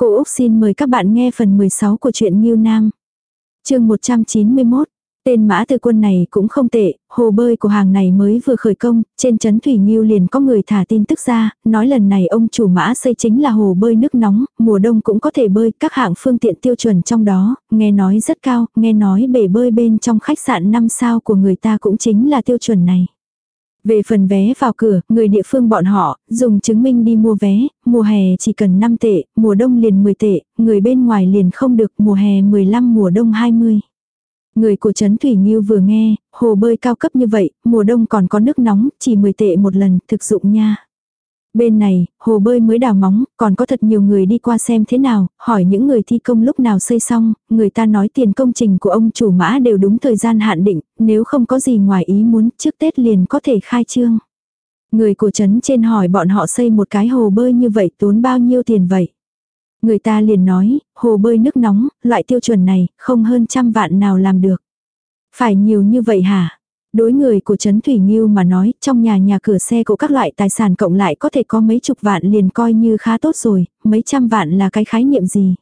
Cô Úc xin mời các bạn nghe phần 16 của truyện Nhiêu Nam. chương 191. Tên mã tư quân này cũng không tệ, hồ bơi của hàng này mới vừa khởi công, trên chấn Thủy Nhiêu liền có người thả tin tức ra, nói lần này ông chủ mã xây chính là hồ bơi nước nóng, mùa đông cũng có thể bơi, các hạng phương tiện tiêu chuẩn trong đó, nghe nói rất cao, nghe nói bể bơi bên trong khách sạn 5 sao của người ta cũng chính là tiêu chuẩn này. Về phần vé vào cửa, người địa phương bọn họ, dùng chứng minh đi mua vé, mùa hè chỉ cần 5 tệ, mùa đông liền 10 tệ, người bên ngoài liền không được, mùa hè 15 mùa đông 20. Người của Trấn Thủy Nhiêu vừa nghe, hồ bơi cao cấp như vậy, mùa đông còn có nước nóng, chỉ 10 tệ một lần, thực dụng nha. Bên này, hồ bơi mới đào móng, còn có thật nhiều người đi qua xem thế nào, hỏi những người thi công lúc nào xây xong, người ta nói tiền công trình của ông chủ mã đều đúng thời gian hạn định, nếu không có gì ngoài ý muốn, trước Tết liền có thể khai trương. Người của trấn trên hỏi bọn họ xây một cái hồ bơi như vậy tốn bao nhiêu tiền vậy? Người ta liền nói, hồ bơi nước nóng, loại tiêu chuẩn này, không hơn trăm vạn nào làm được. Phải nhiều như vậy hả? Đối người của Trấn Thủy nhiêu mà nói, trong nhà nhà cửa xe của các loại tài sản cộng lại có thể có mấy chục vạn liền coi như khá tốt rồi, mấy trăm vạn là cái khái niệm gì.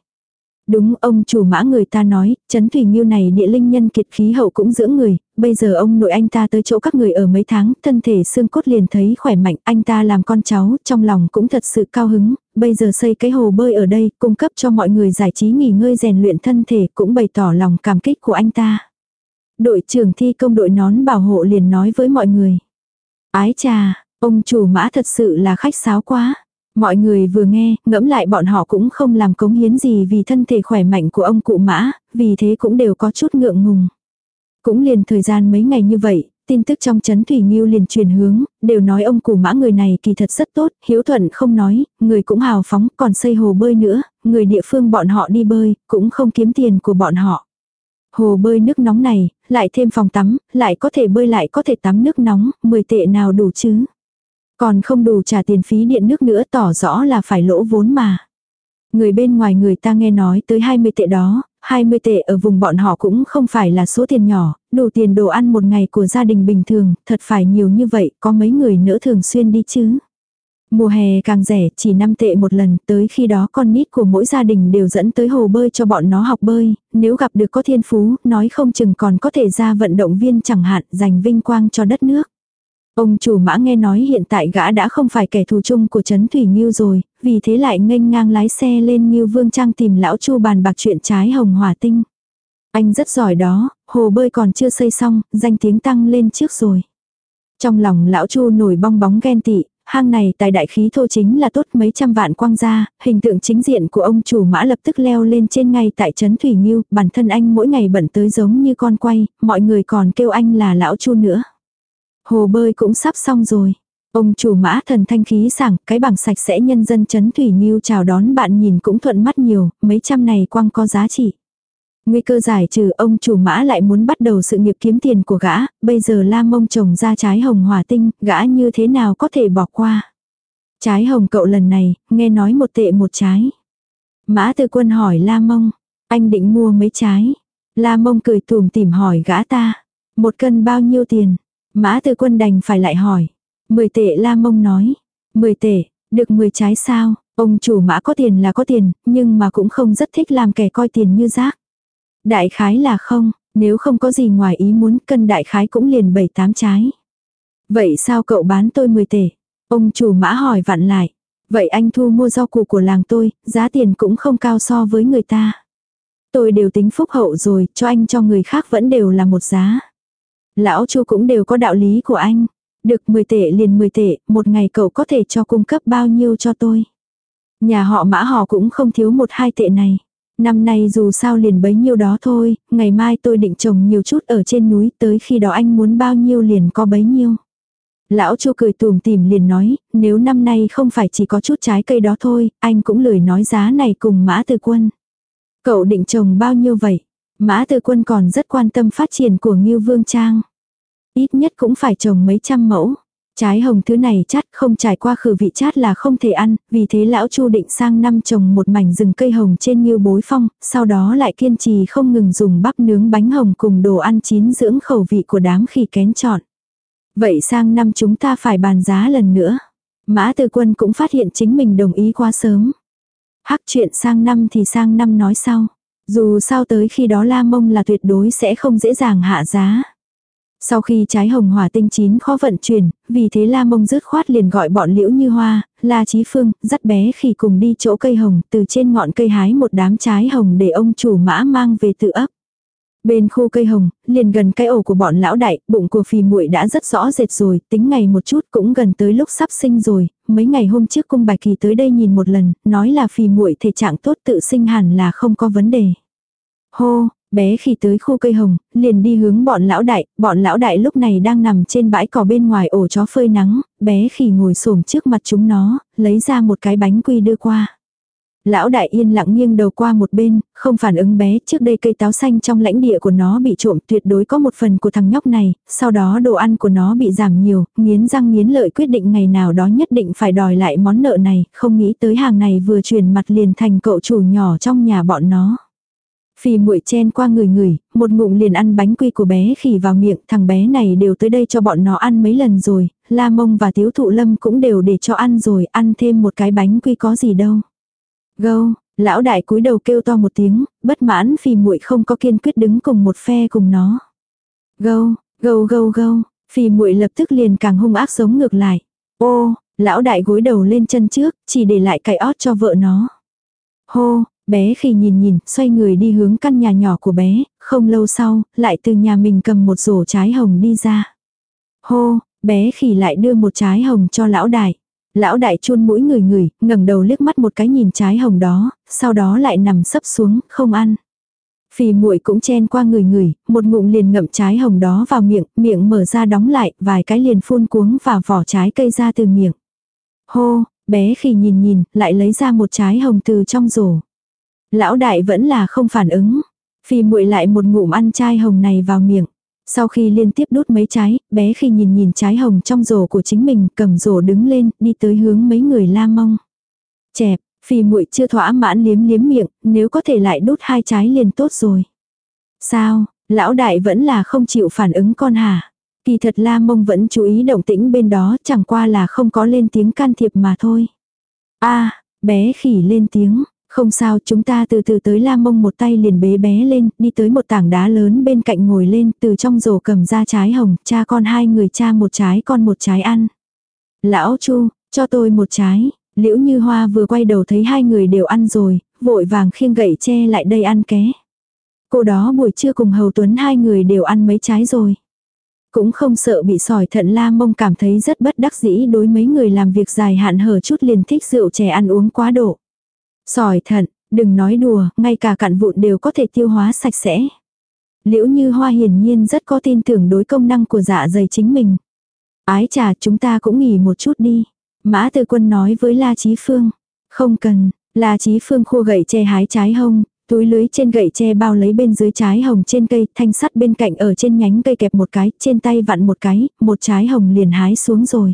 Đúng ông chủ mã người ta nói, Trấn Thủy nhiêu này địa linh nhân kiệt khí hậu cũng dưỡng người, bây giờ ông nội anh ta tới chỗ các người ở mấy tháng, thân thể xương cốt liền thấy khỏe mạnh, anh ta làm con cháu, trong lòng cũng thật sự cao hứng, bây giờ xây cái hồ bơi ở đây, cung cấp cho mọi người giải trí nghỉ ngơi rèn luyện thân thể, cũng bày tỏ lòng cảm kích của anh ta. Đội trưởng thi công đội nón bảo hộ liền nói với mọi người. Ái trà, ông chủ mã thật sự là khách sáo quá. Mọi người vừa nghe, ngẫm lại bọn họ cũng không làm cống hiến gì vì thân thể khỏe mạnh của ông cụ mã, vì thế cũng đều có chút ngượng ngùng. Cũng liền thời gian mấy ngày như vậy, tin tức trong chấn Thủy Nghiêu liền truyền hướng, đều nói ông cụ mã người này kỳ thật rất tốt, hiếu thuận không nói, người cũng hào phóng, còn xây hồ bơi nữa, người địa phương bọn họ đi bơi, cũng không kiếm tiền của bọn họ. Hồ bơi nước nóng này, lại thêm phòng tắm, lại có thể bơi lại có thể tắm nước nóng, 10 tệ nào đủ chứ. Còn không đủ trả tiền phí điện nước nữa tỏ rõ là phải lỗ vốn mà. Người bên ngoài người ta nghe nói tới 20 tệ đó, 20 tệ ở vùng bọn họ cũng không phải là số tiền nhỏ, đủ tiền đồ ăn một ngày của gia đình bình thường, thật phải nhiều như vậy, có mấy người nữa thường xuyên đi chứ. Mùa hè càng rẻ, chỉ 5 tệ một lần, tới khi đó con nít của mỗi gia đình đều dẫn tới hồ bơi cho bọn nó học bơi, nếu gặp được có thiên phú, nói không chừng còn có thể ra vận động viên chẳng hạn, giành vinh quang cho đất nước. Ông chủ mã nghe nói hiện tại gã đã không phải kẻ thù chung của Trấn Thủy Nhiêu rồi, vì thế lại nghênh ngang lái xe lên Nhiêu Vương Trang tìm lão chu bàn bạc chuyện trái hồng hỏa tinh. Anh rất giỏi đó, hồ bơi còn chưa xây xong, danh tiếng tăng lên trước rồi. Trong lòng lão chu nổi bong bóng ghen tị, hang này tài đại khí thô chính là tốt mấy trăm vạn quang gia, hình tượng chính diện của ông chủ mã lập tức leo lên trên ngay tại trấn Thủy Nghiêu, bản thân anh mỗi ngày bận tới giống như con quay, mọi người còn kêu anh là lão chu nữa. Hồ bơi cũng sắp xong rồi. Ông chủ mã thần thanh khí sảng, cái bằng sạch sẽ nhân dân chấn thủy nghiêu chào đón bạn nhìn cũng thuận mắt nhiều, mấy trăm này quăng có giá trị. Nguy cơ giải trừ ông chủ mã lại muốn bắt đầu sự nghiệp kiếm tiền của gã, bây giờ la mông trồng ra trái hồng hỏa tinh, gã như thế nào có thể bỏ qua. Trái hồng cậu lần này, nghe nói một tệ một trái. Mã tư quân hỏi la mông, anh định mua mấy trái. La mông cười tùm tìm hỏi gã ta, một cân bao nhiêu tiền. Mã tư quân đành phải lại hỏi. Mười tệ la mông nói. Mười tệ, được mười trái sao, ông chủ mã có tiền là có tiền, nhưng mà cũng không rất thích làm kẻ coi tiền như rác. Đại khái là không, nếu không có gì ngoài ý muốn cân đại khái cũng liền bảy tám trái. Vậy sao cậu bán tôi 10 tệ? Ông chủ mã hỏi vặn lại. Vậy anh thu mua rau củ của làng tôi, giá tiền cũng không cao so với người ta. Tôi đều tính phúc hậu rồi, cho anh cho người khác vẫn đều là một giá. Lão chu cũng đều có đạo lý của anh. Được 10 tệ liền 10 tệ, một ngày cậu có thể cho cung cấp bao nhiêu cho tôi. Nhà họ mã họ cũng không thiếu một hai tệ này. Năm nay dù sao liền bấy nhiêu đó thôi, ngày mai tôi định trồng nhiều chút ở trên núi tới khi đó anh muốn bao nhiêu liền có bấy nhiêu. Lão chu cười tùm tìm liền nói, nếu năm nay không phải chỉ có chút trái cây đó thôi, anh cũng lười nói giá này cùng mã từ quân. Cậu định trồng bao nhiêu vậy? Mã Tư Quân còn rất quan tâm phát triển của Ngưu Vương Trang. Ít nhất cũng phải trồng mấy trăm mẫu. Trái hồng thứ này chát không trải qua khử vị chát là không thể ăn, vì thế lão Chu định sang năm trồng một mảnh rừng cây hồng trên như Bối Phong, sau đó lại kiên trì không ngừng dùng bắp nướng bánh hồng cùng đồ ăn chín dưỡng khẩu vị của đám khỉ kén chọn. Vậy sang năm chúng ta phải bàn giá lần nữa. Mã Tư Quân cũng phát hiện chính mình đồng ý quá sớm. Hắc chuyện sang năm thì sang năm nói sau. Dù sao tới khi đó La Mông là tuyệt đối sẽ không dễ dàng hạ giá. Sau khi trái hồng hỏa tinh chín khó vận chuyển, vì thế La Mông rứt khoát liền gọi bọn liễu như hoa, La Chí Phương, dắt bé khi cùng đi chỗ cây hồng, từ trên ngọn cây hái một đám trái hồng để ông chủ mã mang về tự ấp. Bên khu cây hồng, liền gần cái ổ của bọn lão đại, bụng của phì muội đã rất rõ rệt rồi, tính ngày một chút cũng gần tới lúc sắp sinh rồi, mấy ngày hôm trước cung bài kỳ tới đây nhìn một lần, nói là phì muội thể trạng tốt tự sinh hẳn là không có vấn đề. Hô, bé khi tới khu cây hồng, liền đi hướng bọn lão đại, bọn lão đại lúc này đang nằm trên bãi cỏ bên ngoài ổ chó phơi nắng, bé khi ngồi xổm trước mặt chúng nó, lấy ra một cái bánh quy đưa qua. Lão đại yên lặng nghiêng đầu qua một bên, không phản ứng bé, trước đây cây táo xanh trong lãnh địa của nó bị trộm tuyệt đối có một phần của thằng nhóc này, sau đó đồ ăn của nó bị giảm nhiều, nghiến răng nghiến lợi quyết định ngày nào đó nhất định phải đòi lại món nợ này, không nghĩ tới hàng này vừa chuyển mặt liền thành cậu chủ nhỏ trong nhà bọn nó. Phì muội chen qua người người, một ngụm liền ăn bánh quy của bé khỉ vào miệng, thằng bé này đều tới đây cho bọn nó ăn mấy lần rồi, La Mông và Tiếu Thụ Lâm cũng đều để cho ăn rồi, ăn thêm một cái bánh quy có gì đâu. Gâu, lão đại cúi đầu kêu to một tiếng, bất mãn phì muội không có kiên quyết đứng cùng một phe cùng nó. Gâu, gâu gâu gâu, phì muội lập tức liền càng hung ác giống ngược lại. Ô, lão đại gối đầu lên chân trước, chỉ để lại cái ót cho vợ nó. Hô, bé khi nhìn nhìn, xoay người đi hướng căn nhà nhỏ của bé, không lâu sau, lại từ nhà mình cầm một rổ trái hồng đi ra. Hô, bé khỉ lại đưa một trái hồng cho lão đại. Lão đại chun mũi người người, ngẩng đầu liếc mắt một cái nhìn trái hồng đó, sau đó lại nằm sấp xuống, không ăn. Phì muội cũng chen qua người người, một ngụm liền ngậm trái hồng đó vào miệng, miệng mở ra đóng lại, vài cái liền phun cuống vào vỏ trái cây ra từ miệng. Hô, bé khi nhìn nhìn, lại lấy ra một trái hồng từ trong rổ. Lão đại vẫn là không phản ứng. phi muội lại một ngụm ăn chai hồng này vào miệng. Sau khi liên tiếp đút mấy trái, bé khi nhìn nhìn trái hồng trong rổ của chính mình, cầm rổ đứng lên, đi tới hướng mấy người la mong. Chẹp, phi muội chưa thỏa mãn liếm liếm miệng, nếu có thể lại đút hai trái liền tốt rồi. Sao, lão đại vẫn là không chịu phản ứng con hả? Kỳ thật la mông vẫn chú ý động tĩnh bên đó, chẳng qua là không có lên tiếng can thiệp mà thôi. a bé khỉ lên tiếng, không sao chúng ta từ từ tới la mông một tay liền bế bé lên, đi tới một tảng đá lớn bên cạnh ngồi lên, từ trong rổ cầm ra trái hồng, cha con hai người cha một trái con một trái ăn. Lão chu, cho tôi một trái, liễu như hoa vừa quay đầu thấy hai người đều ăn rồi, vội vàng khiêng gậy che lại đây ăn ké. Cô đó buổi trưa cùng hầu tuấn hai người đều ăn mấy trái rồi. Cũng không sợ bị sỏi thận la mông cảm thấy rất bất đắc dĩ đối mấy người làm việc dài hạn hở chút liền thích rượu chè ăn uống quá độ. Sỏi thận, đừng nói đùa, ngay cả cặn vụn đều có thể tiêu hóa sạch sẽ. Liễu như hoa hiển nhiên rất có tin tưởng đối công năng của dạ dày chính mình. Ái trà chúng ta cũng nghỉ một chút đi. Mã tư quân nói với La Chí Phương. Không cần, La Chí Phương khua gậy che hái trái hông, túi lưới trên gậy che bao lấy bên dưới trái hồng trên cây, thanh sắt bên cạnh ở trên nhánh cây kẹp một cái, trên tay vặn một cái, một trái hồng liền hái xuống rồi.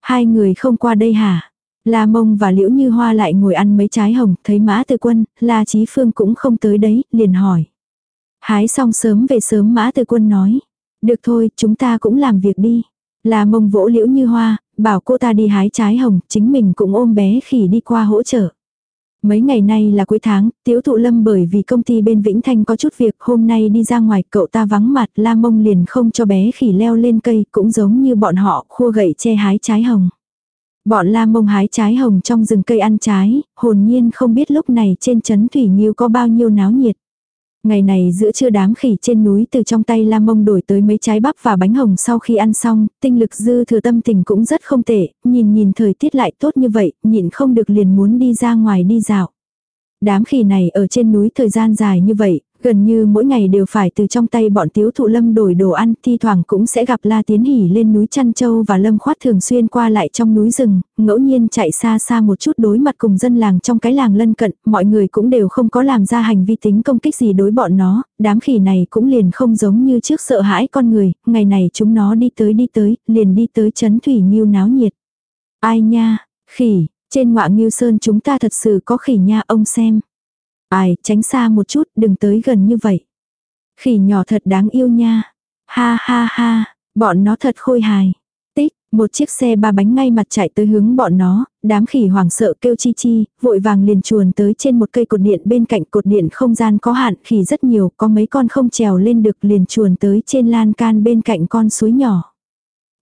Hai người không qua đây hả? La Mông và Liễu Như Hoa lại ngồi ăn mấy trái hồng, thấy Mã Tư Quân, La Chí Phương cũng không tới đấy, liền hỏi. Hái xong sớm về sớm Mã Tư Quân nói. Được thôi, chúng ta cũng làm việc đi. La Mông vỗ Liễu Như Hoa, bảo cô ta đi hái trái hồng, chính mình cũng ôm bé khỉ đi qua hỗ trợ. Mấy ngày nay là cuối tháng, tiếu thụ lâm bởi vì công ty bên Vĩnh Thanh có chút việc, hôm nay đi ra ngoài cậu ta vắng mặt, la mông liền không cho bé khỉ leo lên cây, cũng giống như bọn họ, khua gậy che hái trái hồng. Bọn la mông hái trái hồng trong rừng cây ăn trái, hồn nhiên không biết lúc này trên chấn Thủy nghiêu có bao nhiêu náo nhiệt. Ngày này giữa trưa đám khỉ trên núi từ trong tay la mông đổi tới mấy trái bắp và bánh hồng sau khi ăn xong, tinh lực dư thừa tâm tình cũng rất không tệ, nhìn nhìn thời tiết lại tốt như vậy, nhịn không được liền muốn đi ra ngoài đi dạo. Đám khỉ này ở trên núi thời gian dài như vậy, Gần như mỗi ngày đều phải từ trong tay bọn tiếu thụ lâm đổi đồ ăn, thi thoảng cũng sẽ gặp La Tiến Hỉ lên núi Chăn Châu và Lâm Khoát thường xuyên qua lại trong núi rừng, ngẫu nhiên chạy xa xa một chút đối mặt cùng dân làng trong cái làng lân cận, mọi người cũng đều không có làm ra hành vi tính công kích gì đối bọn nó, đám khỉ này cũng liền không giống như trước sợ hãi con người, ngày này chúng nó đi tới đi tới, liền đi tới chấn thủy nhiêu náo nhiệt. Ai nha, khỉ, trên ngọa nghiêu sơn chúng ta thật sự có khỉ nha ông xem. Ai, tránh xa một chút, đừng tới gần như vậy. Khỉ nhỏ thật đáng yêu nha. Ha ha ha, bọn nó thật khôi hài. Tích, Một chiếc xe ba bánh ngay mặt chạy tới hướng bọn nó, đám khỉ hoảng sợ kêu chi chi, vội vàng liền chuồn tới trên một cây cột điện bên cạnh cột điện không gian có hạn khỉ rất nhiều, có mấy con không trèo lên được liền chuồn tới trên lan can bên cạnh con suối nhỏ.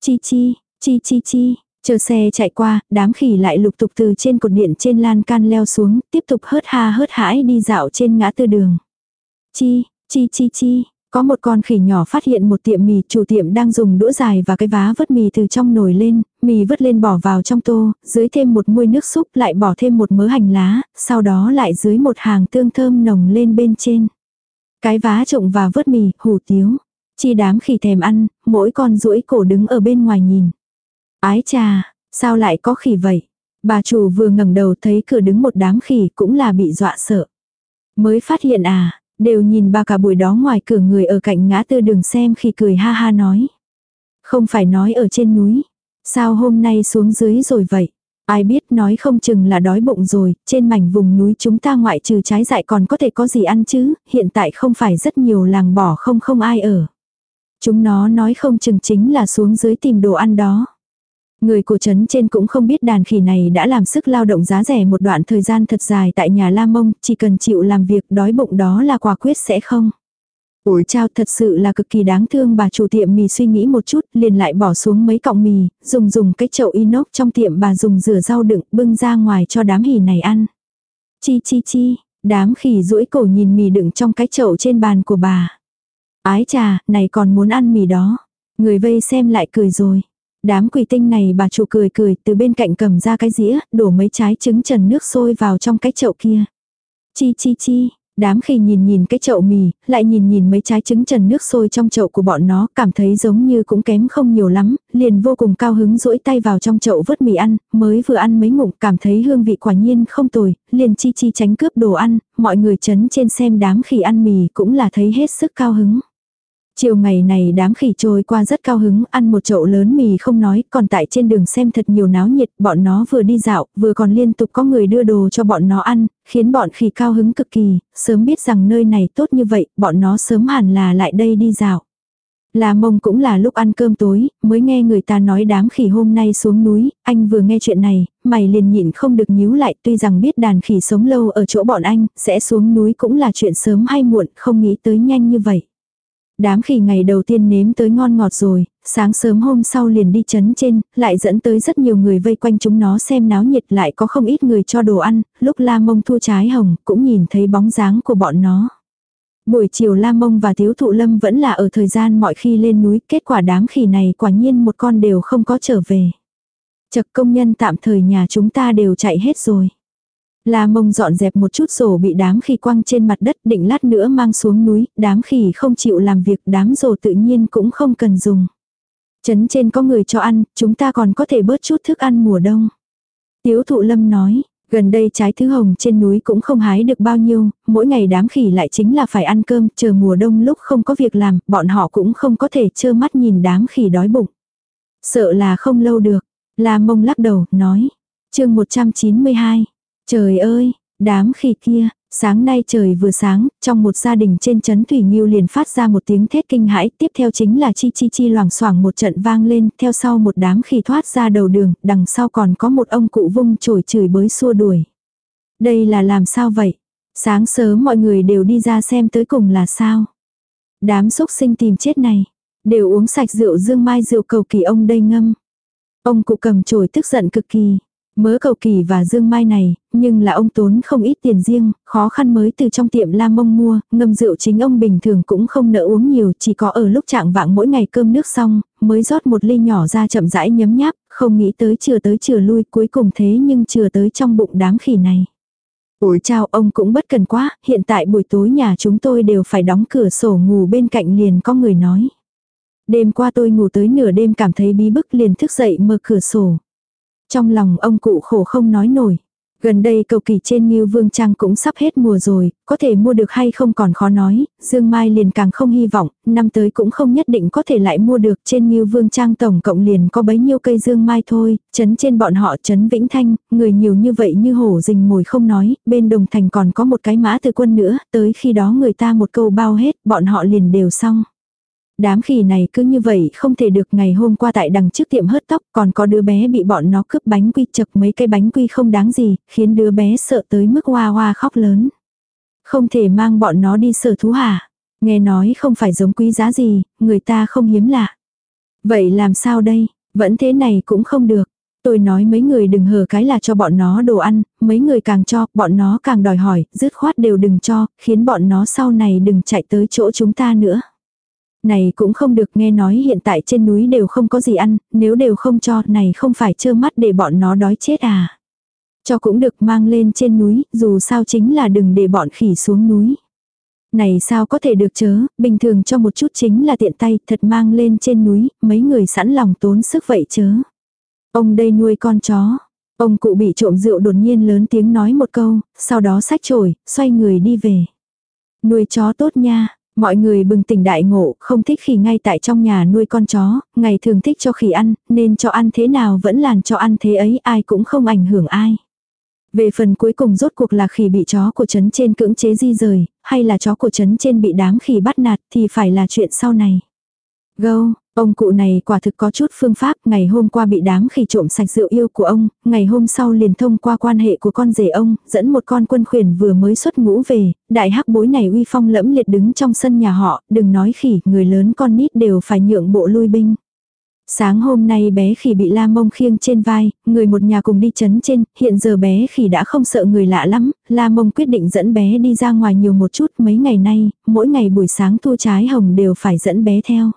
Chi chi, chi chi chi, chờ xe chạy qua, đám khỉ lại lục tục từ trên cột điện trên lan can leo xuống, tiếp tục hớt ha hớt hãi đi dạo trên ngã tư đường. Chi, chi chi chi, có một con khỉ nhỏ phát hiện một tiệm mì, chủ tiệm đang dùng đũa dài và cái vá vớt mì từ trong nồi lên, mì vớt lên bỏ vào trong tô, dưới thêm một muôi nước súp lại bỏ thêm một mớ hành lá, sau đó lại dưới một hàng tương thơm nồng lên bên trên. Cái vá trụng và vớt mì, hủ tiếu. Chi đám khỉ thèm ăn, mỗi con duỗi cổ đứng ở bên ngoài nhìn. Ái trà, sao lại có khỉ vậy? Bà chủ vừa ngẩng đầu thấy cửa đứng một đám khỉ cũng là bị dọa sợ. Mới phát hiện à, Đều nhìn bà cả buổi đó ngoài cửa người ở cạnh ngã tư đường xem khi cười ha ha nói. Không phải nói ở trên núi. Sao hôm nay xuống dưới rồi vậy? Ai biết nói không chừng là đói bụng rồi, trên mảnh vùng núi chúng ta ngoại trừ trái dại còn có thể có gì ăn chứ, hiện tại không phải rất nhiều làng bỏ không không ai ở. Chúng nó nói không chừng chính là xuống dưới tìm đồ ăn đó. Người của trấn trên cũng không biết đàn khỉ này đã làm sức lao động giá rẻ một đoạn thời gian thật dài tại nhà La Mông, chỉ cần chịu làm việc đói bụng đó là quả quyết sẽ không. Ủi trao thật sự là cực kỳ đáng thương bà chủ tiệm mì suy nghĩ một chút liền lại bỏ xuống mấy cọng mì, dùng dùng cái chậu inox trong tiệm bà dùng rửa rau đựng bưng ra ngoài cho đám hỉ này ăn. Chi chi chi, đám khỉ duỗi cổ nhìn mì đựng trong cái chậu trên bàn của bà. Ái trà, này còn muốn ăn mì đó. Người vây xem lại cười rồi. Đám quỷ tinh này bà chủ cười cười từ bên cạnh cầm ra cái dĩa, đổ mấy trái trứng trần nước sôi vào trong cái chậu kia. Chi chi chi, đám khi nhìn nhìn cái chậu mì, lại nhìn nhìn mấy trái trứng trần nước sôi trong chậu của bọn nó, cảm thấy giống như cũng kém không nhiều lắm, liền vô cùng cao hứng duỗi tay vào trong chậu vớt mì ăn, mới vừa ăn mấy ngụm cảm thấy hương vị quả nhiên không tồi, liền chi chi tránh cướp đồ ăn, mọi người chấn trên xem đám khi ăn mì cũng là thấy hết sức cao hứng. Chiều ngày này đám khỉ trôi qua rất cao hứng, ăn một chậu lớn mì không nói, còn tại trên đường xem thật nhiều náo nhiệt, bọn nó vừa đi dạo, vừa còn liên tục có người đưa đồ cho bọn nó ăn, khiến bọn khỉ cao hứng cực kỳ, sớm biết rằng nơi này tốt như vậy, bọn nó sớm hẳn là lại đây đi dạo. Là mông cũng là lúc ăn cơm tối, mới nghe người ta nói đám khỉ hôm nay xuống núi, anh vừa nghe chuyện này, mày liền nhịn không được nhíu lại tuy rằng biết đàn khỉ sống lâu ở chỗ bọn anh, sẽ xuống núi cũng là chuyện sớm hay muộn, không nghĩ tới nhanh như vậy. Đám khỉ ngày đầu tiên nếm tới ngon ngọt rồi, sáng sớm hôm sau liền đi chấn trên, lại dẫn tới rất nhiều người vây quanh chúng nó xem náo nhiệt lại có không ít người cho đồ ăn, lúc la mông thu trái hồng cũng nhìn thấy bóng dáng của bọn nó. Buổi chiều La Mông và Thiếu Thụ Lâm vẫn là ở thời gian mọi khi lên núi, kết quả đám khỉ này quả nhiên một con đều không có trở về. Chật công nhân tạm thời nhà chúng ta đều chạy hết rồi. La mông dọn dẹp một chút rổ bị đám khỉ quăng trên mặt đất định lát nữa mang xuống núi, đám khỉ không chịu làm việc đám rổ tự nhiên cũng không cần dùng. Trấn trên có người cho ăn, chúng ta còn có thể bớt chút thức ăn mùa đông. Tiếu thụ lâm nói, gần đây trái thứ hồng trên núi cũng không hái được bao nhiêu, mỗi ngày đám khỉ lại chính là phải ăn cơm, chờ mùa đông lúc không có việc làm, bọn họ cũng không có thể trơ mắt nhìn đám khỉ đói bụng. Sợ là không lâu được, La mông lắc đầu, nói. chương 192 Trời ơi, đám khỉ kia, sáng nay trời vừa sáng, trong một gia đình trên chấn Thủy Nghiêu liền phát ra một tiếng thét kinh hãi, tiếp theo chính là chi chi chi loảng xoảng một trận vang lên, theo sau một đám khỉ thoát ra đầu đường, đằng sau còn có một ông cụ vung chổi chửi bới xua đuổi. Đây là làm sao vậy? Sáng sớm mọi người đều đi ra xem tới cùng là sao? Đám xúc sinh tìm chết này, đều uống sạch rượu dương mai rượu cầu kỳ ông đây ngâm. Ông cụ cầm chổi tức giận cực kỳ. Mớ cầu kỳ và dương mai này, nhưng là ông tốn không ít tiền riêng, khó khăn mới từ trong tiệm la mông mua, ngâm rượu chính ông bình thường cũng không nỡ uống nhiều, chỉ có ở lúc trạng vạng mỗi ngày cơm nước xong, mới rót một ly nhỏ ra chậm rãi nhấm nháp, không nghĩ tới chừa tới chừa lui cuối cùng thế nhưng chừa tới trong bụng đám khỉ này. Ủi chào ông cũng bất cần quá, hiện tại buổi tối nhà chúng tôi đều phải đóng cửa sổ ngủ bên cạnh liền có người nói. Đêm qua tôi ngủ tới nửa đêm cảm thấy bí bức liền thức dậy mở cửa sổ. Trong lòng ông cụ khổ không nói nổi. Gần đây cầu kỳ trên Ngưu Vương Trang cũng sắp hết mùa rồi, có thể mua được hay không còn khó nói, Dương Mai liền càng không hy vọng, năm tới cũng không nhất định có thể lại mua được trên Ngưu Vương Trang tổng cộng liền có bấy nhiêu cây Dương Mai thôi, chấn trên bọn họ chấn Vĩnh Thanh, người nhiều như vậy như hổ rình mồi không nói, bên Đồng Thành còn có một cái mã từ quân nữa, tới khi đó người ta một câu bao hết, bọn họ liền đều xong. Đám khỉ này cứ như vậy không thể được ngày hôm qua tại đằng trước tiệm hớt tóc còn có đứa bé bị bọn nó cướp bánh quy chật mấy cái bánh quy không đáng gì, khiến đứa bé sợ tới mức hoa hoa khóc lớn. Không thể mang bọn nó đi sở thú hả? Nghe nói không phải giống quý giá gì, người ta không hiếm lạ. Vậy làm sao đây? Vẫn thế này cũng không được. Tôi nói mấy người đừng hờ cái là cho bọn nó đồ ăn, mấy người càng cho, bọn nó càng đòi hỏi, dứt khoát đều đừng cho, khiến bọn nó sau này đừng chạy tới chỗ chúng ta nữa. Này cũng không được nghe nói hiện tại trên núi đều không có gì ăn, nếu đều không cho, này không phải trơ mắt để bọn nó đói chết à. Cho cũng được mang lên trên núi, dù sao chính là đừng để bọn khỉ xuống núi. Này sao có thể được chớ, bình thường cho một chút chính là tiện tay, thật mang lên trên núi, mấy người sẵn lòng tốn sức vậy chớ. Ông đây nuôi con chó. Ông cụ bị trộm rượu đột nhiên lớn tiếng nói một câu, sau đó xách chổi, xoay người đi về. Nuôi chó tốt nha, Mọi người bừng tỉnh đại ngộ, không thích khỉ ngay tại trong nhà nuôi con chó, ngày thường thích cho khỉ ăn, nên cho ăn thế nào vẫn làn cho ăn thế ấy ai cũng không ảnh hưởng ai. Về phần cuối cùng rốt cuộc là khỉ bị chó của trấn trên cưỡng chế di rời, hay là chó của trấn trên bị đám khỉ bắt nạt thì phải là chuyện sau này. Gâu, ông cụ này quả thực có chút phương pháp, ngày hôm qua bị đám khỉ trộm sạch rượu yêu của ông, ngày hôm sau liền thông qua quan hệ của con rể ông, dẫn một con quân khuyển vừa mới xuất ngũ về, đại hắc bối này uy phong lẫm liệt đứng trong sân nhà họ, đừng nói khỉ, người lớn con nít đều phải nhượng bộ lui binh. Sáng hôm nay bé khỉ bị la mông khiêng trên vai, người một nhà cùng đi chấn trên, hiện giờ bé khỉ đã không sợ người lạ lắm, la mông quyết định dẫn bé đi ra ngoài nhiều một chút mấy ngày nay, mỗi ngày buổi sáng thu trái hồng đều phải dẫn bé theo.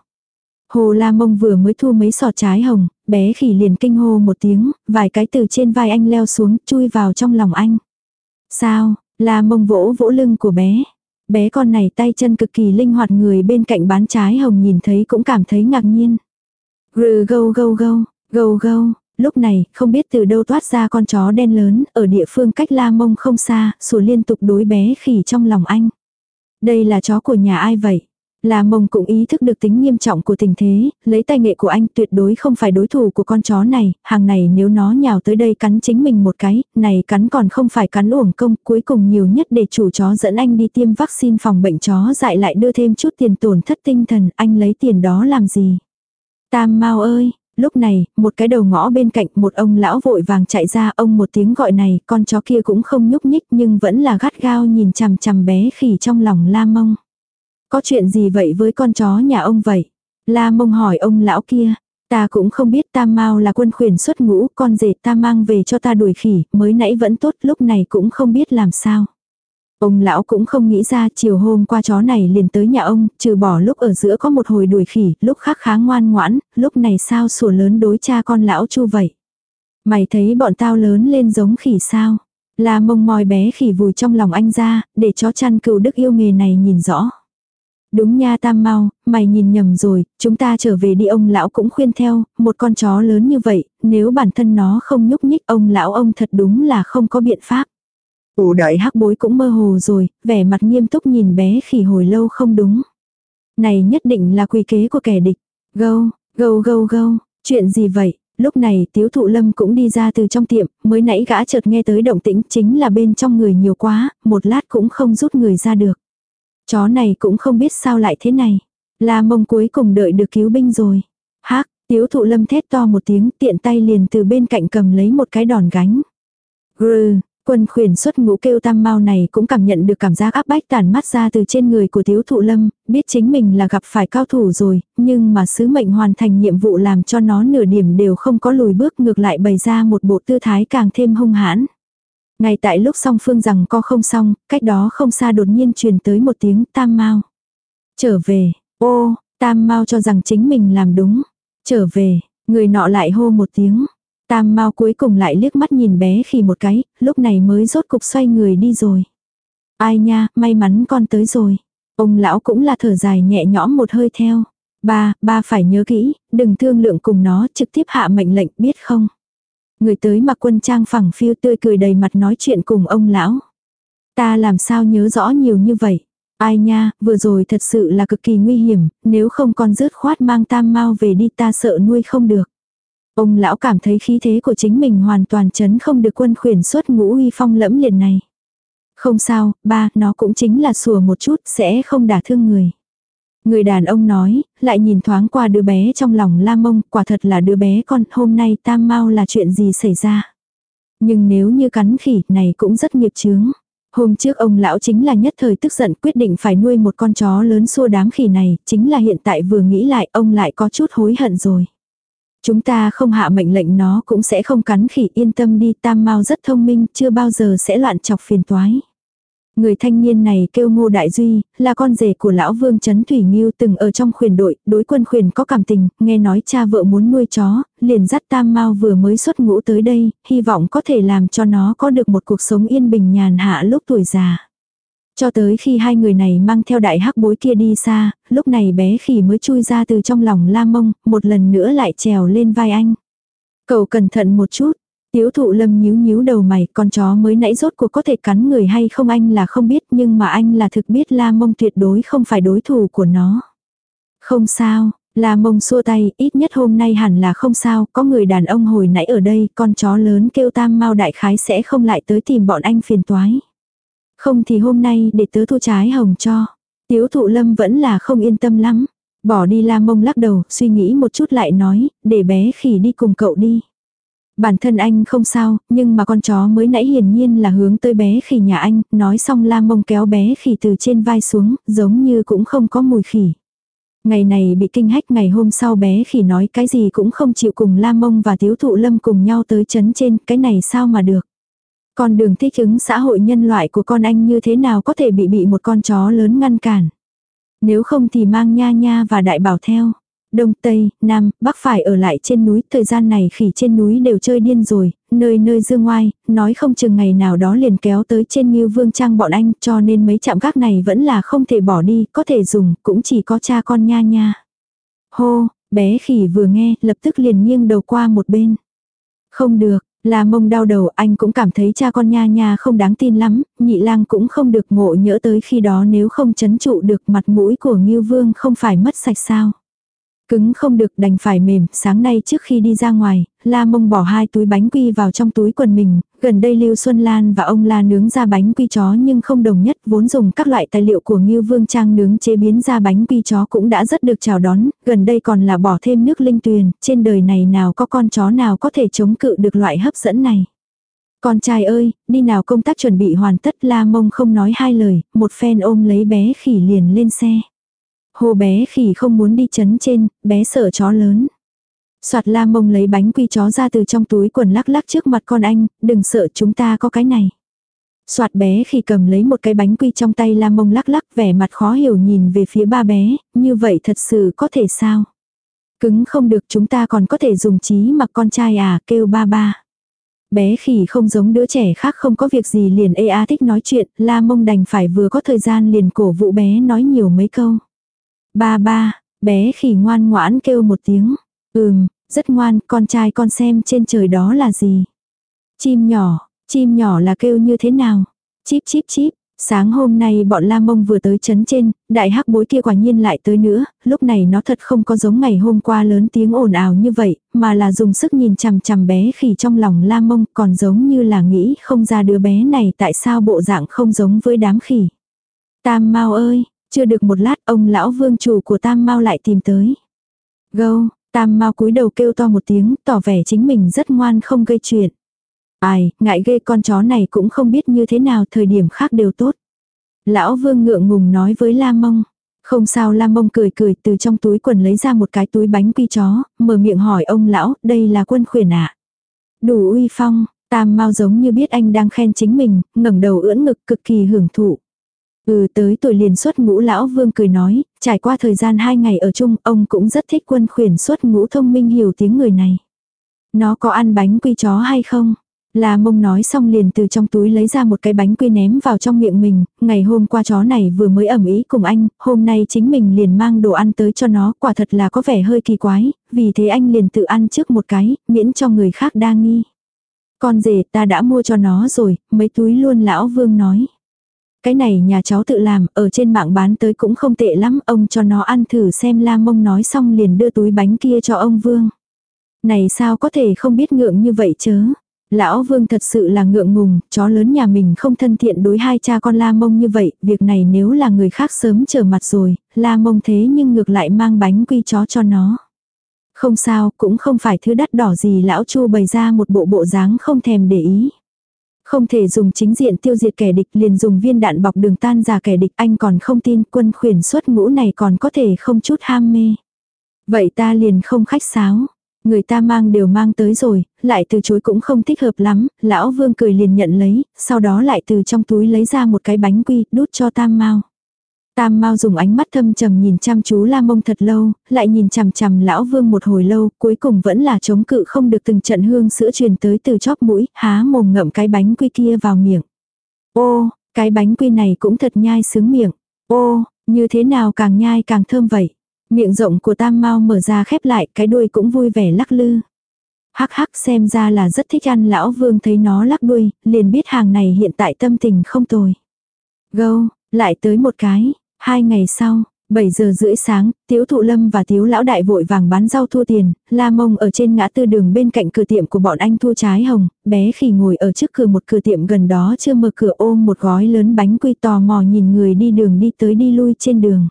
Hồ la mông vừa mới thu mấy sọt trái hồng, bé khỉ liền kinh hô một tiếng, vài cái từ trên vai anh leo xuống, chui vào trong lòng anh. Sao, la mông vỗ vỗ lưng của bé. Bé con này tay chân cực kỳ linh hoạt người bên cạnh bán trái hồng nhìn thấy cũng cảm thấy ngạc nhiên. Rừ gâu gâu gâu, gâu gâu, lúc này không biết từ đâu toát ra con chó đen lớn ở địa phương cách la mông không xa, sủa liên tục đối bé khỉ trong lòng anh. Đây là chó của nhà ai vậy? La mông cũng ý thức được tính nghiêm trọng của tình thế, lấy tay nghệ của anh tuyệt đối không phải đối thủ của con chó này, hàng này nếu nó nhào tới đây cắn chính mình một cái, này cắn còn không phải cắn uổng công, cuối cùng nhiều nhất để chủ chó dẫn anh đi tiêm vaccine phòng bệnh chó dại lại đưa thêm chút tiền tổn thất tinh thần, anh lấy tiền đó làm gì? Tam mau ơi, lúc này, một cái đầu ngõ bên cạnh một ông lão vội vàng chạy ra ông một tiếng gọi này, con chó kia cũng không nhúc nhích nhưng vẫn là gắt gao nhìn chằm chằm bé khỉ trong lòng la mông. Có chuyện gì vậy với con chó nhà ông vậy? La mông hỏi ông lão kia. Ta cũng không biết tam mau là quân khuyển xuất ngũ, con rể ta mang về cho ta đuổi khỉ, mới nãy vẫn tốt, lúc này cũng không biết làm sao. Ông lão cũng không nghĩ ra chiều hôm qua chó này liền tới nhà ông, trừ bỏ lúc ở giữa có một hồi đuổi khỉ, lúc khác khá ngoan ngoãn, lúc này sao sủa lớn đối cha con lão chu vậy. Mày thấy bọn tao lớn lên giống khỉ sao? La mông mòi bé khỉ vùi trong lòng anh ra, để chó chăn cừu đức yêu nghề này nhìn rõ. Đúng nha tam mau, mày nhìn nhầm rồi, chúng ta trở về đi ông lão cũng khuyên theo, một con chó lớn như vậy, nếu bản thân nó không nhúc nhích ông lão ông thật đúng là không có biện pháp. Ủ đại hắc bối cũng mơ hồ rồi, vẻ mặt nghiêm túc nhìn bé khỉ hồi lâu không đúng. Này nhất định là quy kế của kẻ địch. Gâu, gâu gâu gâu, chuyện gì vậy? Lúc này tiếu thụ lâm cũng đi ra từ trong tiệm, mới nãy gã chợt nghe tới động tĩnh chính là bên trong người nhiều quá, một lát cũng không rút người ra được. Chó này cũng không biết sao lại thế này. La mông cuối cùng đợi được cứu binh rồi. Hác, tiếu thụ lâm thét to một tiếng tiện tay liền từ bên cạnh cầm lấy một cái đòn gánh. Grrr, quân khuyển xuất ngũ kêu tam mau này cũng cảm nhận được cảm giác áp bách tàn mắt ra từ trên người của tiếu thụ lâm, biết chính mình là gặp phải cao thủ rồi, nhưng mà sứ mệnh hoàn thành nhiệm vụ làm cho nó nửa điểm đều không có lùi bước ngược lại bày ra một bộ tư thái càng thêm hung hãn. Ngay tại lúc song phương rằng co không xong, cách đó không xa đột nhiên truyền tới một tiếng tam mau. Trở về, ô, tam mau cho rằng chính mình làm đúng. Trở về, người nọ lại hô một tiếng. Tam mau cuối cùng lại liếc mắt nhìn bé khi một cái, lúc này mới rốt cục xoay người đi rồi. Ai nha, may mắn con tới rồi. Ông lão cũng là thở dài nhẹ nhõm một hơi theo. Ba, ba phải nhớ kỹ, đừng thương lượng cùng nó trực tiếp hạ mệnh lệnh biết không. Người tới mặc quân trang phẳng phiêu tươi cười đầy mặt nói chuyện cùng ông lão. Ta làm sao nhớ rõ nhiều như vậy. Ai nha, vừa rồi thật sự là cực kỳ nguy hiểm, nếu không con rớt khoát mang tam mau về đi ta sợ nuôi không được. Ông lão cảm thấy khí thế của chính mình hoàn toàn chấn không được quân khuyển xuất ngũ uy phong lẫm liệt này. Không sao, ba, nó cũng chính là sùa một chút, sẽ không đả thương người. Người đàn ông nói, lại nhìn thoáng qua đứa bé trong lòng la mông, quả thật là đứa bé con, hôm nay tam mau là chuyện gì xảy ra. Nhưng nếu như cắn khỉ này cũng rất nghiệp chướng. Hôm trước ông lão chính là nhất thời tức giận quyết định phải nuôi một con chó lớn xua đám khỉ này, chính là hiện tại vừa nghĩ lại ông lại có chút hối hận rồi. Chúng ta không hạ mệnh lệnh nó cũng sẽ không cắn khỉ yên tâm đi tam mau rất thông minh chưa bao giờ sẽ loạn chọc phiền toái. Người thanh niên này kêu Ngô Đại Duy, là con rể của lão Vương Trấn Thủy Nghiêu từng ở trong khuyền đội, đối quân khuyền có cảm tình, nghe nói cha vợ muốn nuôi chó, liền dắt Tam Mao vừa mới xuất ngũ tới đây, hy vọng có thể làm cho nó có được một cuộc sống yên bình nhàn hạ lúc tuổi già. Cho tới khi hai người này mang theo đại hắc bối kia đi xa, lúc này bé khỉ mới chui ra từ trong lòng la mông, một lần nữa lại trèo lên vai anh. Cậu cẩn thận một chút, Tiếu thụ lâm nhíu nhíu đầu mày, con chó mới nãy rốt cuộc có thể cắn người hay không anh là không biết nhưng mà anh là thực biết la mông tuyệt đối không phải đối thủ của nó. Không sao, la mông xua tay, ít nhất hôm nay hẳn là không sao, có người đàn ông hồi nãy ở đây, con chó lớn kêu tam mau đại khái sẽ không lại tới tìm bọn anh phiền toái. Không thì hôm nay để tớ thu trái hồng cho. Tiếu thụ lâm vẫn là không yên tâm lắm. Bỏ đi la mông lắc đầu, suy nghĩ một chút lại nói, để bé khỉ đi cùng cậu đi. Bản thân anh không sao, nhưng mà con chó mới nãy hiển nhiên là hướng tới bé khỉ nhà anh, nói xong la mông kéo bé khỉ từ trên vai xuống, giống như cũng không có mùi khỉ. Ngày này bị kinh hách ngày hôm sau bé khỉ nói cái gì cũng không chịu cùng la mông và thiếu thụ lâm cùng nhau tới chấn trên, cái này sao mà được. Con đường thích ứng xã hội nhân loại của con anh như thế nào có thể bị bị một con chó lớn ngăn cản. Nếu không thì mang nha nha và đại bảo theo. Đông, Tây, Nam, Bắc phải ở lại trên núi, thời gian này khỉ trên núi đều chơi điên rồi, nơi nơi dương ngoai, nói không chừng ngày nào đó liền kéo tới trên như vương trang bọn anh, cho nên mấy chạm gác này vẫn là không thể bỏ đi, có thể dùng, cũng chỉ có cha con nha nha. Hô, bé khỉ vừa nghe, lập tức liền nghiêng đầu qua một bên. Không được, là mông đau đầu anh cũng cảm thấy cha con nha nha không đáng tin lắm, nhị lang cũng không được ngộ nhỡ tới khi đó nếu không chấn trụ được mặt mũi của Ngưu Vương không phải mất sạch sao. Cứng không được đành phải mềm, sáng nay trước khi đi ra ngoài, La Mông bỏ hai túi bánh quy vào trong túi quần mình, gần đây Lưu Xuân Lan và ông La nướng ra bánh quy chó nhưng không đồng nhất, vốn dùng các loại tài liệu của Ngưu Vương Trang nướng chế biến ra bánh quy chó cũng đã rất được chào đón, gần đây còn là bỏ thêm nước linh tuyền, trên đời này nào có con chó nào có thể chống cự được loại hấp dẫn này. Con trai ơi, đi nào công tác chuẩn bị hoàn tất. La Mông không nói hai lời, một phen ôm lấy bé khỉ liền lên xe. Hồ bé khỉ không muốn đi chấn trên, bé sợ chó lớn. Soạt la mông lấy bánh quy chó ra từ trong túi quần lắc lắc trước mặt con anh, đừng sợ chúng ta có cái này. Soạt bé khi cầm lấy một cái bánh quy trong tay la mông lắc lắc vẻ mặt khó hiểu nhìn về phía ba bé, như vậy thật sự có thể sao? Cứng không được chúng ta còn có thể dùng trí mặc con trai à kêu ba ba. Bé khỉ không giống đứa trẻ khác không có việc gì liền ê a thích nói chuyện, la mông đành phải vừa có thời gian liền cổ vũ bé nói nhiều mấy câu. Ba ba, bé khỉ ngoan ngoãn kêu một tiếng. Ừm, rất ngoan, con trai con xem trên trời đó là gì. Chim nhỏ, chim nhỏ là kêu như thế nào? Chíp chíp chíp, sáng hôm nay bọn La Mông vừa tới chấn trên, đại hắc bối kia quả nhiên lại tới nữa, lúc này nó thật không có giống ngày hôm qua lớn tiếng ồn ào như vậy, mà là dùng sức nhìn chằm chằm bé khỉ trong lòng La Mông còn giống như là nghĩ không ra đứa bé này tại sao bộ dạng không giống với đám khỉ. Tam mau ơi, chưa được một lát ông lão vương chủ của Tam Mao lại tìm tới. Gâu, Tam Mao cúi đầu kêu to một tiếng, tỏ vẻ chính mình rất ngoan không gây chuyện. Ai, ngại ghê con chó này cũng không biết như thế nào thời điểm khác đều tốt. Lão vương ngượng ngùng nói với La Mông. Không sao La Mông cười cười từ trong túi quần lấy ra một cái túi bánh quy chó, mở miệng hỏi ông lão, đây là quân khuyển ạ. À? Đủ uy phong, Tam Mao giống như biết anh đang khen chính mình, ngẩng đầu ưỡn ngực cực kỳ hưởng thụ. Ừ tới tuổi liền xuất ngũ lão vương cười nói, trải qua thời gian hai ngày ở chung, ông cũng rất thích quân khuyển xuất ngũ thông minh hiểu tiếng người này. Nó có ăn bánh quy chó hay không? Là mông nói xong liền từ trong túi lấy ra một cái bánh quy ném vào trong miệng mình, ngày hôm qua chó này vừa mới ẩm ý cùng anh, hôm nay chính mình liền mang đồ ăn tới cho nó, quả thật là có vẻ hơi kỳ quái, vì thế anh liền tự ăn trước một cái, miễn cho người khác đa nghi. Con rể ta đã mua cho nó rồi, mấy túi luôn lão vương nói. Cái này nhà cháu tự làm, ở trên mạng bán tới cũng không tệ lắm, ông cho nó ăn thử xem la mông nói xong liền đưa túi bánh kia cho ông Vương. Này sao có thể không biết ngượng như vậy chớ. Lão Vương thật sự là ngượng ngùng, chó lớn nhà mình không thân thiện đối hai cha con La Mông như vậy, việc này nếu là người khác sớm trở mặt rồi, La Mông thế nhưng ngược lại mang bánh quy chó cho nó. Không sao, cũng không phải thứ đắt đỏ gì lão Chu bày ra một bộ bộ dáng không thèm để ý. Không thể dùng chính diện tiêu diệt kẻ địch liền dùng viên đạn bọc đường tan ra kẻ địch anh còn không tin quân khuyển xuất ngũ này còn có thể không chút ham mê. Vậy ta liền không khách sáo. Người ta mang đều mang tới rồi, lại từ chối cũng không thích hợp lắm, lão vương cười liền nhận lấy, sau đó lại từ trong túi lấy ra một cái bánh quy, đút cho tam mau. Tam mau dùng ánh mắt thâm trầm nhìn chăm chú la mông thật lâu, lại nhìn chằm chằm lão vương một hồi lâu, cuối cùng vẫn là chống cự không được từng trận hương sữa truyền tới từ chóp mũi, há mồm ngậm cái bánh quy kia vào miệng. Ô, cái bánh quy này cũng thật nhai sướng miệng. Ô, như thế nào càng nhai càng thơm vậy. Miệng rộng của tam mau mở ra khép lại, cái đuôi cũng vui vẻ lắc lư. Hắc hắc xem ra là rất thích ăn lão vương thấy nó lắc đuôi, liền biết hàng này hiện tại tâm tình không tồi. Gâu, lại tới một cái, hai ngày sau, 7 giờ rưỡi sáng, Tiếu Thụ Lâm và Tiếu Lão Đại vội vàng bán rau thua tiền, La Mông ở trên ngã tư đường bên cạnh cửa tiệm của bọn anh thua trái hồng, bé khỉ ngồi ở trước cửa một cửa tiệm gần đó chưa mở cửa ôm một gói lớn bánh quy tò mò nhìn người đi đường đi tới đi lui trên đường.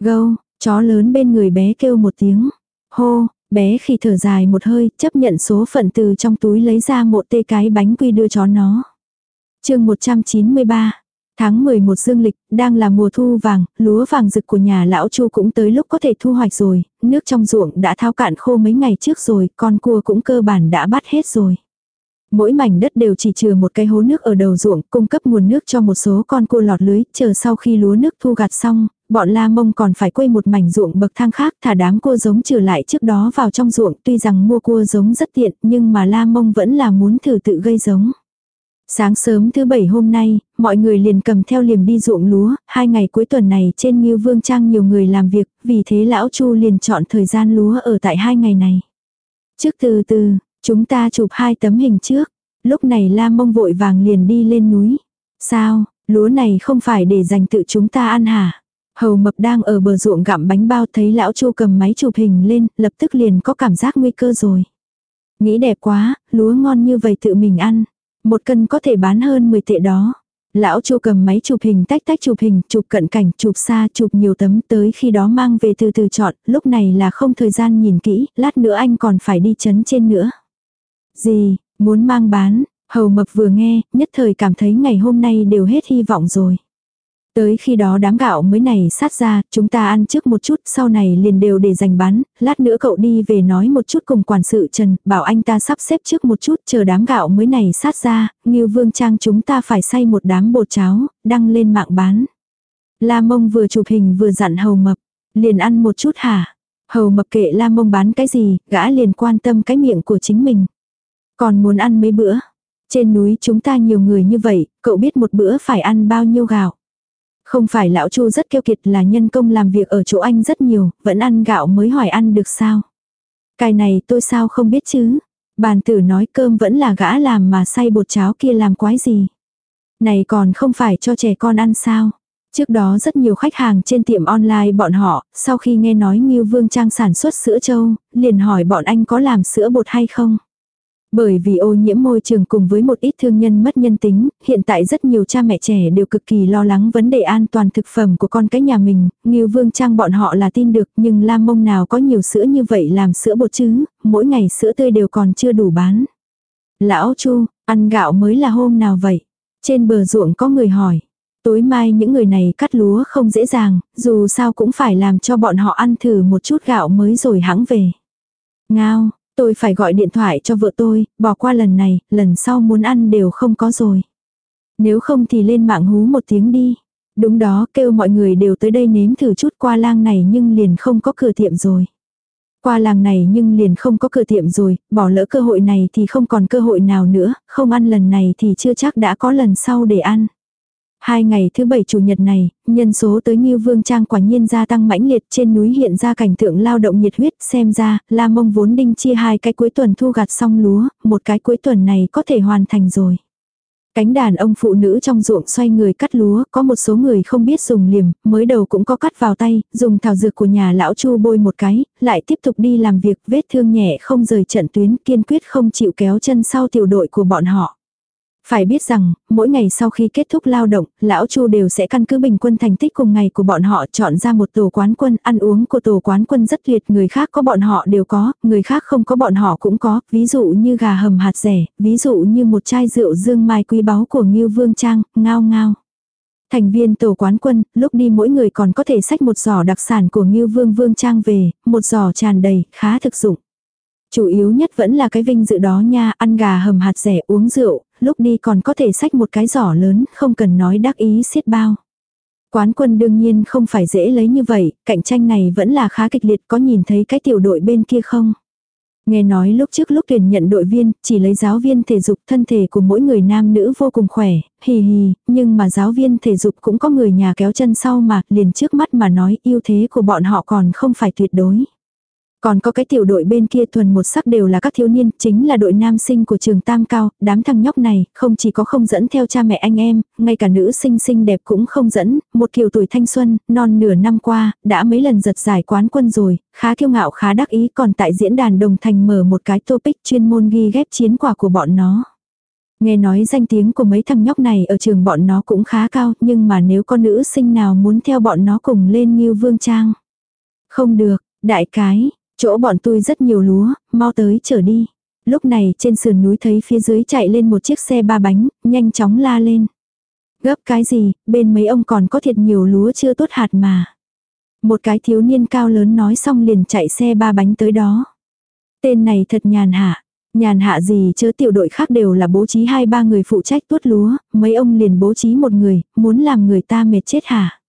Gâu, Chó lớn bên người bé kêu một tiếng. Hô, bé khi thở dài một hơi, chấp nhận số phận từ trong túi lấy ra một tê cái bánh quy đưa chó nó. chương 193 Tháng 11 dương lịch, đang là mùa thu vàng, lúa vàng rực của nhà lão Chu cũng tới lúc có thể thu hoạch rồi, nước trong ruộng đã thao cạn khô mấy ngày trước rồi, con cua cũng cơ bản đã bắt hết rồi. Mỗi mảnh đất đều chỉ trừ một cái hố nước ở đầu ruộng, cung cấp nguồn nước cho một số con cua lọt lưới, chờ sau khi lúa nước thu gặt xong, bọn la mông còn phải quay một mảnh ruộng bậc thang khác thả đám cua giống trừ lại trước đó vào trong ruộng tuy rằng mua cua giống rất tiện nhưng mà la mông vẫn là muốn thử tự gây giống. Sáng sớm thứ bảy hôm nay, mọi người liền cầm theo liềm đi ruộng lúa, hai ngày cuối tuần này trên Nghiêu Vương Trang nhiều người làm việc, vì thế lão Chu liền chọn thời gian lúa ở tại hai ngày này. Trước từ từ, chúng ta chụp hai tấm hình trước, lúc này la mông vội vàng liền đi lên núi. Sao, lúa này không phải để dành tự chúng ta ăn hả? Hầu mập đang ở bờ ruộng gặm bánh bao thấy lão chu cầm máy chụp hình lên, lập tức liền có cảm giác nguy cơ rồi. Nghĩ đẹp quá, lúa ngon như vậy tự mình ăn. Một cân có thể bán hơn 10 tệ đó. Lão chu cầm máy chụp hình tách tách chụp hình, chụp cận cảnh, chụp xa, chụp nhiều tấm tới khi đó mang về từ từ chọn, lúc này là không thời gian nhìn kỹ, lát nữa anh còn phải đi chấn trên nữa. Gì, muốn mang bán, hầu mập vừa nghe, nhất thời cảm thấy ngày hôm nay đều hết hy vọng rồi. Tới khi đó đám gạo mới này sát ra, chúng ta ăn trước một chút, sau này liền đều để dành bán, lát nữa cậu đi về nói một chút cùng quản sự Trần, bảo anh ta sắp xếp trước một chút, chờ đám gạo mới này sát ra, Ngưu Vương Trang chúng ta phải xay một đám bột cháo, đăng lên mạng bán. La Mông vừa chụp hình vừa dặn hầu mập, liền ăn một chút hả? Hầu mập kệ La Mông bán cái gì, gã liền quan tâm cái miệng của chính mình. Còn muốn ăn mấy bữa? Trên núi chúng ta nhiều người như vậy, cậu biết một bữa phải ăn bao nhiêu gạo? Không phải lão Chu rất keo kiệt là nhân công làm việc ở chỗ anh rất nhiều, vẫn ăn gạo mới hỏi ăn được sao. Cái này tôi sao không biết chứ. Bàn tử nói cơm vẫn là gã làm mà xay bột cháo kia làm quái gì. Này còn không phải cho trẻ con ăn sao. Trước đó rất nhiều khách hàng trên tiệm online bọn họ, sau khi nghe nói Ngưu Vương Trang sản xuất sữa trâu, liền hỏi bọn anh có làm sữa bột hay không. Bởi vì ô nhiễm môi trường cùng với một ít thương nhân mất nhân tính, hiện tại rất nhiều cha mẹ trẻ đều cực kỳ lo lắng vấn đề an toàn thực phẩm của con cái nhà mình, Nghiêu Vương Trang bọn họ là tin được nhưng Lam Mông nào có nhiều sữa như vậy làm sữa bột chứ, mỗi ngày sữa tươi đều còn chưa đủ bán. Lão Chu, ăn gạo mới là hôm nào vậy? Trên bờ ruộng có người hỏi. Tối mai những người này cắt lúa không dễ dàng, dù sao cũng phải làm cho bọn họ ăn thử một chút gạo mới rồi hãng về. Ngao, Tôi phải gọi điện thoại cho vợ tôi, bỏ qua lần này, lần sau muốn ăn đều không có rồi. Nếu không thì lên mạng hú một tiếng đi. Đúng đó, kêu mọi người đều tới đây nếm thử chút qua lang này nhưng liền không có cửa tiệm rồi. Qua làng này nhưng liền không có cửa tiệm rồi, bỏ lỡ cơ hội này thì không còn cơ hội nào nữa, không ăn lần này thì chưa chắc đã có lần sau để ăn. Hai ngày thứ bảy chủ nhật này, nhân số tới Ngưu Vương Trang quả nhiên gia tăng mãnh liệt trên núi hiện ra cảnh tượng lao động nhiệt huyết xem ra, La Mông vốn đinh chia hai cái cuối tuần thu gặt xong lúa, một cái cuối tuần này có thể hoàn thành rồi. Cánh đàn ông phụ nữ trong ruộng xoay người cắt lúa, có một số người không biết dùng liềm, mới đầu cũng có cắt vào tay, dùng thảo dược của nhà lão chu bôi một cái, lại tiếp tục đi làm việc vết thương nhẹ không rời trận tuyến kiên quyết không chịu kéo chân sau tiểu đội của bọn họ. Phải biết rằng, mỗi ngày sau khi kết thúc lao động, lão Chu đều sẽ căn cứ bình quân thành tích cùng ngày của bọn họ chọn ra một tổ quán quân, ăn uống của tổ quán quân rất tuyệt, người khác có bọn họ đều có, người khác không có bọn họ cũng có, ví dụ như gà hầm hạt rẻ, ví dụ như một chai rượu dương mai quý báu của Ngưu Vương Trang, ngao ngao. Thành viên tổ quán quân, lúc đi mỗi người còn có thể xách một giỏ đặc sản của Ngưu Vương Vương Trang về, một giỏ tràn đầy, khá thực dụng. Chủ yếu nhất vẫn là cái vinh dự đó nha, ăn gà hầm hạt rẻ uống rượu, lúc đi còn có thể xách một cái giỏ lớn, không cần nói đắc ý xiết bao. Quán quân đương nhiên không phải dễ lấy như vậy, cạnh tranh này vẫn là khá kịch liệt có nhìn thấy cái tiểu đội bên kia không? Nghe nói lúc trước lúc tuyển nhận đội viên, chỉ lấy giáo viên thể dục thân thể của mỗi người nam nữ vô cùng khỏe, hì hì, nhưng mà giáo viên thể dục cũng có người nhà kéo chân sau mà, liền trước mắt mà nói ưu thế của bọn họ còn không phải tuyệt đối. Còn có cái tiểu đội bên kia thuần một sắc đều là các thiếu niên, chính là đội nam sinh của trường Tam Cao, đám thằng nhóc này, không chỉ có không dẫn theo cha mẹ anh em, ngay cả nữ sinh xinh đẹp cũng không dẫn, một kiểu tuổi thanh xuân, non nửa năm qua, đã mấy lần giật giải quán quân rồi, khá kiêu ngạo khá đắc ý còn tại diễn đàn đồng thành mở một cái topic chuyên môn ghi ghép chiến quả của bọn nó. Nghe nói danh tiếng của mấy thằng nhóc này ở trường bọn nó cũng khá cao, nhưng mà nếu có nữ sinh nào muốn theo bọn nó cùng lên như vương trang. Không được, đại cái, Chỗ bọn tôi rất nhiều lúa, mau tới trở đi. Lúc này trên sườn núi thấy phía dưới chạy lên một chiếc xe ba bánh, nhanh chóng la lên. Gấp cái gì, bên mấy ông còn có thiệt nhiều lúa chưa tốt hạt mà. Một cái thiếu niên cao lớn nói xong liền chạy xe ba bánh tới đó. Tên này thật nhàn hạ. Nhàn hạ gì chớ tiểu đội khác đều là bố trí hai ba người phụ trách tuốt lúa, mấy ông liền bố trí một người, muốn làm người ta mệt chết hả?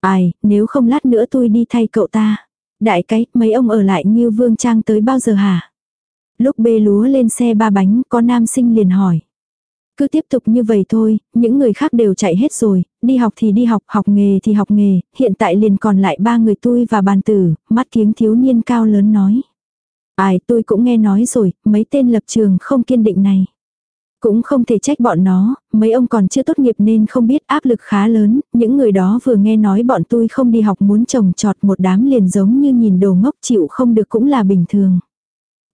Ai, nếu không lát nữa tôi đi thay cậu ta. Đại cái, mấy ông ở lại như vương trang tới bao giờ hả? Lúc bê lúa lên xe ba bánh, có nam sinh liền hỏi. Cứ tiếp tục như vậy thôi, những người khác đều chạy hết rồi, đi học thì đi học, học nghề thì học nghề, hiện tại liền còn lại ba người tôi và bàn tử, mắt kiếng thiếu niên cao lớn nói. Ai tôi cũng nghe nói rồi, mấy tên lập trường không kiên định này. Cũng không thể trách bọn nó, mấy ông còn chưa tốt nghiệp nên không biết áp lực khá lớn, những người đó vừa nghe nói bọn tôi không đi học muốn trồng trọt một đám liền giống như nhìn đồ ngốc chịu không được cũng là bình thường.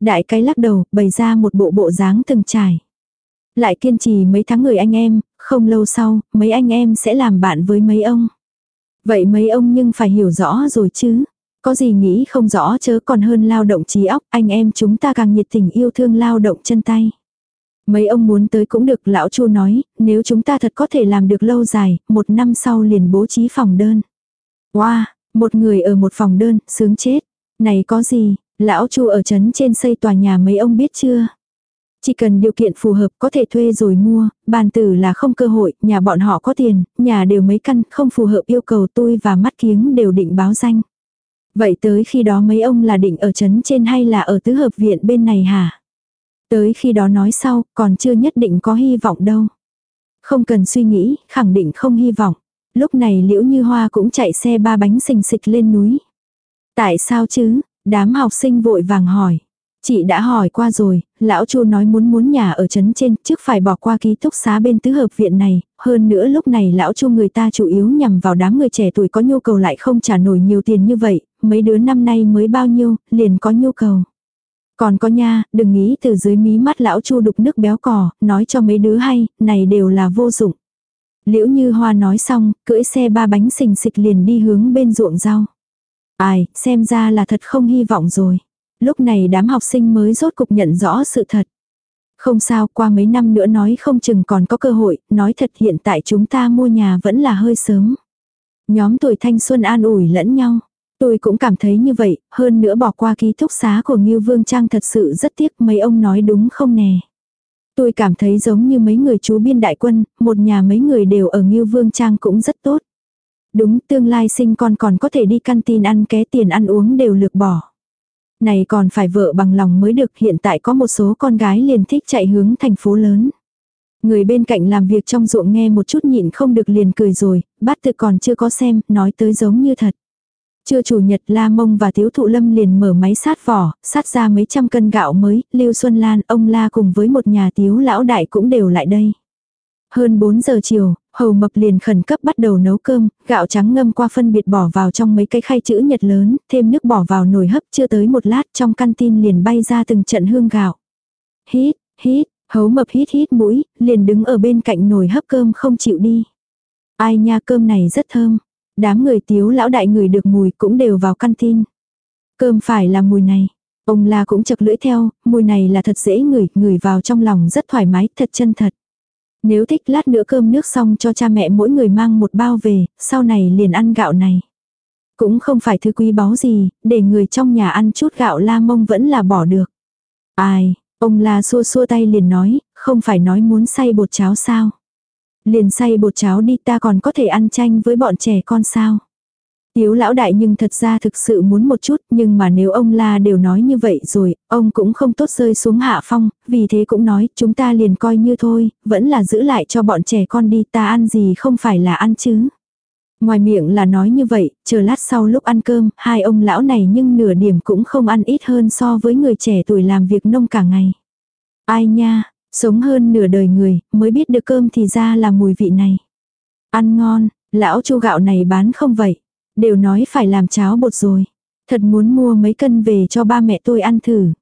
Đại cái lắc đầu, bày ra một bộ bộ dáng từng trải. Lại kiên trì mấy tháng người anh em, không lâu sau, mấy anh em sẽ làm bạn với mấy ông. Vậy mấy ông nhưng phải hiểu rõ rồi chứ. Có gì nghĩ không rõ chớ còn hơn lao động trí óc, anh em chúng ta càng nhiệt tình yêu thương lao động chân tay. Mấy ông muốn tới cũng được, lão Chu nói, nếu chúng ta thật có thể làm được lâu dài, một năm sau liền bố trí phòng đơn. Wow, một người ở một phòng đơn, sướng chết. Này có gì, lão Chu ở trấn trên xây tòa nhà mấy ông biết chưa? Chỉ cần điều kiện phù hợp có thể thuê rồi mua, bàn tử là không cơ hội, nhà bọn họ có tiền, nhà đều mấy căn, không phù hợp yêu cầu tôi và mắt kiếng đều định báo danh. Vậy tới khi đó mấy ông là định ở trấn trên hay là ở tứ hợp viện bên này hả? Tới khi đó nói sau, còn chưa nhất định có hy vọng đâu. Không cần suy nghĩ, khẳng định không hy vọng. Lúc này liễu như hoa cũng chạy xe ba bánh xình xịch lên núi. Tại sao chứ? Đám học sinh vội vàng hỏi. Chị đã hỏi qua rồi, lão chu nói muốn muốn nhà ở trấn trên trước phải bỏ qua ký túc xá bên tứ hợp viện này, hơn nữa lúc này lão chu người ta chủ yếu nhằm vào đám người trẻ tuổi có nhu cầu lại không trả nổi nhiều tiền như vậy, mấy đứa năm nay mới bao nhiêu, liền có nhu cầu. Còn có nha, đừng nghĩ từ dưới mí mắt lão chu đục nước béo cò, nói cho mấy đứa hay, này đều là vô dụng. Liễu như hoa nói xong, cưỡi xe ba bánh xình xịch liền đi hướng bên ruộng rau. Ai, xem ra là thật không hy vọng rồi. Lúc này đám học sinh mới rốt cục nhận rõ sự thật. Không sao, qua mấy năm nữa nói không chừng còn có cơ hội, nói thật hiện tại chúng ta mua nhà vẫn là hơi sớm. Nhóm tuổi thanh xuân an ủi lẫn nhau. Tôi cũng cảm thấy như vậy, hơn nữa bỏ qua ký túc xá của Ngưu Vương Trang thật sự rất tiếc mấy ông nói đúng không nè. Tôi cảm thấy giống như mấy người chú biên đại quân, một nhà mấy người đều ở Ngưu Vương Trang cũng rất tốt. Đúng tương lai sinh con còn có thể đi căn tin ăn ké tiền ăn uống đều lược bỏ. Này còn phải vợ bằng lòng mới được hiện tại có một số con gái liền thích chạy hướng thành phố lớn. Người bên cạnh làm việc trong ruộng nghe một chút nhịn không được liền cười rồi, bát tự còn chưa có xem, nói tới giống như thật. Trưa chủ nhật La Mông và Tiếu Thụ Lâm liền mở máy sát vỏ, sát ra mấy trăm cân gạo mới, Lưu Xuân Lan, ông La cùng với một nhà Tiếu lão đại cũng đều lại đây. Hơn 4 giờ chiều, hầu mập liền khẩn cấp bắt đầu nấu cơm, gạo trắng ngâm qua phân biệt bỏ vào trong mấy cái khay chữ nhật lớn, thêm nước bỏ vào nồi hấp chưa tới một lát trong căn tin liền bay ra từng trận hương gạo. Hít, hít, hấu mập hít hít mũi, liền đứng ở bên cạnh nồi hấp cơm không chịu đi. Ai nha cơm này rất thơm. Đám người tiếu lão đại người được mùi cũng đều vào căn tin. Cơm phải là mùi này. Ông la cũng chật lưỡi theo, mùi này là thật dễ ngửi, ngửi vào trong lòng rất thoải mái, thật chân thật. Nếu thích lát nữa cơm nước xong cho cha mẹ mỗi người mang một bao về, sau này liền ăn gạo này. Cũng không phải thứ quý báu gì, để người trong nhà ăn chút gạo la mông vẫn là bỏ được. Ai, ông la xua xua tay liền nói, không phải nói muốn xay bột cháo sao. Liền say bột cháo đi ta còn có thể ăn chanh với bọn trẻ con sao. Tiếu lão đại nhưng thật ra thực sự muốn một chút, nhưng mà nếu ông la đều nói như vậy rồi, ông cũng không tốt rơi xuống hạ phong, vì thế cũng nói, chúng ta liền coi như thôi, vẫn là giữ lại cho bọn trẻ con đi, ta ăn gì không phải là ăn chứ. Ngoài miệng là nói như vậy, chờ lát sau lúc ăn cơm, hai ông lão này nhưng nửa điểm cũng không ăn ít hơn so với người trẻ tuổi làm việc nông cả ngày. Ai nha, sống hơn nửa đời người, mới biết được cơm thì ra là mùi vị này. Ăn ngon, lão chu gạo này bán không vậy. Đều nói phải làm cháo bột rồi. Thật muốn mua mấy cân về cho ba mẹ tôi ăn thử.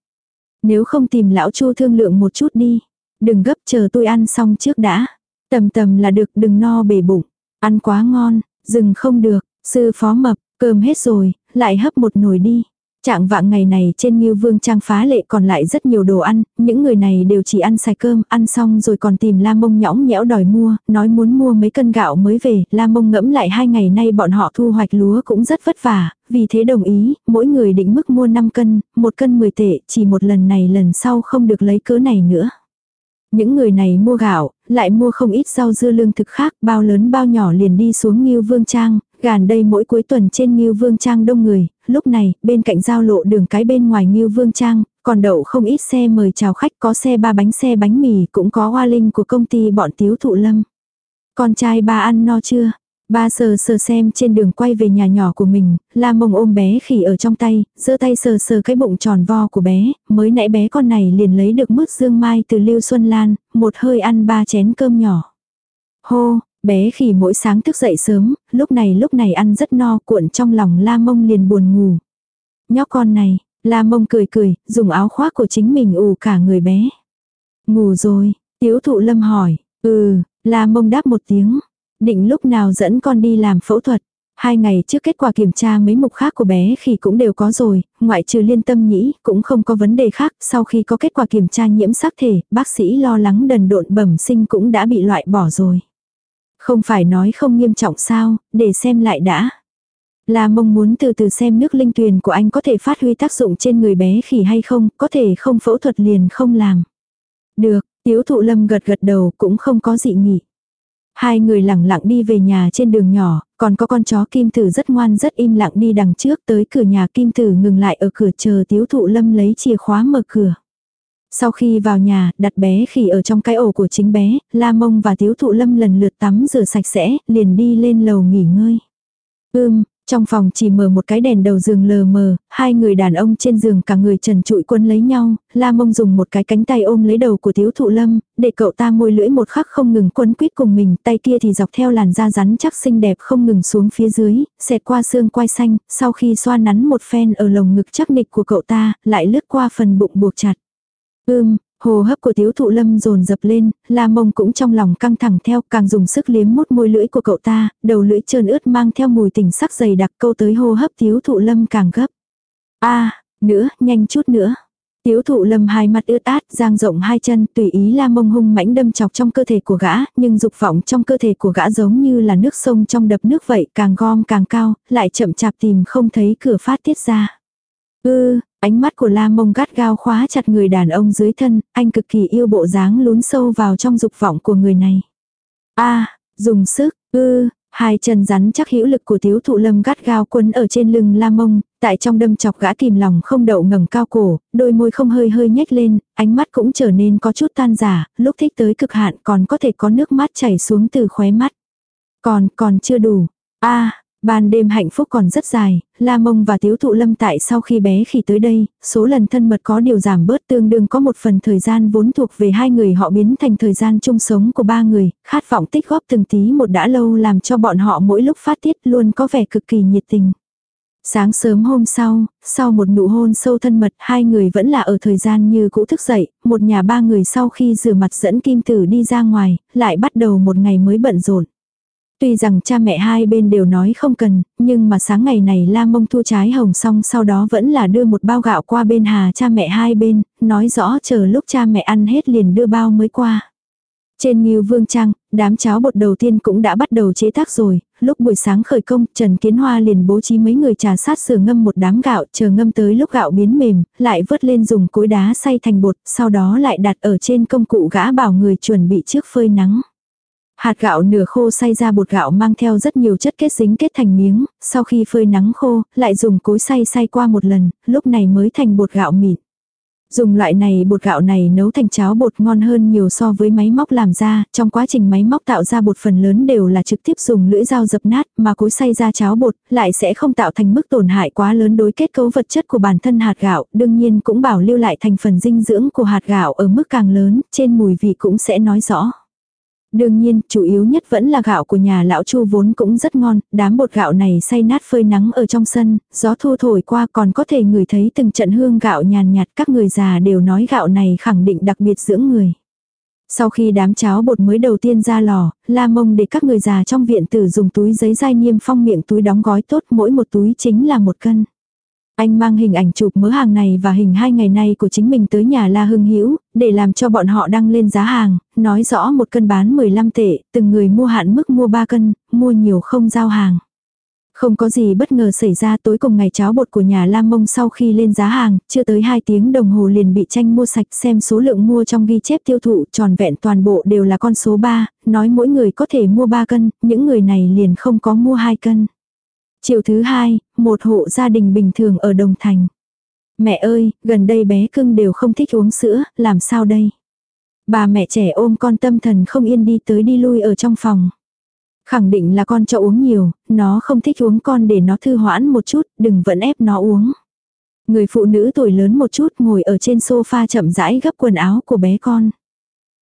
Nếu không tìm lão chu thương lượng một chút đi. Đừng gấp chờ tôi ăn xong trước đã. Tầm tầm là được đừng no bể bụng. Ăn quá ngon, dừng không được. Sư phó mập, cơm hết rồi, lại hấp một nồi đi. Trạng vạng ngày này trên Ngưu Vương Trang phá lệ còn lại rất nhiều đồ ăn, những người này đều chỉ ăn xài cơm, ăn xong rồi còn tìm La Mông nhõng nhẽo đòi mua, nói muốn mua mấy cân gạo mới về, La Mông ngẫm lại hai ngày nay bọn họ thu hoạch lúa cũng rất vất vả, vì thế đồng ý, mỗi người định mức mua 5 cân, một cân 10 tệ, chỉ một lần này lần sau không được lấy cớ này nữa. Những người này mua gạo, lại mua không ít rau dưa lương thực khác, bao lớn bao nhỏ liền đi xuống Ngưu Vương Trang, Gàn đây mỗi cuối tuần trên Ngưu Vương Trang đông người, lúc này, bên cạnh giao lộ đường cái bên ngoài như Vương Trang, còn đậu không ít xe mời chào khách có xe ba bánh xe bánh mì cũng có hoa linh của công ty bọn tiếu thụ lâm. Con trai ba ăn no chưa? Ba sờ sờ xem trên đường quay về nhà nhỏ của mình, la mông ôm bé khỉ ở trong tay, giơ tay sờ sờ cái bụng tròn vo của bé, mới nãy bé con này liền lấy được mứt dương mai từ Lưu Xuân Lan, một hơi ăn ba chén cơm nhỏ. Hô, Bé khỉ mỗi sáng thức dậy sớm, lúc này lúc này ăn rất no cuộn trong lòng la mông liền buồn ngủ. Nhóc con này, la mông cười cười, dùng áo khoác của chính mình ù cả người bé. Ngủ rồi, tiếu thụ lâm hỏi, ừ, la mông đáp một tiếng. Định lúc nào dẫn con đi làm phẫu thuật. Hai ngày trước kết quả kiểm tra mấy mục khác của bé khi cũng đều có rồi, ngoại trừ liên tâm nhĩ, cũng không có vấn đề khác. Sau khi có kết quả kiểm tra nhiễm sắc thể, bác sĩ lo lắng đần độn bẩm sinh cũng đã bị loại bỏ rồi. Không phải nói không nghiêm trọng sao, để xem lại đã. Là mong muốn từ từ xem nước linh tuyền của anh có thể phát huy tác dụng trên người bé khỉ hay không, có thể không phẫu thuật liền không làm. Được, tiếu thụ lâm gật gật đầu cũng không có dị nghị. Hai người lẳng lặng đi về nhà trên đường nhỏ, còn có con chó kim tử rất ngoan rất im lặng đi đằng trước tới cửa nhà kim tử ngừng lại ở cửa chờ tiếu thụ lâm lấy chìa khóa mở cửa. Sau khi vào nhà, đặt bé khỉ ở trong cái ổ của chính bé, La Mông và Tiếu Thụ Lâm lần lượt tắm rửa sạch sẽ, liền đi lên lầu nghỉ ngơi. Ưm, trong phòng chỉ mở một cái đèn đầu giường lờ mờ, hai người đàn ông trên giường cả người trần trụi quân lấy nhau, La Mông dùng một cái cánh tay ôm lấy đầu của Tiếu Thụ Lâm, để cậu ta môi lưỡi một khắc không ngừng quấn quýt cùng mình, tay kia thì dọc theo làn da rắn chắc xinh đẹp không ngừng xuống phía dưới, xẹt qua xương quai xanh, sau khi xoa nắn một phen ở lồng ngực chắc nịch của cậu ta, lại lướt qua phần bụng buộc chặt. Ưm, hồ hấp của thiếu thụ lâm dồn dập lên, la mông cũng trong lòng căng thẳng theo, càng dùng sức liếm mút môi lưỡi của cậu ta, đầu lưỡi trơn ướt mang theo mùi tình sắc dày đặc câu tới hô hấp thiếu thụ lâm càng gấp. a nữa, nhanh chút nữa. Tiếu thụ lâm hai mặt ướt át, giang rộng hai chân, tùy ý la mông hung mãnh đâm chọc trong cơ thể của gã, nhưng dục vọng trong cơ thể của gã giống như là nước sông trong đập nước vậy, càng gom càng cao, lại chậm chạp tìm không thấy cửa phát tiết ra. Ư, Ánh mắt của La Mông gắt gao khóa chặt người đàn ông dưới thân, anh cực kỳ yêu bộ dáng lún sâu vào trong dục vọng của người này. A, dùng sức, ư, hai chân rắn chắc hữu lực của thiếu thụ lâm gắt gao quấn ở trên lưng La Mông, tại trong đâm chọc gã kìm lòng không đậu ngẩng cao cổ, đôi môi không hơi hơi nhếch lên, ánh mắt cũng trở nên có chút tan giả, lúc thích tới cực hạn còn có thể có nước mắt chảy xuống từ khóe mắt. Còn, còn chưa đủ. A, Ban đêm hạnh phúc còn rất dài, La Mông và Tiếu Thụ Lâm tại sau khi bé khi tới đây, số lần thân mật có điều giảm bớt tương đương có một phần thời gian vốn thuộc về hai người họ biến thành thời gian chung sống của ba người, khát vọng tích góp từng tí một đã lâu làm cho bọn họ mỗi lúc phát tiết luôn có vẻ cực kỳ nhiệt tình. Sáng sớm hôm sau, sau một nụ hôn sâu thân mật, hai người vẫn là ở thời gian như cũ thức dậy, một nhà ba người sau khi rửa mặt dẫn kim tử đi ra ngoài, lại bắt đầu một ngày mới bận rộn. Tuy rằng cha mẹ hai bên đều nói không cần, nhưng mà sáng ngày này la mông thu trái hồng xong sau đó vẫn là đưa một bao gạo qua bên hà cha mẹ hai bên, nói rõ chờ lúc cha mẹ ăn hết liền đưa bao mới qua. Trên Nghiêu Vương Trang, đám cháo bột đầu tiên cũng đã bắt đầu chế tác rồi, lúc buổi sáng khởi công, Trần Kiến Hoa liền bố trí mấy người trà sát sửa ngâm một đám gạo, chờ ngâm tới lúc gạo biến mềm, lại vớt lên dùng cối đá xay thành bột, sau đó lại đặt ở trên công cụ gã bảo người chuẩn bị trước phơi nắng. Hạt gạo nửa khô xay ra bột gạo mang theo rất nhiều chất kết dính kết thành miếng, sau khi phơi nắng khô, lại dùng cối xay xay qua một lần, lúc này mới thành bột gạo mịn. Dùng loại này bột gạo này nấu thành cháo bột ngon hơn nhiều so với máy móc làm ra, trong quá trình máy móc tạo ra bột phần lớn đều là trực tiếp dùng lưỡi dao dập nát, mà cối xay ra cháo bột lại sẽ không tạo thành mức tổn hại quá lớn đối kết cấu vật chất của bản thân hạt gạo, đương nhiên cũng bảo lưu lại thành phần dinh dưỡng của hạt gạo ở mức càng lớn, trên mùi vị cũng sẽ nói rõ. Đương nhiên, chủ yếu nhất vẫn là gạo của nhà lão Chu vốn cũng rất ngon, đám bột gạo này xay nát phơi nắng ở trong sân, gió thu thổi qua còn có thể ngửi thấy từng trận hương gạo nhàn nhạt, các người già đều nói gạo này khẳng định đặc biệt dưỡng người. Sau khi đám cháo bột mới đầu tiên ra lò, la mông để các người già trong viện tử dùng túi giấy dai niêm phong miệng túi đóng gói tốt mỗi một túi chính là một cân. Anh mang hình ảnh chụp mớ hàng này và hình hai ngày nay của chính mình tới nhà La Hưng Hữu để làm cho bọn họ đăng lên giá hàng, nói rõ một cân bán 15 tệ, từng người mua hạn mức mua 3 cân, mua nhiều không giao hàng. Không có gì bất ngờ xảy ra tối cùng ngày cháo bột của nhà Lam Mông sau khi lên giá hàng, chưa tới 2 tiếng đồng hồ liền bị tranh mua sạch xem số lượng mua trong ghi chép tiêu thụ tròn vẹn toàn bộ đều là con số 3, nói mỗi người có thể mua 3 cân, những người này liền không có mua 2 cân. Chiều thứ hai, một hộ gia đình bình thường ở Đồng Thành. Mẹ ơi, gần đây bé cưng đều không thích uống sữa, làm sao đây? Bà mẹ trẻ ôm con tâm thần không yên đi tới đi lui ở trong phòng. Khẳng định là con cho uống nhiều, nó không thích uống con để nó thư hoãn một chút, đừng vẫn ép nó uống. Người phụ nữ tuổi lớn một chút ngồi ở trên sofa chậm rãi gấp quần áo của bé con.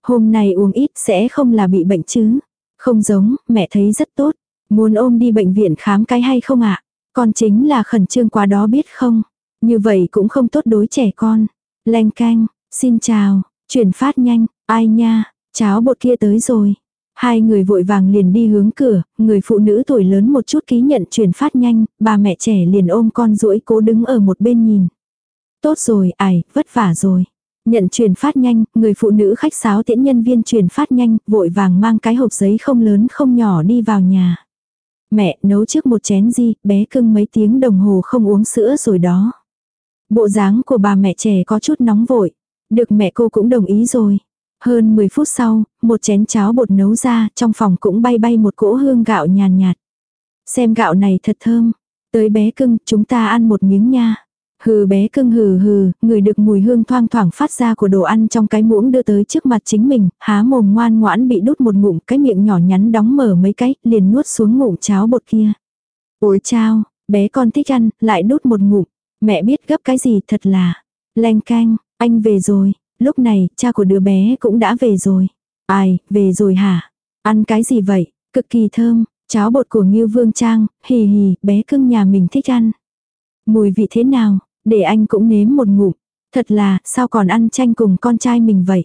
Hôm nay uống ít sẽ không là bị bệnh chứ. Không giống, mẹ thấy rất tốt. Muốn ôm đi bệnh viện khám cái hay không ạ? À? Con chính là khẩn trương quá đó biết không? Như vậy cũng không tốt đối trẻ con. Leng canh, xin chào, chuyển phát nhanh, ai nha, cháo bột kia tới rồi. Hai người vội vàng liền đi hướng cửa, người phụ nữ tuổi lớn một chút ký nhận chuyển phát nhanh, bà mẹ trẻ liền ôm con duỗi cố đứng ở một bên nhìn. Tốt rồi, ải, vất vả rồi. Nhận truyền phát nhanh, người phụ nữ khách sáo tiễn nhân viên truyền phát nhanh, vội vàng mang cái hộp giấy không lớn không nhỏ đi vào nhà. Mẹ, nấu trước một chén gì, bé cưng mấy tiếng đồng hồ không uống sữa rồi đó. Bộ dáng của bà mẹ trẻ có chút nóng vội. Được mẹ cô cũng đồng ý rồi. Hơn 10 phút sau, một chén cháo bột nấu ra, trong phòng cũng bay bay một cỗ hương gạo nhàn nhạt, Xem gạo này thật thơm. Tới bé cưng, chúng ta ăn một miếng nha. Hừ bé cưng hừ hừ, người được mùi hương thoang thoảng phát ra của đồ ăn trong cái muỗng đưa tới trước mặt chính mình, há mồm ngoan ngoãn bị đút một ngụm, cái miệng nhỏ nhắn đóng mở mấy cái, liền nuốt xuống ngụm cháo bột kia. Ôi chao, bé con thích ăn, lại đút một ngụm. Mẹ biết gấp cái gì thật là. lanh canh, anh về rồi. Lúc này, cha của đứa bé cũng đã về rồi. Ai, về rồi hả? Ăn cái gì vậy? Cực kỳ thơm, cháo bột của Ngưu Vương Trang, hì hì, bé cưng nhà mình thích ăn. Mùi vị thế nào? Để anh cũng nếm một ngụm. Thật là, sao còn ăn chanh cùng con trai mình vậy?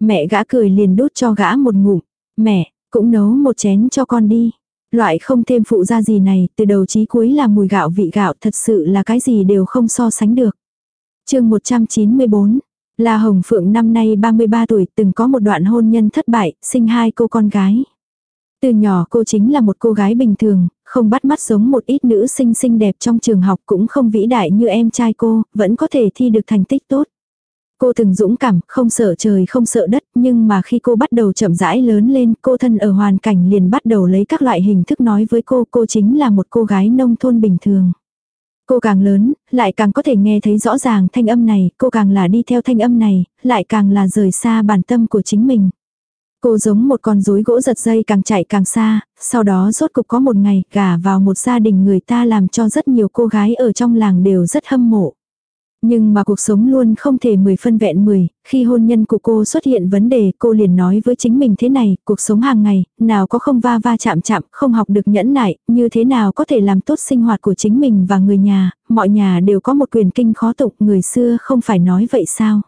Mẹ gã cười liền đút cho gã một ngụm. Mẹ, cũng nấu một chén cho con đi. Loại không thêm phụ gia gì này, từ đầu chí cuối là mùi gạo vị gạo thật sự là cái gì đều không so sánh được. chương 194, La Hồng Phượng năm nay 33 tuổi từng có một đoạn hôn nhân thất bại, sinh hai cô con gái. Từ nhỏ cô chính là một cô gái bình thường, không bắt mắt giống một ít nữ sinh xinh đẹp trong trường học cũng không vĩ đại như em trai cô, vẫn có thể thi được thành tích tốt. Cô từng dũng cảm, không sợ trời không sợ đất, nhưng mà khi cô bắt đầu chậm rãi lớn lên, cô thân ở hoàn cảnh liền bắt đầu lấy các loại hình thức nói với cô, cô chính là một cô gái nông thôn bình thường. Cô càng lớn, lại càng có thể nghe thấy rõ ràng thanh âm này, cô càng là đi theo thanh âm này, lại càng là rời xa bản tâm của chính mình. Cô giống một con rối gỗ giật dây càng chạy càng xa, sau đó rốt cục có một ngày gả vào một gia đình người ta làm cho rất nhiều cô gái ở trong làng đều rất hâm mộ. Nhưng mà cuộc sống luôn không thể mười phân vẹn mười, khi hôn nhân của cô xuất hiện vấn đề cô liền nói với chính mình thế này, cuộc sống hàng ngày, nào có không va va chạm chạm, không học được nhẫn nại, như thế nào có thể làm tốt sinh hoạt của chính mình và người nhà, mọi nhà đều có một quyền kinh khó tục, người xưa không phải nói vậy sao.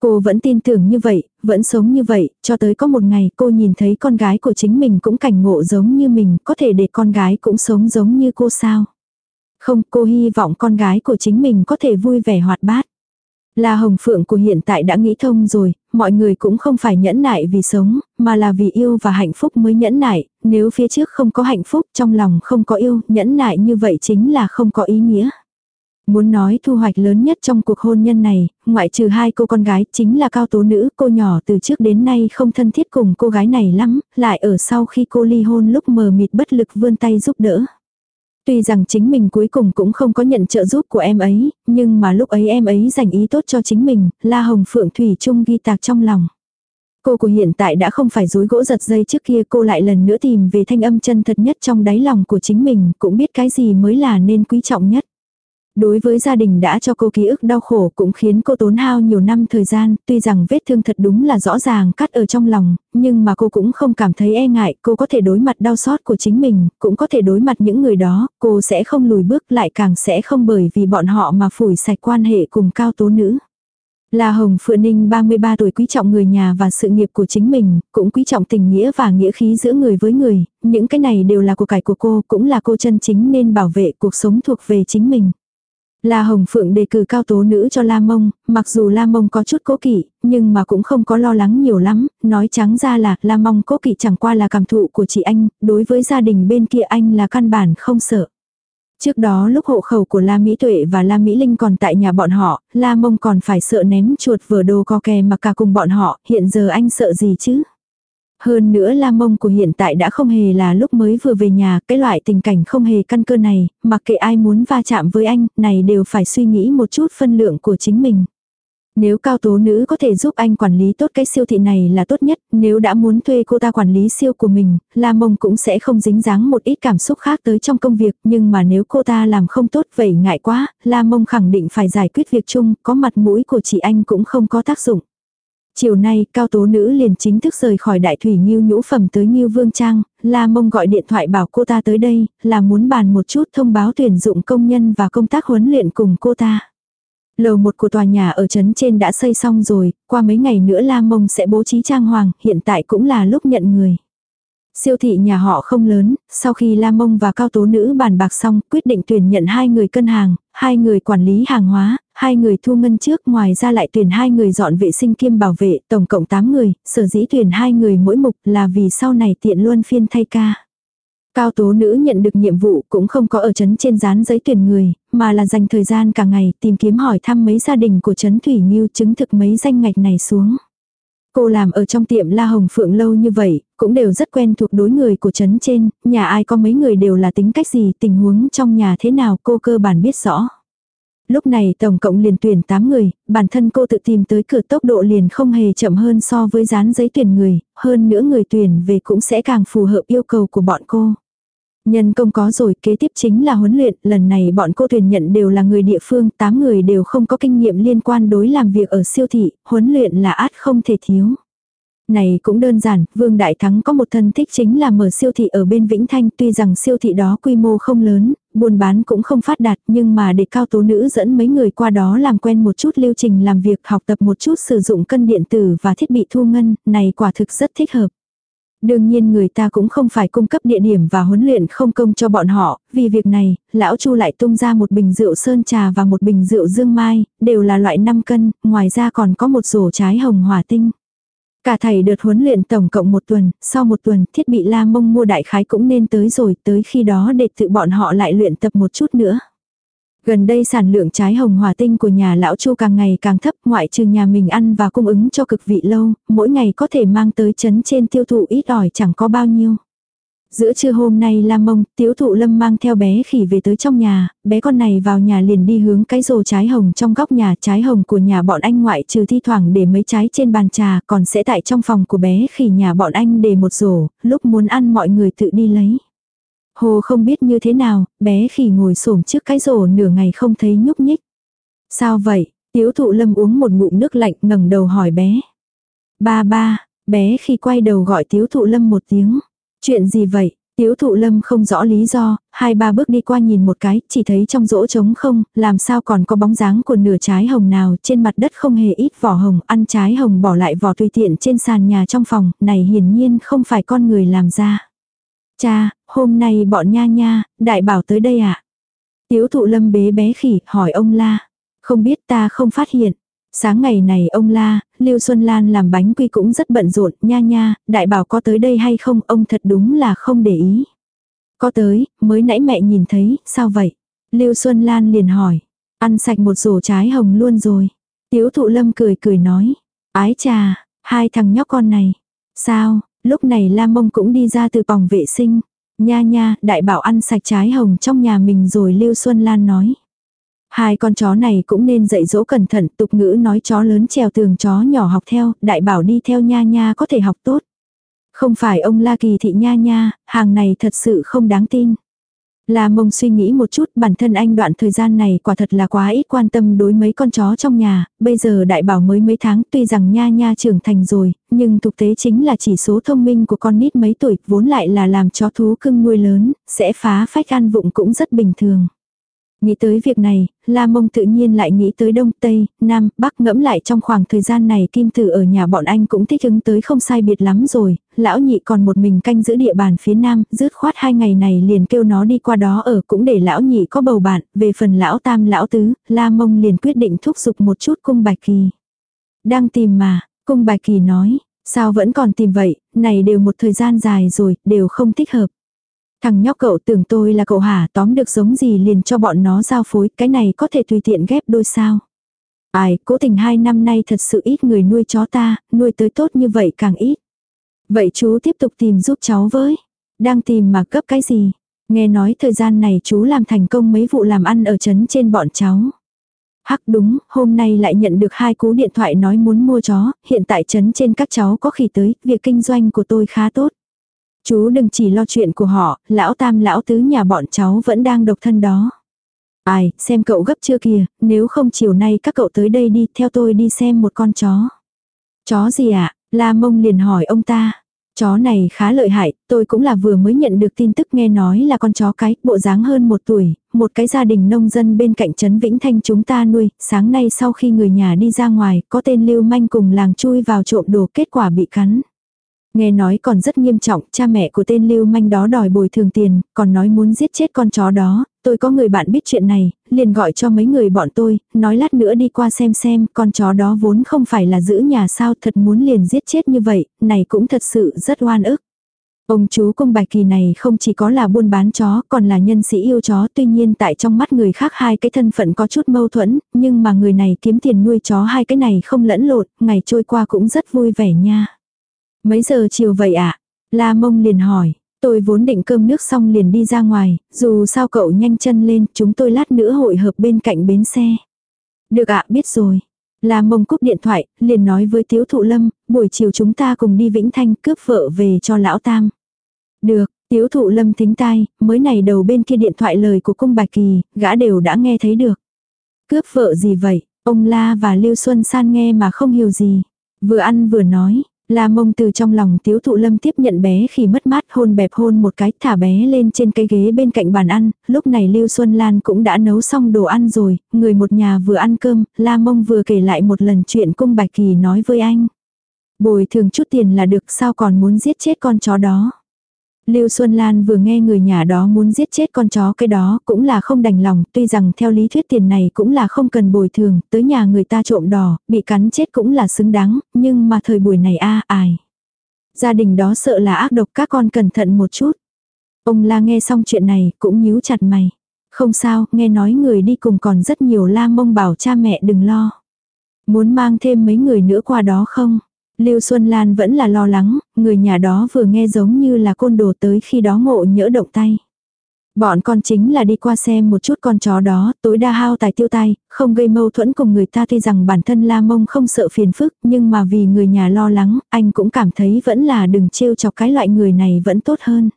Cô vẫn tin tưởng như vậy, vẫn sống như vậy, cho tới có một ngày cô nhìn thấy con gái của chính mình cũng cảnh ngộ giống như mình, có thể để con gái cũng sống giống như cô sao. Không, cô hy vọng con gái của chính mình có thể vui vẻ hoạt bát. La Hồng Phượng của hiện tại đã nghĩ thông rồi, mọi người cũng không phải nhẫn nại vì sống, mà là vì yêu và hạnh phúc mới nhẫn nại, nếu phía trước không có hạnh phúc, trong lòng không có yêu, nhẫn nại như vậy chính là không có ý nghĩa. Muốn nói thu hoạch lớn nhất trong cuộc hôn nhân này, ngoại trừ hai cô con gái chính là cao tố nữ, cô nhỏ từ trước đến nay không thân thiết cùng cô gái này lắm, lại ở sau khi cô ly hôn lúc mờ mịt bất lực vươn tay giúp đỡ. Tuy rằng chính mình cuối cùng cũng không có nhận trợ giúp của em ấy, nhưng mà lúc ấy em ấy dành ý tốt cho chính mình, La Hồng Phượng Thủy Trung ghi tạc trong lòng. Cô của hiện tại đã không phải dối gỗ giật dây trước kia cô lại lần nữa tìm về thanh âm chân thật nhất trong đáy lòng của chính mình, cũng biết cái gì mới là nên quý trọng nhất. Đối với gia đình đã cho cô ký ức đau khổ cũng khiến cô tốn hao nhiều năm thời gian, tuy rằng vết thương thật đúng là rõ ràng cắt ở trong lòng, nhưng mà cô cũng không cảm thấy e ngại, cô có thể đối mặt đau xót của chính mình, cũng có thể đối mặt những người đó, cô sẽ không lùi bước lại càng sẽ không bởi vì bọn họ mà phủi sạch quan hệ cùng cao tố nữ. là Hồng Phượng Ninh 33 tuổi quý trọng người nhà và sự nghiệp của chính mình, cũng quý trọng tình nghĩa và nghĩa khí giữa người với người, những cái này đều là của cải của cô, cũng là cô chân chính nên bảo vệ cuộc sống thuộc về chính mình. La Hồng Phượng đề cử cao tố nữ cho La Mông, mặc dù La Mông có chút cố kỵ, nhưng mà cũng không có lo lắng nhiều lắm, nói trắng ra là La Mông cố kỵ chẳng qua là cảm thụ của chị anh, đối với gia đình bên kia anh là căn bản không sợ. Trước đó lúc hộ khẩu của La Mỹ Tuệ và La Mỹ Linh còn tại nhà bọn họ, La Mông còn phải sợ ném chuột vừa đồ co kè mà cả cùng bọn họ, hiện giờ anh sợ gì chứ? Hơn nữa la mông của hiện tại đã không hề là lúc mới vừa về nhà, cái loại tình cảnh không hề căn cơ này, mặc kệ ai muốn va chạm với anh, này đều phải suy nghĩ một chút phân lượng của chính mình. Nếu cao tố nữ có thể giúp anh quản lý tốt cái siêu thị này là tốt nhất, nếu đã muốn thuê cô ta quản lý siêu của mình, La Mông cũng sẽ không dính dáng một ít cảm xúc khác tới trong công việc, nhưng mà nếu cô ta làm không tốt vậy ngại quá, La Mông khẳng định phải giải quyết việc chung, có mặt mũi của chị anh cũng không có tác dụng. Chiều nay, cao tố nữ liền chính thức rời khỏi đại thủy nghiêu nhũ phẩm tới nghiêu vương trang, La Mông gọi điện thoại bảo cô ta tới đây, là muốn bàn một chút thông báo tuyển dụng công nhân và công tác huấn luyện cùng cô ta. Lầu một của tòa nhà ở trấn trên đã xây xong rồi, qua mấy ngày nữa La Mông sẽ bố trí trang hoàng, hiện tại cũng là lúc nhận người. Siêu thị nhà họ không lớn, sau khi La Mông và Cao Tố Nữ bàn bạc xong, quyết định tuyển nhận hai người cân hàng, hai người quản lý hàng hóa, hai người thu ngân trước, ngoài ra lại tuyển hai người dọn vệ sinh kiêm bảo vệ, tổng cộng 8 người, sở dĩ tuyển hai người mỗi mục là vì sau này tiện luôn phiên thay ca. Cao tố nữ nhận được nhiệm vụ cũng không có ở chấn trên dán giấy tuyển người, mà là dành thời gian cả ngày tìm kiếm hỏi thăm mấy gia đình của chấn Thủy Nhiêu chứng thực mấy danh ngạch này xuống. Cô làm ở trong tiệm La Hồng Phượng lâu như vậy, cũng đều rất quen thuộc đối người của chấn trên, nhà ai có mấy người đều là tính cách gì, tình huống trong nhà thế nào cô cơ bản biết rõ. Lúc này tổng cộng liền tuyển 8 người, bản thân cô tự tìm tới cửa tốc độ liền không hề chậm hơn so với dán giấy tuyển người, hơn nữa người tuyển về cũng sẽ càng phù hợp yêu cầu của bọn cô. Nhân công có rồi, kế tiếp chính là huấn luyện, lần này bọn cô tuyển nhận đều là người địa phương, 8 người đều không có kinh nghiệm liên quan đối làm việc ở siêu thị, huấn luyện là át không thể thiếu. Này cũng đơn giản, Vương Đại Thắng có một thân thích chính là mở siêu thị ở bên Vĩnh Thanh, tuy rằng siêu thị đó quy mô không lớn, buôn bán cũng không phát đạt, nhưng mà để cao tố nữ dẫn mấy người qua đó làm quen một chút lưu trình làm việc, học tập một chút sử dụng cân điện tử và thiết bị thu ngân, này quả thực rất thích hợp. Đương nhiên người ta cũng không phải cung cấp địa điểm và huấn luyện không công cho bọn họ, vì việc này, lão Chu lại tung ra một bình rượu sơn trà và một bình rượu dương mai, đều là loại 5 cân, ngoài ra còn có một rổ trái hồng hỏa tinh. Cả thầy đợt huấn luyện tổng cộng một tuần, sau một tuần thiết bị la mông mua đại khái cũng nên tới rồi, tới khi đó để tự bọn họ lại luyện tập một chút nữa. Gần đây sản lượng trái hồng hòa tinh của nhà lão Chu càng ngày càng thấp, ngoại trừ nhà mình ăn và cung ứng cho cực vị lâu, mỗi ngày có thể mang tới chấn trên tiêu thụ ít ỏi chẳng có bao nhiêu. Giữa trưa hôm nay Lam Mông, Tiếu Thụ Lâm mang theo bé khỉ về tới trong nhà, bé con này vào nhà liền đi hướng cái rổ trái hồng trong góc nhà, trái hồng của nhà bọn anh ngoại trừ thi thoảng để mấy trái trên bàn trà, còn sẽ tại trong phòng của bé khỉ nhà bọn anh để một rổ, lúc muốn ăn mọi người tự đi lấy. Hồ không biết như thế nào, bé khỉ ngồi xổm trước cái rổ nửa ngày không thấy nhúc nhích. Sao vậy? Tiếu Thụ Lâm uống một ngụm nước lạnh ngẩng đầu hỏi bé. Ba ba, bé khi quay đầu gọi Tiếu Thụ Lâm một tiếng. Chuyện gì vậy? Tiếu thụ lâm không rõ lý do, hai ba bước đi qua nhìn một cái, chỉ thấy trong rỗ trống không, làm sao còn có bóng dáng của nửa trái hồng nào, trên mặt đất không hề ít vỏ hồng, ăn trái hồng bỏ lại vỏ tùy tiện trên sàn nhà trong phòng, này hiển nhiên không phải con người làm ra. Cha, hôm nay bọn nha nha, đại bảo tới đây ạ. À? Tiếu thụ lâm bế bé khỉ, hỏi ông la. Không biết ta không phát hiện. Sáng ngày này ông la, Lưu Xuân Lan làm bánh quy cũng rất bận rộn, nha nha, đại bảo có tới đây hay không, ông thật đúng là không để ý. Có tới, mới nãy mẹ nhìn thấy, sao vậy? Lưu Xuân Lan liền hỏi, ăn sạch một rổ trái hồng luôn rồi. Tiếu thụ lâm cười cười nói, ái trà, hai thằng nhóc con này. Sao, lúc này Lam Mông cũng đi ra từ phòng vệ sinh. Nha nha, đại bảo ăn sạch trái hồng trong nhà mình rồi Lưu Xuân Lan nói. Hai con chó này cũng nên dạy dỗ cẩn thận, tục ngữ nói chó lớn trèo tường chó nhỏ học theo, đại bảo đi theo nha nha có thể học tốt. Không phải ông La Kỳ thị nha nha, hàng này thật sự không đáng tin. La mông suy nghĩ một chút, bản thân anh đoạn thời gian này quả thật là quá ít quan tâm đối mấy con chó trong nhà, bây giờ đại bảo mới mấy tháng tuy rằng nha nha trưởng thành rồi, nhưng thực tế chính là chỉ số thông minh của con nít mấy tuổi, vốn lại là làm chó thú cưng nuôi lớn, sẽ phá phách ăn vụng cũng rất bình thường. Nghĩ tới việc này, La Mông tự nhiên lại nghĩ tới Đông, Tây, Nam, Bắc ngẫm lại trong khoảng thời gian này Kim Tử ở nhà bọn anh cũng thích ứng tới không sai biệt lắm rồi, lão nhị còn một mình canh giữ địa bàn phía Nam, rứt khoát hai ngày này liền kêu nó đi qua đó ở cũng để lão nhị có bầu bạn, về phần lão tam lão tứ, La Mông liền quyết định thúc giục một chút cung bạch kỳ. Đang tìm mà, cung bạch kỳ nói, sao vẫn còn tìm vậy, này đều một thời gian dài rồi, đều không thích hợp. Thằng nhóc cậu tưởng tôi là cậu hả tóm được giống gì liền cho bọn nó giao phối, cái này có thể tùy tiện ghép đôi sao. Ai, cố tình hai năm nay thật sự ít người nuôi chó ta, nuôi tới tốt như vậy càng ít. Vậy chú tiếp tục tìm giúp cháu với. Đang tìm mà cấp cái gì? Nghe nói thời gian này chú làm thành công mấy vụ làm ăn ở trấn trên bọn cháu. Hắc đúng, hôm nay lại nhận được hai cú điện thoại nói muốn mua chó, hiện tại trấn trên các cháu có khỉ tới, việc kinh doanh của tôi khá tốt. Chú đừng chỉ lo chuyện của họ, lão tam lão tứ nhà bọn cháu vẫn đang độc thân đó. Ai, xem cậu gấp chưa kìa, nếu không chiều nay các cậu tới đây đi, theo tôi đi xem một con chó. Chó gì ạ? À? La mông liền hỏi ông ta. Chó này khá lợi hại, tôi cũng là vừa mới nhận được tin tức nghe nói là con chó cái, bộ dáng hơn một tuổi, một cái gia đình nông dân bên cạnh trấn Vĩnh Thanh chúng ta nuôi, sáng nay sau khi người nhà đi ra ngoài, có tên lưu manh cùng làng chui vào trộm đồ kết quả bị cắn. Nghe nói còn rất nghiêm trọng, cha mẹ của tên lưu manh đó đòi bồi thường tiền, còn nói muốn giết chết con chó đó, tôi có người bạn biết chuyện này, liền gọi cho mấy người bọn tôi, nói lát nữa đi qua xem xem, con chó đó vốn không phải là giữ nhà sao thật muốn liền giết chết như vậy, này cũng thật sự rất oan ức. Ông chú công bài kỳ này không chỉ có là buôn bán chó, còn là nhân sĩ yêu chó, tuy nhiên tại trong mắt người khác hai cái thân phận có chút mâu thuẫn, nhưng mà người này kiếm tiền nuôi chó hai cái này không lẫn lộn, ngày trôi qua cũng rất vui vẻ nha. Mấy giờ chiều vậy ạ? À? La mông liền hỏi. Tôi vốn định cơm nước xong liền đi ra ngoài, dù sao cậu nhanh chân lên, chúng tôi lát nữa hội hợp bên cạnh bến xe. Được ạ, biết rồi. La mông cúp điện thoại, liền nói với Tiếu Thụ Lâm, buổi chiều chúng ta cùng đi Vĩnh Thanh cướp vợ về cho lão tam. Được, Tiếu Thụ Lâm thính tai, mới này đầu bên kia điện thoại lời của cung Bạch Kỳ, gã đều đã nghe thấy được. Cướp vợ gì vậy? Ông La và Lưu Xuân San nghe mà không hiểu gì. Vừa ăn vừa nói, La mông từ trong lòng tiếu thụ lâm tiếp nhận bé khi mất mát hôn bẹp hôn một cái thả bé lên trên cây ghế bên cạnh bàn ăn, lúc này Lưu Xuân Lan cũng đã nấu xong đồ ăn rồi, người một nhà vừa ăn cơm, La mông vừa kể lại một lần chuyện cung bạch kỳ nói với anh. Bồi thường chút tiền là được sao còn muốn giết chết con chó đó. Lưu Xuân Lan vừa nghe người nhà đó muốn giết chết con chó cái đó cũng là không đành lòng, tuy rằng theo lý thuyết tiền này cũng là không cần bồi thường, tới nhà người ta trộm đỏ, bị cắn chết cũng là xứng đáng, nhưng mà thời buổi này a ai. Gia đình đó sợ là ác độc các con cẩn thận một chút. Ông la nghe xong chuyện này cũng nhíu chặt mày. Không sao, nghe nói người đi cùng còn rất nhiều la mông bảo cha mẹ đừng lo. Muốn mang thêm mấy người nữa qua đó không? Lưu Xuân Lan vẫn là lo lắng, người nhà đó vừa nghe giống như là côn đồ tới khi đó ngộ nhỡ động tay. Bọn con chính là đi qua xem một chút con chó đó, tối đa hao tài tiêu tai, không gây mâu thuẫn cùng người ta tuy rằng bản thân La Mông không sợ phiền phức, nhưng mà vì người nhà lo lắng, anh cũng cảm thấy vẫn là đừng trêu chọc cái loại người này vẫn tốt hơn.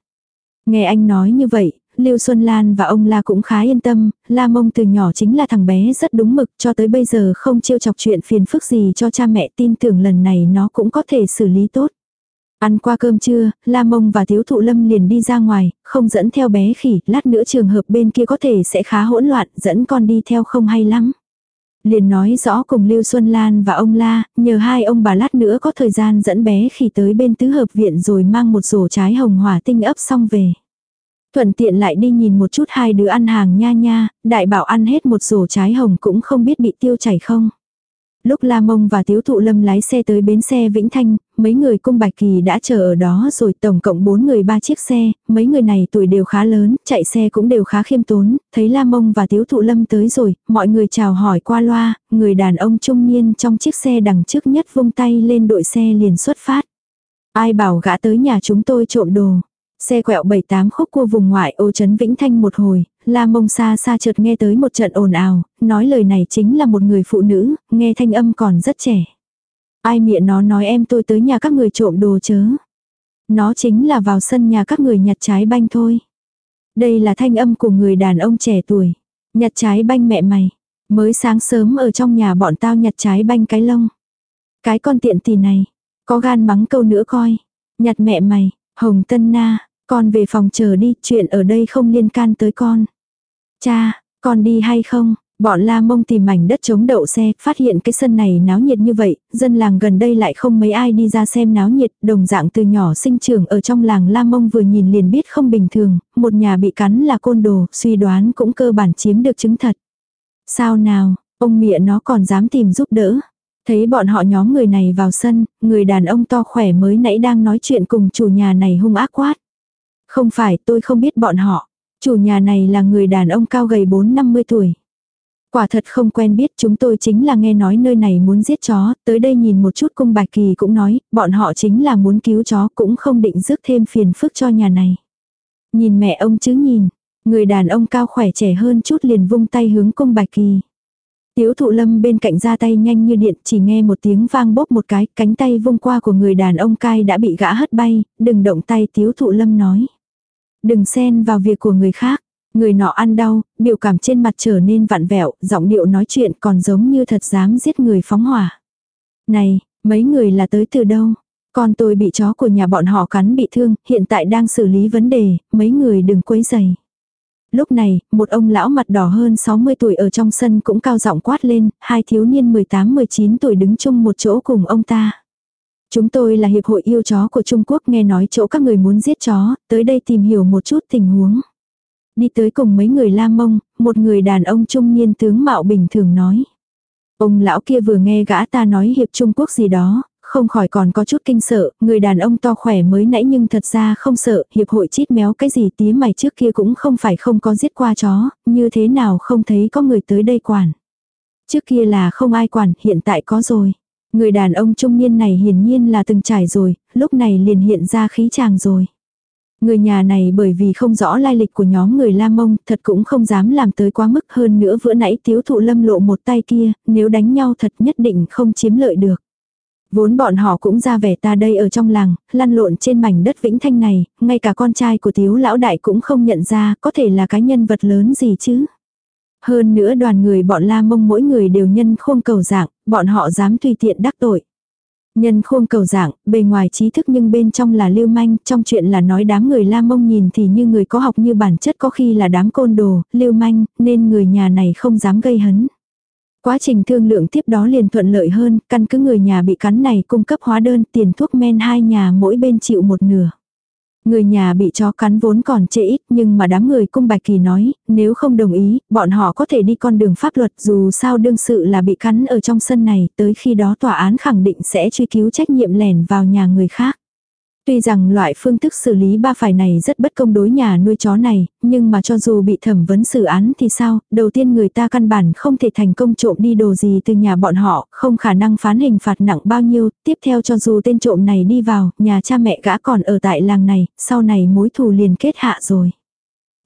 Nghe anh nói như vậy, Lưu Xuân Lan và ông La cũng khá yên tâm, La Mông từ nhỏ chính là thằng bé rất đúng mực cho tới bây giờ không trêu chọc chuyện phiền phức gì cho cha mẹ tin tưởng lần này nó cũng có thể xử lý tốt. Ăn qua cơm trưa, La Mông và Thiếu Thụ Lâm liền đi ra ngoài, không dẫn theo bé khỉ, lát nữa trường hợp bên kia có thể sẽ khá hỗn loạn, dẫn con đi theo không hay lắm. Liền nói rõ cùng Lưu Xuân Lan và ông La, nhờ hai ông bà lát nữa có thời gian dẫn bé khỉ tới bên tứ hợp viện rồi mang một rổ trái hồng hỏa tinh ấp xong về. Thuận tiện lại đi nhìn một chút hai đứa ăn hàng nha nha, đại bảo ăn hết một rổ trái hồng cũng không biết bị tiêu chảy không. Lúc La Mông và Tiếu Thụ Lâm lái xe tới bến xe Vĩnh Thanh, mấy người cung Bạch Kỳ đã chờ ở đó rồi tổng cộng bốn người ba chiếc xe, mấy người này tuổi đều khá lớn, chạy xe cũng đều khá khiêm tốn, thấy La Mông và Tiếu Thụ Lâm tới rồi, mọi người chào hỏi qua loa, người đàn ông trung niên trong chiếc xe đằng trước nhất vung tay lên đội xe liền xuất phát. Ai bảo gã tới nhà chúng tôi trộm đồ. Xe quẹo 7-8 khúc cua vùng ngoại ô trấn Vĩnh Thanh một hồi, La Mông xa xa chợt nghe tới một trận ồn ào, nói lời này chính là một người phụ nữ, nghe thanh âm còn rất trẻ. Ai miệng nó nói em tôi tới nhà các người trộm đồ chớ. Nó chính là vào sân nhà các người nhặt trái banh thôi. Đây là thanh âm của người đàn ông trẻ tuổi. Nhặt trái banh mẹ mày. Mới sáng sớm ở trong nhà bọn tao nhặt trái banh cái lông. Cái con tiện tì này. Có gan mắng câu nữa coi. Nhặt mẹ mày. Hồng Tân Na. Con về phòng chờ đi. Chuyện ở đây không liên can tới con. Cha, con đi hay không? Bọn la mông tìm mảnh đất chống đậu xe, phát hiện cái sân này náo nhiệt như vậy, dân làng gần đây lại không mấy ai đi ra xem náo nhiệt, đồng dạng từ nhỏ sinh trưởng ở trong làng la mông vừa nhìn liền biết không bình thường, một nhà bị cắn là côn đồ, suy đoán cũng cơ bản chiếm được chứng thật. Sao nào, ông mịa nó còn dám tìm giúp đỡ. Thấy bọn họ nhóm người này vào sân, người đàn ông to khỏe mới nãy đang nói chuyện cùng chủ nhà này hung ác quát. Không phải tôi không biết bọn họ. Chủ nhà này là người đàn ông cao gầy 4-50 tuổi. Quả thật không quen biết chúng tôi chính là nghe nói nơi này muốn giết chó, tới đây nhìn một chút cung bạch kỳ cũng nói, bọn họ chính là muốn cứu chó cũng không định rước thêm phiền phức cho nhà này. Nhìn mẹ ông chứ nhìn, người đàn ông cao khỏe trẻ hơn chút liền vung tay hướng cung bạch kỳ. Tiếu thụ lâm bên cạnh ra tay nhanh như điện chỉ nghe một tiếng vang bốp một cái, cánh tay vung qua của người đàn ông cai đã bị gã hất bay, đừng động tay tiếu thụ lâm nói. Đừng xen vào việc của người khác. Người nọ ăn đau, biểu cảm trên mặt trở nên vặn vẹo, giọng điệu nói chuyện còn giống như thật dám giết người phóng hỏa. Này, mấy người là tới từ đâu? Con tôi bị chó của nhà bọn họ cắn bị thương, hiện tại đang xử lý vấn đề, mấy người đừng quấy dày. Lúc này, một ông lão mặt đỏ hơn 60 tuổi ở trong sân cũng cao giọng quát lên, hai thiếu niên 18-19 tuổi đứng chung một chỗ cùng ông ta. Chúng tôi là hiệp hội yêu chó của Trung Quốc nghe nói chỗ các người muốn giết chó, tới đây tìm hiểu một chút tình huống. Đi tới cùng mấy người la mông, một người đàn ông trung niên tướng mạo bình thường nói. Ông lão kia vừa nghe gã ta nói hiệp Trung Quốc gì đó, không khỏi còn có chút kinh sợ, người đàn ông to khỏe mới nãy nhưng thật ra không sợ, hiệp hội chít méo cái gì tía mày trước kia cũng không phải không có giết qua chó, như thế nào không thấy có người tới đây quản. Trước kia là không ai quản, hiện tại có rồi. Người đàn ông trung niên này hiển nhiên là từng trải rồi, lúc này liền hiện ra khí chàng rồi. Người nhà này bởi vì không rõ lai lịch của nhóm người La Mông, thật cũng không dám làm tới quá mức hơn nữa vừa nãy tiếu thụ lâm lộ một tay kia, nếu đánh nhau thật nhất định không chiếm lợi được. Vốn bọn họ cũng ra vẻ ta đây ở trong làng, lăn lộn trên mảnh đất vĩnh thanh này, ngay cả con trai của tiếu lão đại cũng không nhận ra có thể là cái nhân vật lớn gì chứ. Hơn nữa đoàn người bọn la mông mỗi người đều nhân khôn cầu dạng, bọn họ dám tùy tiện đắc tội. Nhân khôn cầu dạng, bề ngoài trí thức nhưng bên trong là lưu manh, trong chuyện là nói đám người la mông nhìn thì như người có học như bản chất có khi là đám côn đồ, lưu manh, nên người nhà này không dám gây hấn. Quá trình thương lượng tiếp đó liền thuận lợi hơn, căn cứ người nhà bị cắn này cung cấp hóa đơn tiền thuốc men hai nhà mỗi bên chịu một nửa. Người nhà bị chó cắn vốn còn chê ít nhưng mà đám người cung bạch kỳ nói, nếu không đồng ý, bọn họ có thể đi con đường pháp luật dù sao đương sự là bị cắn ở trong sân này, tới khi đó tòa án khẳng định sẽ truy cứu trách nhiệm lẻn vào nhà người khác. Tuy rằng loại phương thức xử lý ba phải này rất bất công đối nhà nuôi chó này, nhưng mà cho dù bị thẩm vấn xử án thì sao, đầu tiên người ta căn bản không thể thành công trộm đi đồ gì từ nhà bọn họ, không khả năng phán hình phạt nặng bao nhiêu, tiếp theo cho dù tên trộm này đi vào, nhà cha mẹ gã còn ở tại làng này, sau này mối thù liền kết hạ rồi.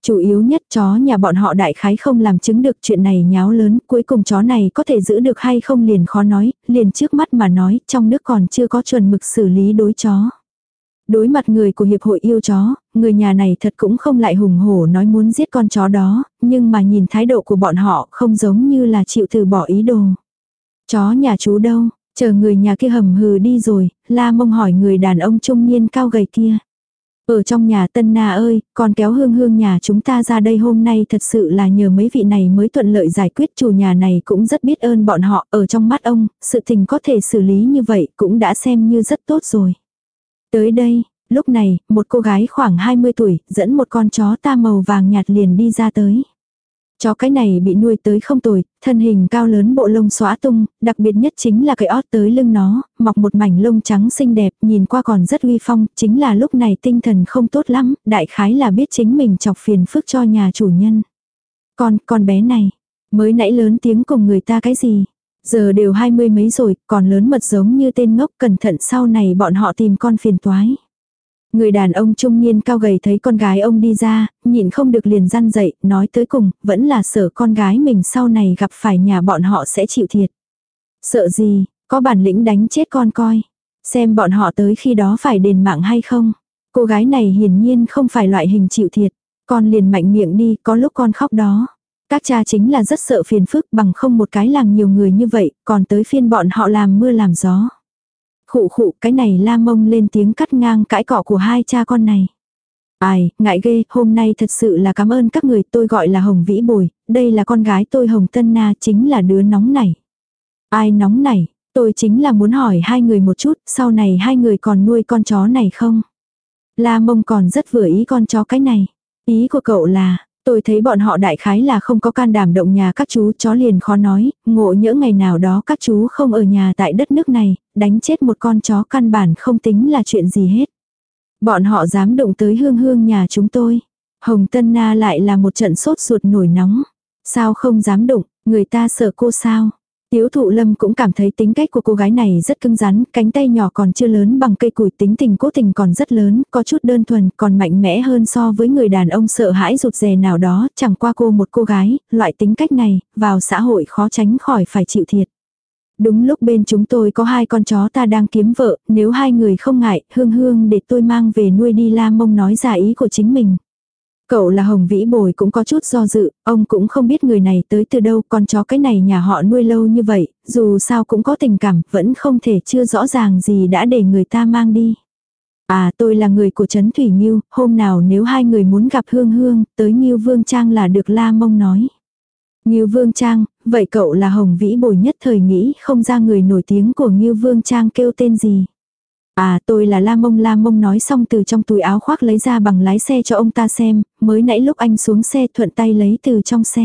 Chủ yếu nhất chó nhà bọn họ đại khái không làm chứng được chuyện này nháo lớn, cuối cùng chó này có thể giữ được hay không liền khó nói, liền trước mắt mà nói, trong nước còn chưa có chuẩn mực xử lý đối chó. Đối mặt người của hiệp hội yêu chó, người nhà này thật cũng không lại hùng hổ nói muốn giết con chó đó, nhưng mà nhìn thái độ của bọn họ không giống như là chịu từ bỏ ý đồ. Chó nhà chú đâu, chờ người nhà kia hầm hừ đi rồi, la mông hỏi người đàn ông trung niên cao gầy kia. Ở trong nhà Tân Na ơi, con kéo hương hương nhà chúng ta ra đây hôm nay thật sự là nhờ mấy vị này mới thuận lợi giải quyết chủ nhà này cũng rất biết ơn bọn họ ở trong mắt ông, sự tình có thể xử lý như vậy cũng đã xem như rất tốt rồi. Tới đây, lúc này, một cô gái khoảng 20 tuổi, dẫn một con chó ta màu vàng nhạt liền đi ra tới. Chó cái này bị nuôi tới không tồi, thân hình cao lớn bộ lông xóa tung, đặc biệt nhất chính là cái ót tới lưng nó, mọc một mảnh lông trắng xinh đẹp, nhìn qua còn rất uy phong, chính là lúc này tinh thần không tốt lắm, đại khái là biết chính mình chọc phiền phức cho nhà chủ nhân. Con, con bé này, mới nãy lớn tiếng cùng người ta cái gì? Giờ đều hai mươi mấy rồi, còn lớn mật giống như tên ngốc cẩn thận sau này bọn họ tìm con phiền toái. Người đàn ông trung niên cao gầy thấy con gái ông đi ra, nhịn không được liền răn dậy, nói tới cùng, vẫn là sợ con gái mình sau này gặp phải nhà bọn họ sẽ chịu thiệt. Sợ gì, có bản lĩnh đánh chết con coi. Xem bọn họ tới khi đó phải đền mạng hay không. Cô gái này hiển nhiên không phải loại hình chịu thiệt. Con liền mạnh miệng đi, có lúc con khóc đó. Các cha chính là rất sợ phiền phức bằng không một cái làng nhiều người như vậy, còn tới phiên bọn họ làm mưa làm gió. Khụ khụ cái này la mông lên tiếng cắt ngang cãi cọ của hai cha con này. Ai, ngại ghê, hôm nay thật sự là cảm ơn các người, tôi gọi là Hồng Vĩ Bồi, đây là con gái tôi Hồng Tân Na chính là đứa nóng này. Ai nóng này, tôi chính là muốn hỏi hai người một chút, sau này hai người còn nuôi con chó này không? La mông còn rất vừa ý con chó cái này. Ý của cậu là, Tôi thấy bọn họ đại khái là không có can đảm động nhà các chú chó liền khó nói, ngộ nhỡ ngày nào đó các chú không ở nhà tại đất nước này, đánh chết một con chó căn bản không tính là chuyện gì hết. Bọn họ dám động tới hương hương nhà chúng tôi. Hồng Tân Na lại là một trận sốt ruột nổi nóng. Sao không dám đụng, người ta sợ cô sao? Tiếu thụ lâm cũng cảm thấy tính cách của cô gái này rất cứng rắn, cánh tay nhỏ còn chưa lớn bằng cây củi tính tình cố tình còn rất lớn, có chút đơn thuần, còn mạnh mẽ hơn so với người đàn ông sợ hãi rụt rè nào đó, chẳng qua cô một cô gái, loại tính cách này, vào xã hội khó tránh khỏi phải chịu thiệt. Đúng lúc bên chúng tôi có hai con chó ta đang kiếm vợ, nếu hai người không ngại, hương hương để tôi mang về nuôi đi la mông nói giả ý của chính mình. Cậu là Hồng Vĩ Bồi cũng có chút do dự, ông cũng không biết người này tới từ đâu, con chó cái này nhà họ nuôi lâu như vậy, dù sao cũng có tình cảm, vẫn không thể chưa rõ ràng gì đã để người ta mang đi. À tôi là người của Trấn Thủy Nhiêu, hôm nào nếu hai người muốn gặp Hương Hương, tới Nhiêu Vương Trang là được La Mông nói. Nhiêu Vương Trang, vậy cậu là Hồng Vĩ Bồi nhất thời nghĩ không ra người nổi tiếng của Nhiêu Vương Trang kêu tên gì. À tôi là La Mông La Mông nói xong từ trong túi áo khoác lấy ra bằng lái xe cho ông ta xem, mới nãy lúc anh xuống xe thuận tay lấy từ trong xe.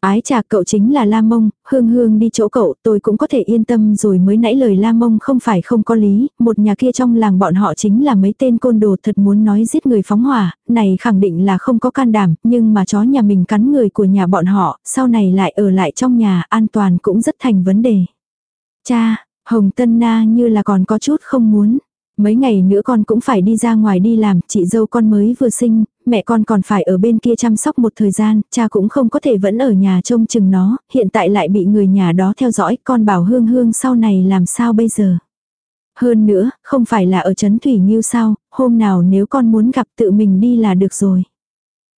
Ái chà cậu chính là La Mông, hương hương đi chỗ cậu tôi cũng có thể yên tâm rồi mới nãy lời La Mông không phải không có lý, một nhà kia trong làng bọn họ chính là mấy tên côn đồ thật muốn nói giết người phóng hỏa, này khẳng định là không có can đảm, nhưng mà chó nhà mình cắn người của nhà bọn họ, sau này lại ở lại trong nhà an toàn cũng rất thành vấn đề. Cha, Hồng Tân Na như là còn có chút không muốn. Mấy ngày nữa con cũng phải đi ra ngoài đi làm, chị dâu con mới vừa sinh, mẹ con còn phải ở bên kia chăm sóc một thời gian, cha cũng không có thể vẫn ở nhà trông chừng nó, hiện tại lại bị người nhà đó theo dõi, con bảo hương hương sau này làm sao bây giờ. Hơn nữa, không phải là ở Trấn Thủy Nhiêu sao, hôm nào nếu con muốn gặp tự mình đi là được rồi.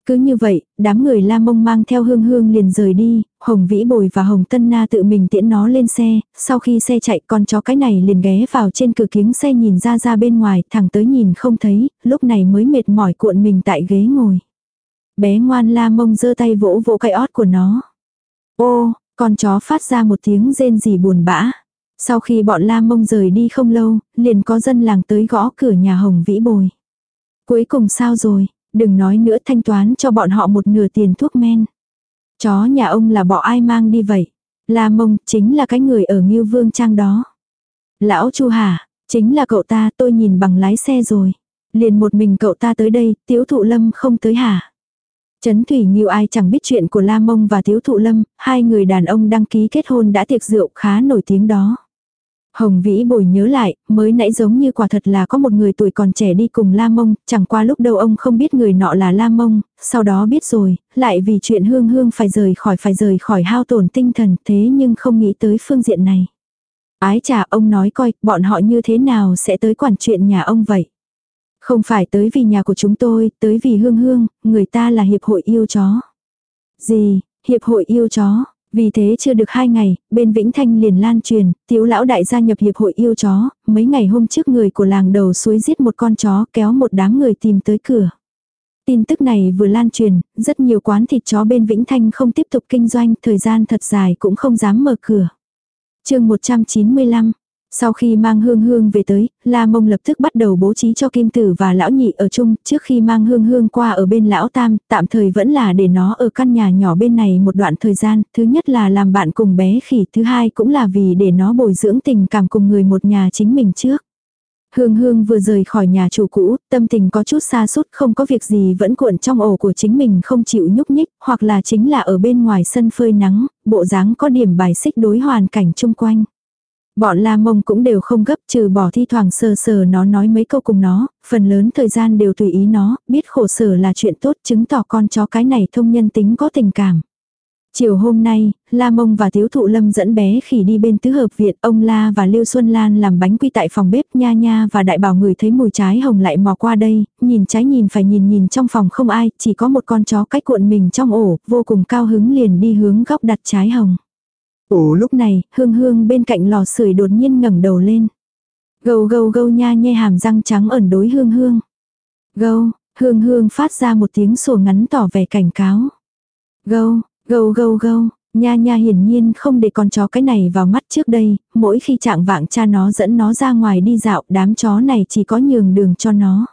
Cứ như vậy, đám người la mông mang theo hương hương liền rời đi, Hồng Vĩ Bồi và Hồng Tân Na tự mình tiễn nó lên xe, sau khi xe chạy con chó cái này liền ghé vào trên cửa kiếng xe nhìn ra ra bên ngoài, thẳng tới nhìn không thấy, lúc này mới mệt mỏi cuộn mình tại ghế ngồi. Bé ngoan la mông giơ tay vỗ vỗ cái ót của nó. Ô, con chó phát ra một tiếng rên rỉ buồn bã. Sau khi bọn la mông rời đi không lâu, liền có dân làng tới gõ cửa nhà Hồng Vĩ Bồi. Cuối cùng sao rồi? Đừng nói nữa thanh toán cho bọn họ một nửa tiền thuốc men. Chó nhà ông là bỏ ai mang đi vậy? La mông chính là cái người ở Ngưu Vương Trang đó. Lão Chu Hà Chính là cậu ta tôi nhìn bằng lái xe rồi. Liền một mình cậu ta tới đây, tiếu thụ lâm không tới hả? Trấn Thủy Nghiêu ai chẳng biết chuyện của La Mông và Tiếu Thụ Lâm, hai người đàn ông đăng ký kết hôn đã tiệc rượu khá nổi tiếng đó. Hồng Vĩ bồi nhớ lại, mới nãy giống như quả thật là có một người tuổi còn trẻ đi cùng La Mông, chẳng qua lúc đầu ông không biết người nọ là La Mông, sau đó biết rồi, lại vì chuyện hương hương phải rời khỏi phải rời khỏi hao tổn tinh thần thế nhưng không nghĩ tới phương diện này. Ái chà ông nói coi, bọn họ như thế nào sẽ tới quản chuyện nhà ông vậy. Không phải tới vì nhà của chúng tôi, tới vì hương hương, người ta là hiệp hội yêu chó. Gì, hiệp hội yêu chó, vì thế chưa được hai ngày, bên Vĩnh Thanh liền lan truyền, tiểu lão đại gia nhập hiệp hội yêu chó, mấy ngày hôm trước người của làng đầu suối giết một con chó kéo một đám người tìm tới cửa. Tin tức này vừa lan truyền, rất nhiều quán thịt chó bên Vĩnh Thanh không tiếp tục kinh doanh, thời gian thật dài cũng không dám mở cửa. chương 195, sau khi mang hương hương về tới, La Mông lập tức bắt đầu bố trí cho Kim Tử và Lão Nhị ở chung, trước khi mang hương hương qua ở bên Lão Tam, tạm thời vẫn là để nó ở căn nhà nhỏ bên này một đoạn thời gian, thứ nhất là làm bạn cùng bé khỉ, thứ hai cũng là vì để nó bồi dưỡng tình cảm cùng người một nhà chính mình trước. Hương Hương vừa rời khỏi nhà chủ cũ, tâm tình có chút xa sút không có việc gì vẫn cuộn trong ổ của chính mình không chịu nhúc nhích, hoặc là chính là ở bên ngoài sân phơi nắng, bộ dáng có điểm bài xích đối hoàn cảnh chung quanh. Bọn la mông cũng đều không gấp trừ bỏ thi thoảng sờ sờ nó nói mấy câu cùng nó, phần lớn thời gian đều tùy ý nó, biết khổ sở là chuyện tốt chứng tỏ con chó cái này thông nhân tính có tình cảm. Chiều hôm nay, La Mông và Tiếu Thụ Lâm dẫn bé khỉ đi bên tứ hợp viện, ông La và Lưu Xuân Lan làm bánh quy tại phòng bếp nha nha và đại bảo người thấy mùi trái hồng lại mò qua đây, nhìn trái nhìn phải nhìn nhìn trong phòng không ai, chỉ có một con chó cách cuộn mình trong ổ, vô cùng cao hứng liền đi hướng góc đặt trái hồng. Ồ lúc này, hương hương bên cạnh lò sưởi đột nhiên ngẩng đầu lên. Gâu gâu gâu nha nhe hàm răng trắng ẩn đối hương hương. Gâu, hương hương phát ra một tiếng sủa ngắn tỏ vẻ cảnh cáo. Gâu, gâu gâu gâu, nha nha hiển nhiên không để con chó cái này vào mắt trước đây, mỗi khi trạng vạng cha nó dẫn nó ra ngoài đi dạo đám chó này chỉ có nhường đường cho nó.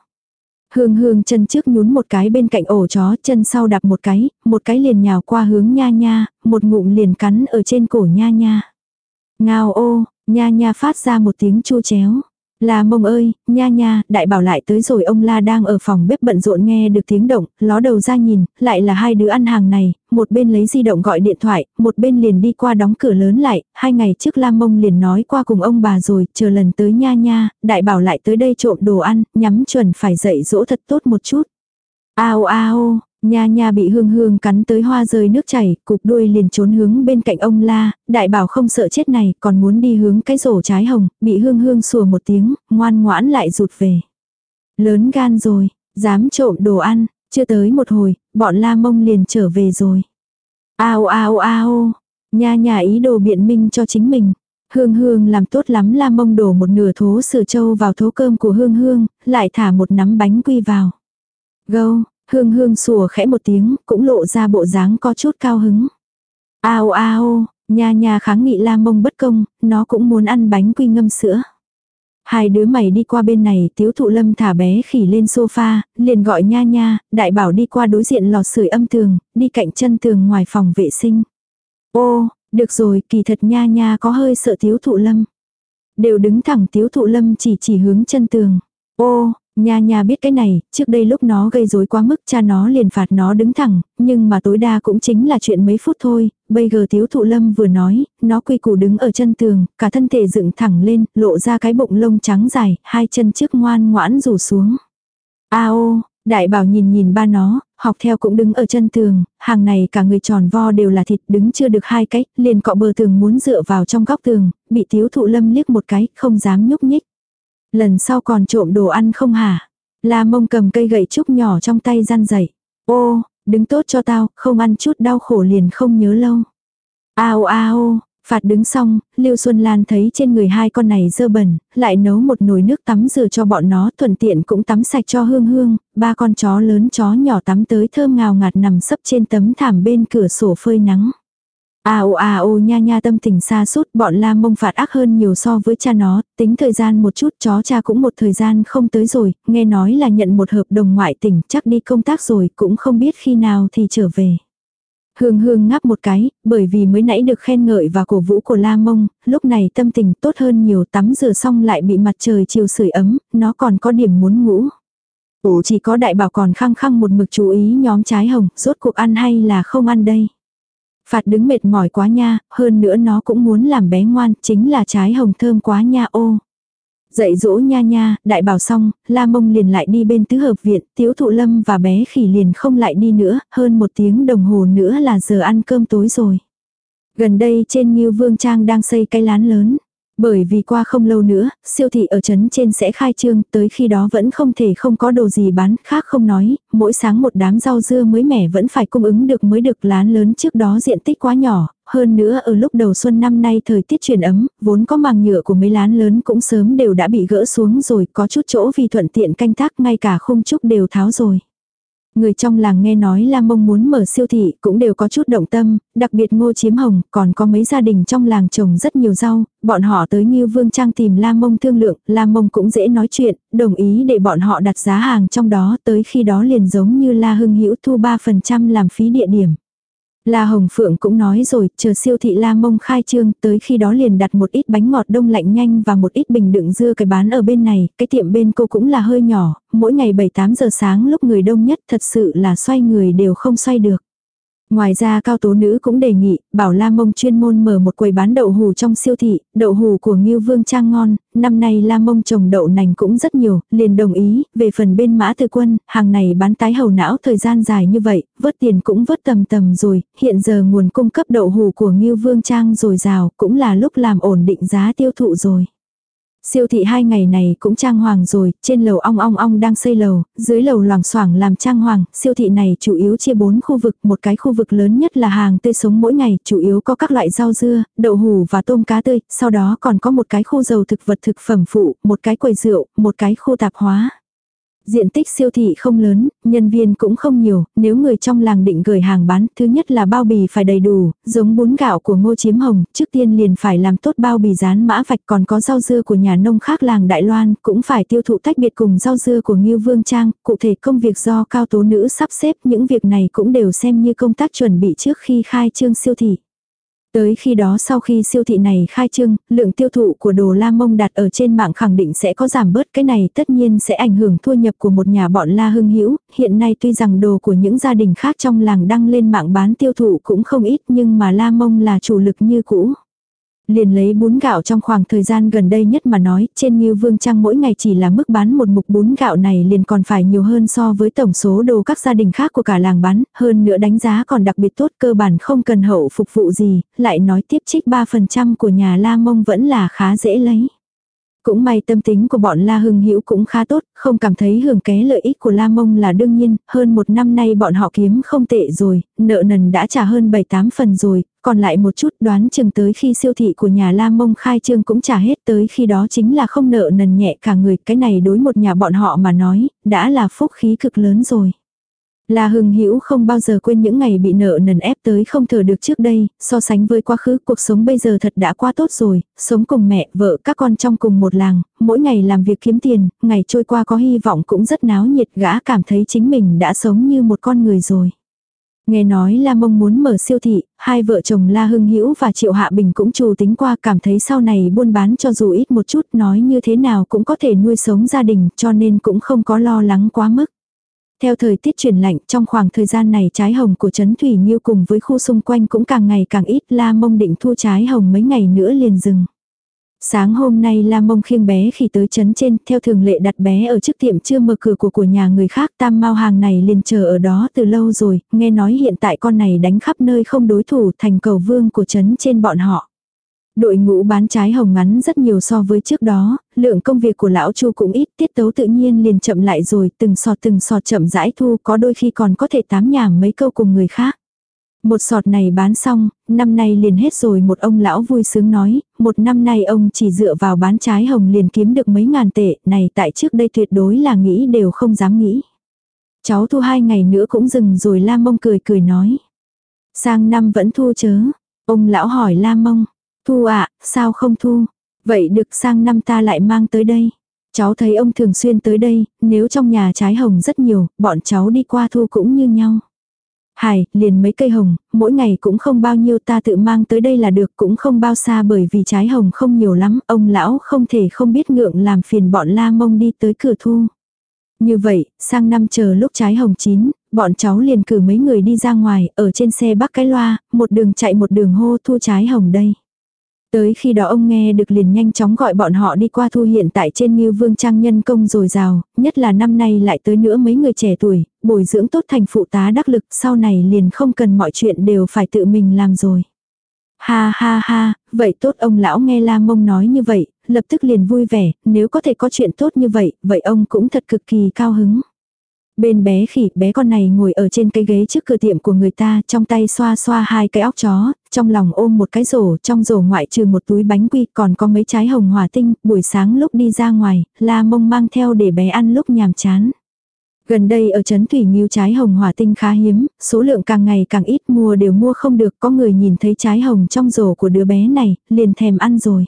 Hương hương chân trước nhún một cái bên cạnh ổ chó, chân sau đạp một cái, một cái liền nhào qua hướng nha nha, một ngụm liền cắn ở trên cổ nha nha. Ngao ô, nha nha phát ra một tiếng chu chéo. La mông ơi, nha nha, đại bảo lại tới rồi ông La đang ở phòng bếp bận rộn nghe được tiếng động, ló đầu ra nhìn, lại là hai đứa ăn hàng này, một bên lấy di động gọi điện thoại, một bên liền đi qua đóng cửa lớn lại, hai ngày trước La mông liền nói qua cùng ông bà rồi, chờ lần tới nha nha, đại bảo lại tới đây trộm đồ ăn, nhắm chuẩn phải dạy dỗ thật tốt một chút. Ao ao, Nha nha bị hương hương cắn tới hoa rơi nước chảy, cục đuôi liền trốn hướng bên cạnh ông la, đại bảo không sợ chết này, còn muốn đi hướng cái rổ trái hồng, bị hương hương sủa một tiếng, ngoan ngoãn lại rụt về. Lớn gan rồi, dám trộm đồ ăn, chưa tới một hồi, bọn la mông liền trở về rồi. Ao ao ao, nha nha ý đồ biện minh cho chính mình. Hương hương làm tốt lắm la mông đổ một nửa thố sữa trâu vào thố cơm của hương hương, lại thả một nắm bánh quy vào. Gâu, Hương hương sủa khẽ một tiếng, cũng lộ ra bộ dáng có chút cao hứng. Ao ao, nha nha kháng nghị la mông bất công, nó cũng muốn ăn bánh quy ngâm sữa. Hai đứa mày đi qua bên này, tiếu thụ lâm thả bé khỉ lên sofa, liền gọi nha nha, đại bảo đi qua đối diện lò sưởi âm tường, đi cạnh chân tường ngoài phòng vệ sinh. Ô, được rồi, kỳ thật nha nha có hơi sợ tiếu thụ lâm. Đều đứng thẳng tiếu thụ lâm chỉ chỉ hướng chân tường. Ô, Nha nha biết cái này, trước đây lúc nó gây rối quá mức cha nó liền phạt nó đứng thẳng, nhưng mà tối đa cũng chính là chuyện mấy phút thôi, bây giờ thiếu thụ lâm vừa nói, nó quy củ đứng ở chân tường, cả thân thể dựng thẳng lên, lộ ra cái bụng lông trắng dài, hai chân trước ngoan ngoãn rủ xuống. A ô, đại bảo nhìn nhìn ba nó, học theo cũng đứng ở chân tường, hàng này cả người tròn vo đều là thịt đứng chưa được hai cách, liền cọ bờ tường muốn dựa vào trong góc tường, bị thiếu thụ lâm liếc một cái, không dám nhúc nhích. Lần sau còn trộm đồ ăn không hả? La mông cầm cây gậy trúc nhỏ trong tay răn dậy. Ô, đứng tốt cho tao, không ăn chút đau khổ liền không nhớ lâu. Ao ao, phạt đứng xong, Lưu Xuân Lan thấy trên người hai con này dơ bẩn, lại nấu một nồi nước tắm rửa cho bọn nó, thuận tiện cũng tắm sạch cho hương hương, ba con chó lớn chó nhỏ tắm tới thơm ngào ngạt nằm sấp trên tấm thảm bên cửa sổ phơi nắng. À ô nha nha tâm tình xa sút bọn la mông phạt ác hơn nhiều so với cha nó, tính thời gian một chút chó cha cũng một thời gian không tới rồi, nghe nói là nhận một hợp đồng ngoại tỉnh chắc đi công tác rồi cũng không biết khi nào thì trở về. Hương hương ngáp một cái, bởi vì mới nãy được khen ngợi và cổ vũ của La Mông, lúc này tâm tình tốt hơn nhiều tắm rửa xong lại bị mặt trời chiều sưởi ấm, nó còn có điểm muốn ngủ. Ủa chỉ có đại bảo còn khăng khăng một mực chú ý nhóm trái hồng, rốt cuộc ăn hay là không ăn đây. Phạt đứng mệt mỏi quá nha, hơn nữa nó cũng muốn làm bé ngoan, chính là trái hồng thơm quá nha ô. Dạy dỗ nha nha, đại bảo xong, la mông liền lại đi bên tứ hợp viện, tiếu thụ lâm và bé khỉ liền không lại đi nữa, hơn một tiếng đồng hồ nữa là giờ ăn cơm tối rồi. Gần đây trên Nhiêu Vương Trang đang xây cái lán lớn. Bởi vì qua không lâu nữa, siêu thị ở trấn trên sẽ khai trương, tới khi đó vẫn không thể không có đồ gì bán, khác không nói, mỗi sáng một đám rau dưa mới mẻ vẫn phải cung ứng được mới được lán lớn trước đó diện tích quá nhỏ, hơn nữa ở lúc đầu xuân năm nay thời tiết chuyển ấm, vốn có màng nhựa của mấy lán lớn cũng sớm đều đã bị gỡ xuống rồi, có chút chỗ vì thuận tiện canh tác ngay cả khung trúc đều tháo rồi. Người trong làng nghe nói La Mông muốn mở siêu thị cũng đều có chút động tâm, đặc biệt ngô chiếm hồng, còn có mấy gia đình trong làng trồng rất nhiều rau, bọn họ tới như Vương Trang tìm La Mông thương lượng, La Mông cũng dễ nói chuyện, đồng ý để bọn họ đặt giá hàng trong đó tới khi đó liền giống như La Hưng Hữu thu 3% làm phí địa điểm. La Hồng Phượng cũng nói rồi, chờ siêu thị La Mông khai trương, tới khi đó liền đặt một ít bánh ngọt đông lạnh nhanh và một ít bình đựng dưa cái bán ở bên này, cái tiệm bên cô cũng là hơi nhỏ, mỗi ngày 7-8 giờ sáng lúc người đông nhất thật sự là xoay người đều không xoay được. Ngoài ra cao tố nữ cũng đề nghị, bảo La Mông chuyên môn mở một quầy bán đậu hù trong siêu thị, đậu hù của Ngưu Vương Trang ngon, năm nay La Mông trồng đậu nành cũng rất nhiều, liền đồng ý, về phần bên mã tư quân, hàng này bán tái hầu não thời gian dài như vậy, vớt tiền cũng vớt tầm tầm rồi, hiện giờ nguồn cung cấp đậu hù của Ngưu Vương Trang rồi rào, cũng là lúc làm ổn định giá tiêu thụ rồi. Siêu thị hai ngày này cũng trang hoàng rồi, trên lầu ong ong ong đang xây lầu, dưới lầu loảng xoảng làm trang hoàng, siêu thị này chủ yếu chia bốn khu vực, một cái khu vực lớn nhất là hàng tươi sống mỗi ngày, chủ yếu có các loại rau dưa, đậu hủ và tôm cá tươi, sau đó còn có một cái khu dầu thực vật thực phẩm phụ, một cái quầy rượu, một cái khu tạp hóa. Diện tích siêu thị không lớn, nhân viên cũng không nhiều, nếu người trong làng định gửi hàng bán, thứ nhất là bao bì phải đầy đủ, giống bún gạo của ngô chiếm hồng, trước tiên liền phải làm tốt bao bì rán mã vạch còn có rau dưa của nhà nông khác làng Đại Loan, cũng phải tiêu thụ tách biệt cùng rau dưa của Ngưu Vương Trang, cụ thể công việc do cao tố nữ sắp xếp những việc này cũng đều xem như công tác chuẩn bị trước khi khai trương siêu thị. Tới khi đó sau khi siêu thị này khai trương, lượng tiêu thụ của đồ La Mông đặt ở trên mạng khẳng định sẽ có giảm bớt cái này tất nhiên sẽ ảnh hưởng thu nhập của một nhà bọn La Hưng Hữu hiện nay tuy rằng đồ của những gia đình khác trong làng đăng lên mạng bán tiêu thụ cũng không ít nhưng mà La Mông là chủ lực như cũ. Liền lấy bún gạo trong khoảng thời gian gần đây nhất mà nói, trên Ngưu Vương Trang mỗi ngày chỉ là mức bán một mục bún gạo này liền còn phải nhiều hơn so với tổng số đồ các gia đình khác của cả làng bán, hơn nữa đánh giá còn đặc biệt tốt cơ bản không cần hậu phục vụ gì, lại nói tiếp trích 3% của nhà La Mông vẫn là khá dễ lấy. Cũng may tâm tính của bọn La Hưng Hữu cũng khá tốt, không cảm thấy hưởng ké lợi ích của La Mông là đương nhiên, hơn một năm nay bọn họ kiếm không tệ rồi, nợ nần đã trả hơn 7-8 phần rồi, còn lại một chút đoán chừng tới khi siêu thị của nhà Lam Mông khai trương cũng trả hết tới khi đó chính là không nợ nần nhẹ cả người, cái này đối một nhà bọn họ mà nói, đã là phúc khí cực lớn rồi. La Hưng Hữu không bao giờ quên những ngày bị nợ nần ép tới không thở được trước đây, so sánh với quá khứ cuộc sống bây giờ thật đã quá tốt rồi, sống cùng mẹ, vợ, các con trong cùng một làng, mỗi ngày làm việc kiếm tiền, ngày trôi qua có hy vọng cũng rất náo nhiệt gã cảm thấy chính mình đã sống như một con người rồi. Nghe nói La Mông muốn mở siêu thị, hai vợ chồng La Hưng Hữu và Triệu Hạ Bình cũng trù tính qua cảm thấy sau này buôn bán cho dù ít một chút nói như thế nào cũng có thể nuôi sống gia đình cho nên cũng không có lo lắng quá mức. Theo thời tiết chuyển lạnh trong khoảng thời gian này trái hồng của Trấn Thủy Nhiêu cùng với khu xung quanh cũng càng ngày càng ít La Mông định thu trái hồng mấy ngày nữa liền dừng. Sáng hôm nay La Mông khiêng bé khi tới chấn trên, theo thường lệ đặt bé ở trước tiệm chưa mở cửa của của nhà người khác, tam mau hàng này liền chờ ở đó từ lâu rồi, nghe nói hiện tại con này đánh khắp nơi không đối thủ thành cầu vương của chấn trên bọn họ. Đội ngũ bán trái hồng ngắn rất nhiều so với trước đó, lượng công việc của lão Chu cũng ít, tiết tấu tự nhiên liền chậm lại rồi, từng sọt từng sọt chậm rãi thu, có đôi khi còn có thể tám nhảm mấy câu cùng người khác. Một sọt này bán xong, năm nay liền hết rồi một ông lão vui sướng nói, một năm nay ông chỉ dựa vào bán trái hồng liền kiếm được mấy ngàn tệ, này tại trước đây tuyệt đối là nghĩ đều không dám nghĩ. Cháu thu hai ngày nữa cũng dừng rồi la mông cười cười nói. Sang năm vẫn thu chớ. Ông lão hỏi la mông, thu ạ, sao không thu? Vậy được sang năm ta lại mang tới đây. Cháu thấy ông thường xuyên tới đây, nếu trong nhà trái hồng rất nhiều, bọn cháu đi qua thu cũng như nhau. Hải, liền mấy cây hồng, mỗi ngày cũng không bao nhiêu ta tự mang tới đây là được cũng không bao xa bởi vì trái hồng không nhiều lắm, ông lão không thể không biết ngượng làm phiền bọn la mông đi tới cửa thu. Như vậy, sang năm chờ lúc trái hồng chín, bọn cháu liền cử mấy người đi ra ngoài, ở trên xe bắc cái loa, một đường chạy một đường hô thu trái hồng đây. Tới khi đó ông nghe được liền nhanh chóng gọi bọn họ đi qua thu hiện tại trên như vương trang nhân công dồi dào nhất là năm nay lại tới nữa mấy người trẻ tuổi, bồi dưỡng tốt thành phụ tá đắc lực sau này liền không cần mọi chuyện đều phải tự mình làm rồi. Ha ha ha, vậy tốt ông lão nghe la mông nói như vậy, lập tức liền vui vẻ, nếu có thể có chuyện tốt như vậy, vậy ông cũng thật cực kỳ cao hứng. Bên bé khỉ, bé con này ngồi ở trên cái ghế trước cửa tiệm của người ta, trong tay xoa xoa hai cái óc chó, trong lòng ôm một cái rổ, trong rổ ngoại trừ một túi bánh quy, còn có mấy trái hồng hỏa tinh, buổi sáng lúc đi ra ngoài, la mông mang theo để bé ăn lúc nhàm chán. Gần đây ở Trấn Thủy Nghiêu trái hồng hỏa tinh khá hiếm, số lượng càng ngày càng ít mua đều mua không được, có người nhìn thấy trái hồng trong rổ của đứa bé này, liền thèm ăn rồi.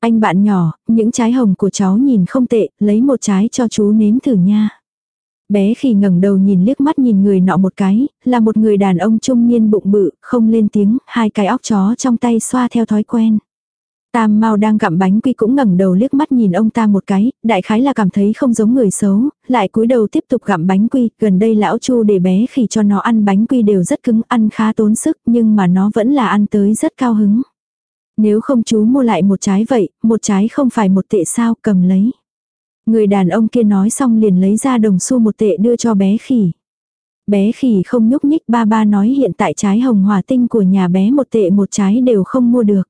Anh bạn nhỏ, những trái hồng của cháu nhìn không tệ, lấy một trái cho chú nếm thử nha. Bé khi ngẩng đầu nhìn liếc mắt nhìn người nọ một cái, là một người đàn ông trung niên bụng bự, không lên tiếng, hai cái óc chó trong tay xoa theo thói quen. Tam Mao đang gặm bánh quy cũng ngẩng đầu liếc mắt nhìn ông ta một cái, đại khái là cảm thấy không giống người xấu, lại cúi đầu tiếp tục gặm bánh quy, gần đây lão Chu để bé khi cho nó ăn bánh quy đều rất cứng, ăn khá tốn sức, nhưng mà nó vẫn là ăn tới rất cao hứng. Nếu không chú mua lại một trái vậy, một trái không phải một tệ sao, cầm lấy. Người đàn ông kia nói xong liền lấy ra đồng xu một tệ đưa cho bé khỉ. Bé khỉ không nhúc nhích ba ba nói hiện tại trái hồng hỏa tinh của nhà bé một tệ một trái đều không mua được.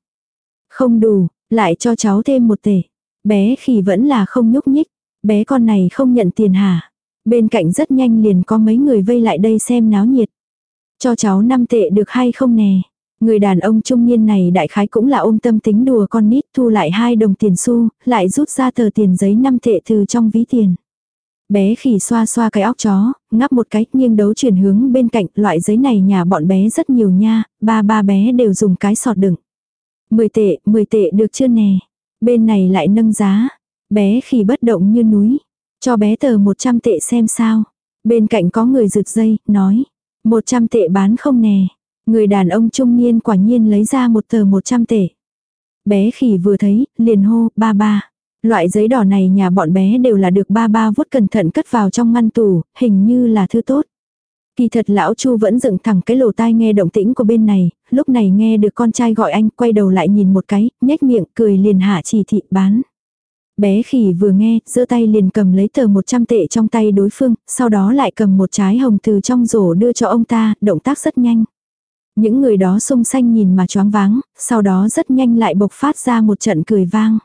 Không đủ, lại cho cháu thêm một tệ. Bé khỉ vẫn là không nhúc nhích. Bé con này không nhận tiền hả? Bên cạnh rất nhanh liền có mấy người vây lại đây xem náo nhiệt. Cho cháu 5 tệ được hay không nè? Người đàn ông trung niên này đại khái cũng là ôm tâm tính đùa con nít thu lại hai đồng tiền xu, lại rút ra tờ tiền giấy 5 tệ từ trong ví tiền. Bé khỉ xoa xoa cái óc chó, ngắp một cái, nghiêng đấu chuyển hướng bên cạnh, loại giấy này nhà bọn bé rất nhiều nha, ba ba bé đều dùng cái sọt đựng. 10 tệ, 10 tệ được chưa nè? Bên này lại nâng giá. Bé khỉ bất động như núi. Cho bé tờ 100 tệ xem sao. Bên cạnh có người rực dây, nói. 100 tệ bán không nè. Người đàn ông trung niên quả nhiên lấy ra một tờ 100 tệ. Bé khỉ vừa thấy, liền hô, ba ba. Loại giấy đỏ này nhà bọn bé đều là được ba ba vuốt cẩn thận cất vào trong ngăn tủ, hình như là thứ tốt. Kỳ thật lão Chu vẫn dựng thẳng cái lỗ tai nghe động tĩnh của bên này, lúc này nghe được con trai gọi anh, quay đầu lại nhìn một cái, nhếch miệng, cười liền hạ chỉ thị bán. Bé khỉ vừa nghe, giơ tay liền cầm lấy tờ 100 tệ trong tay đối phương, sau đó lại cầm một trái hồng từ trong rổ đưa cho ông ta, động tác rất nhanh. Những người đó sung xanh nhìn mà choáng váng, sau đó rất nhanh lại bộc phát ra một trận cười vang.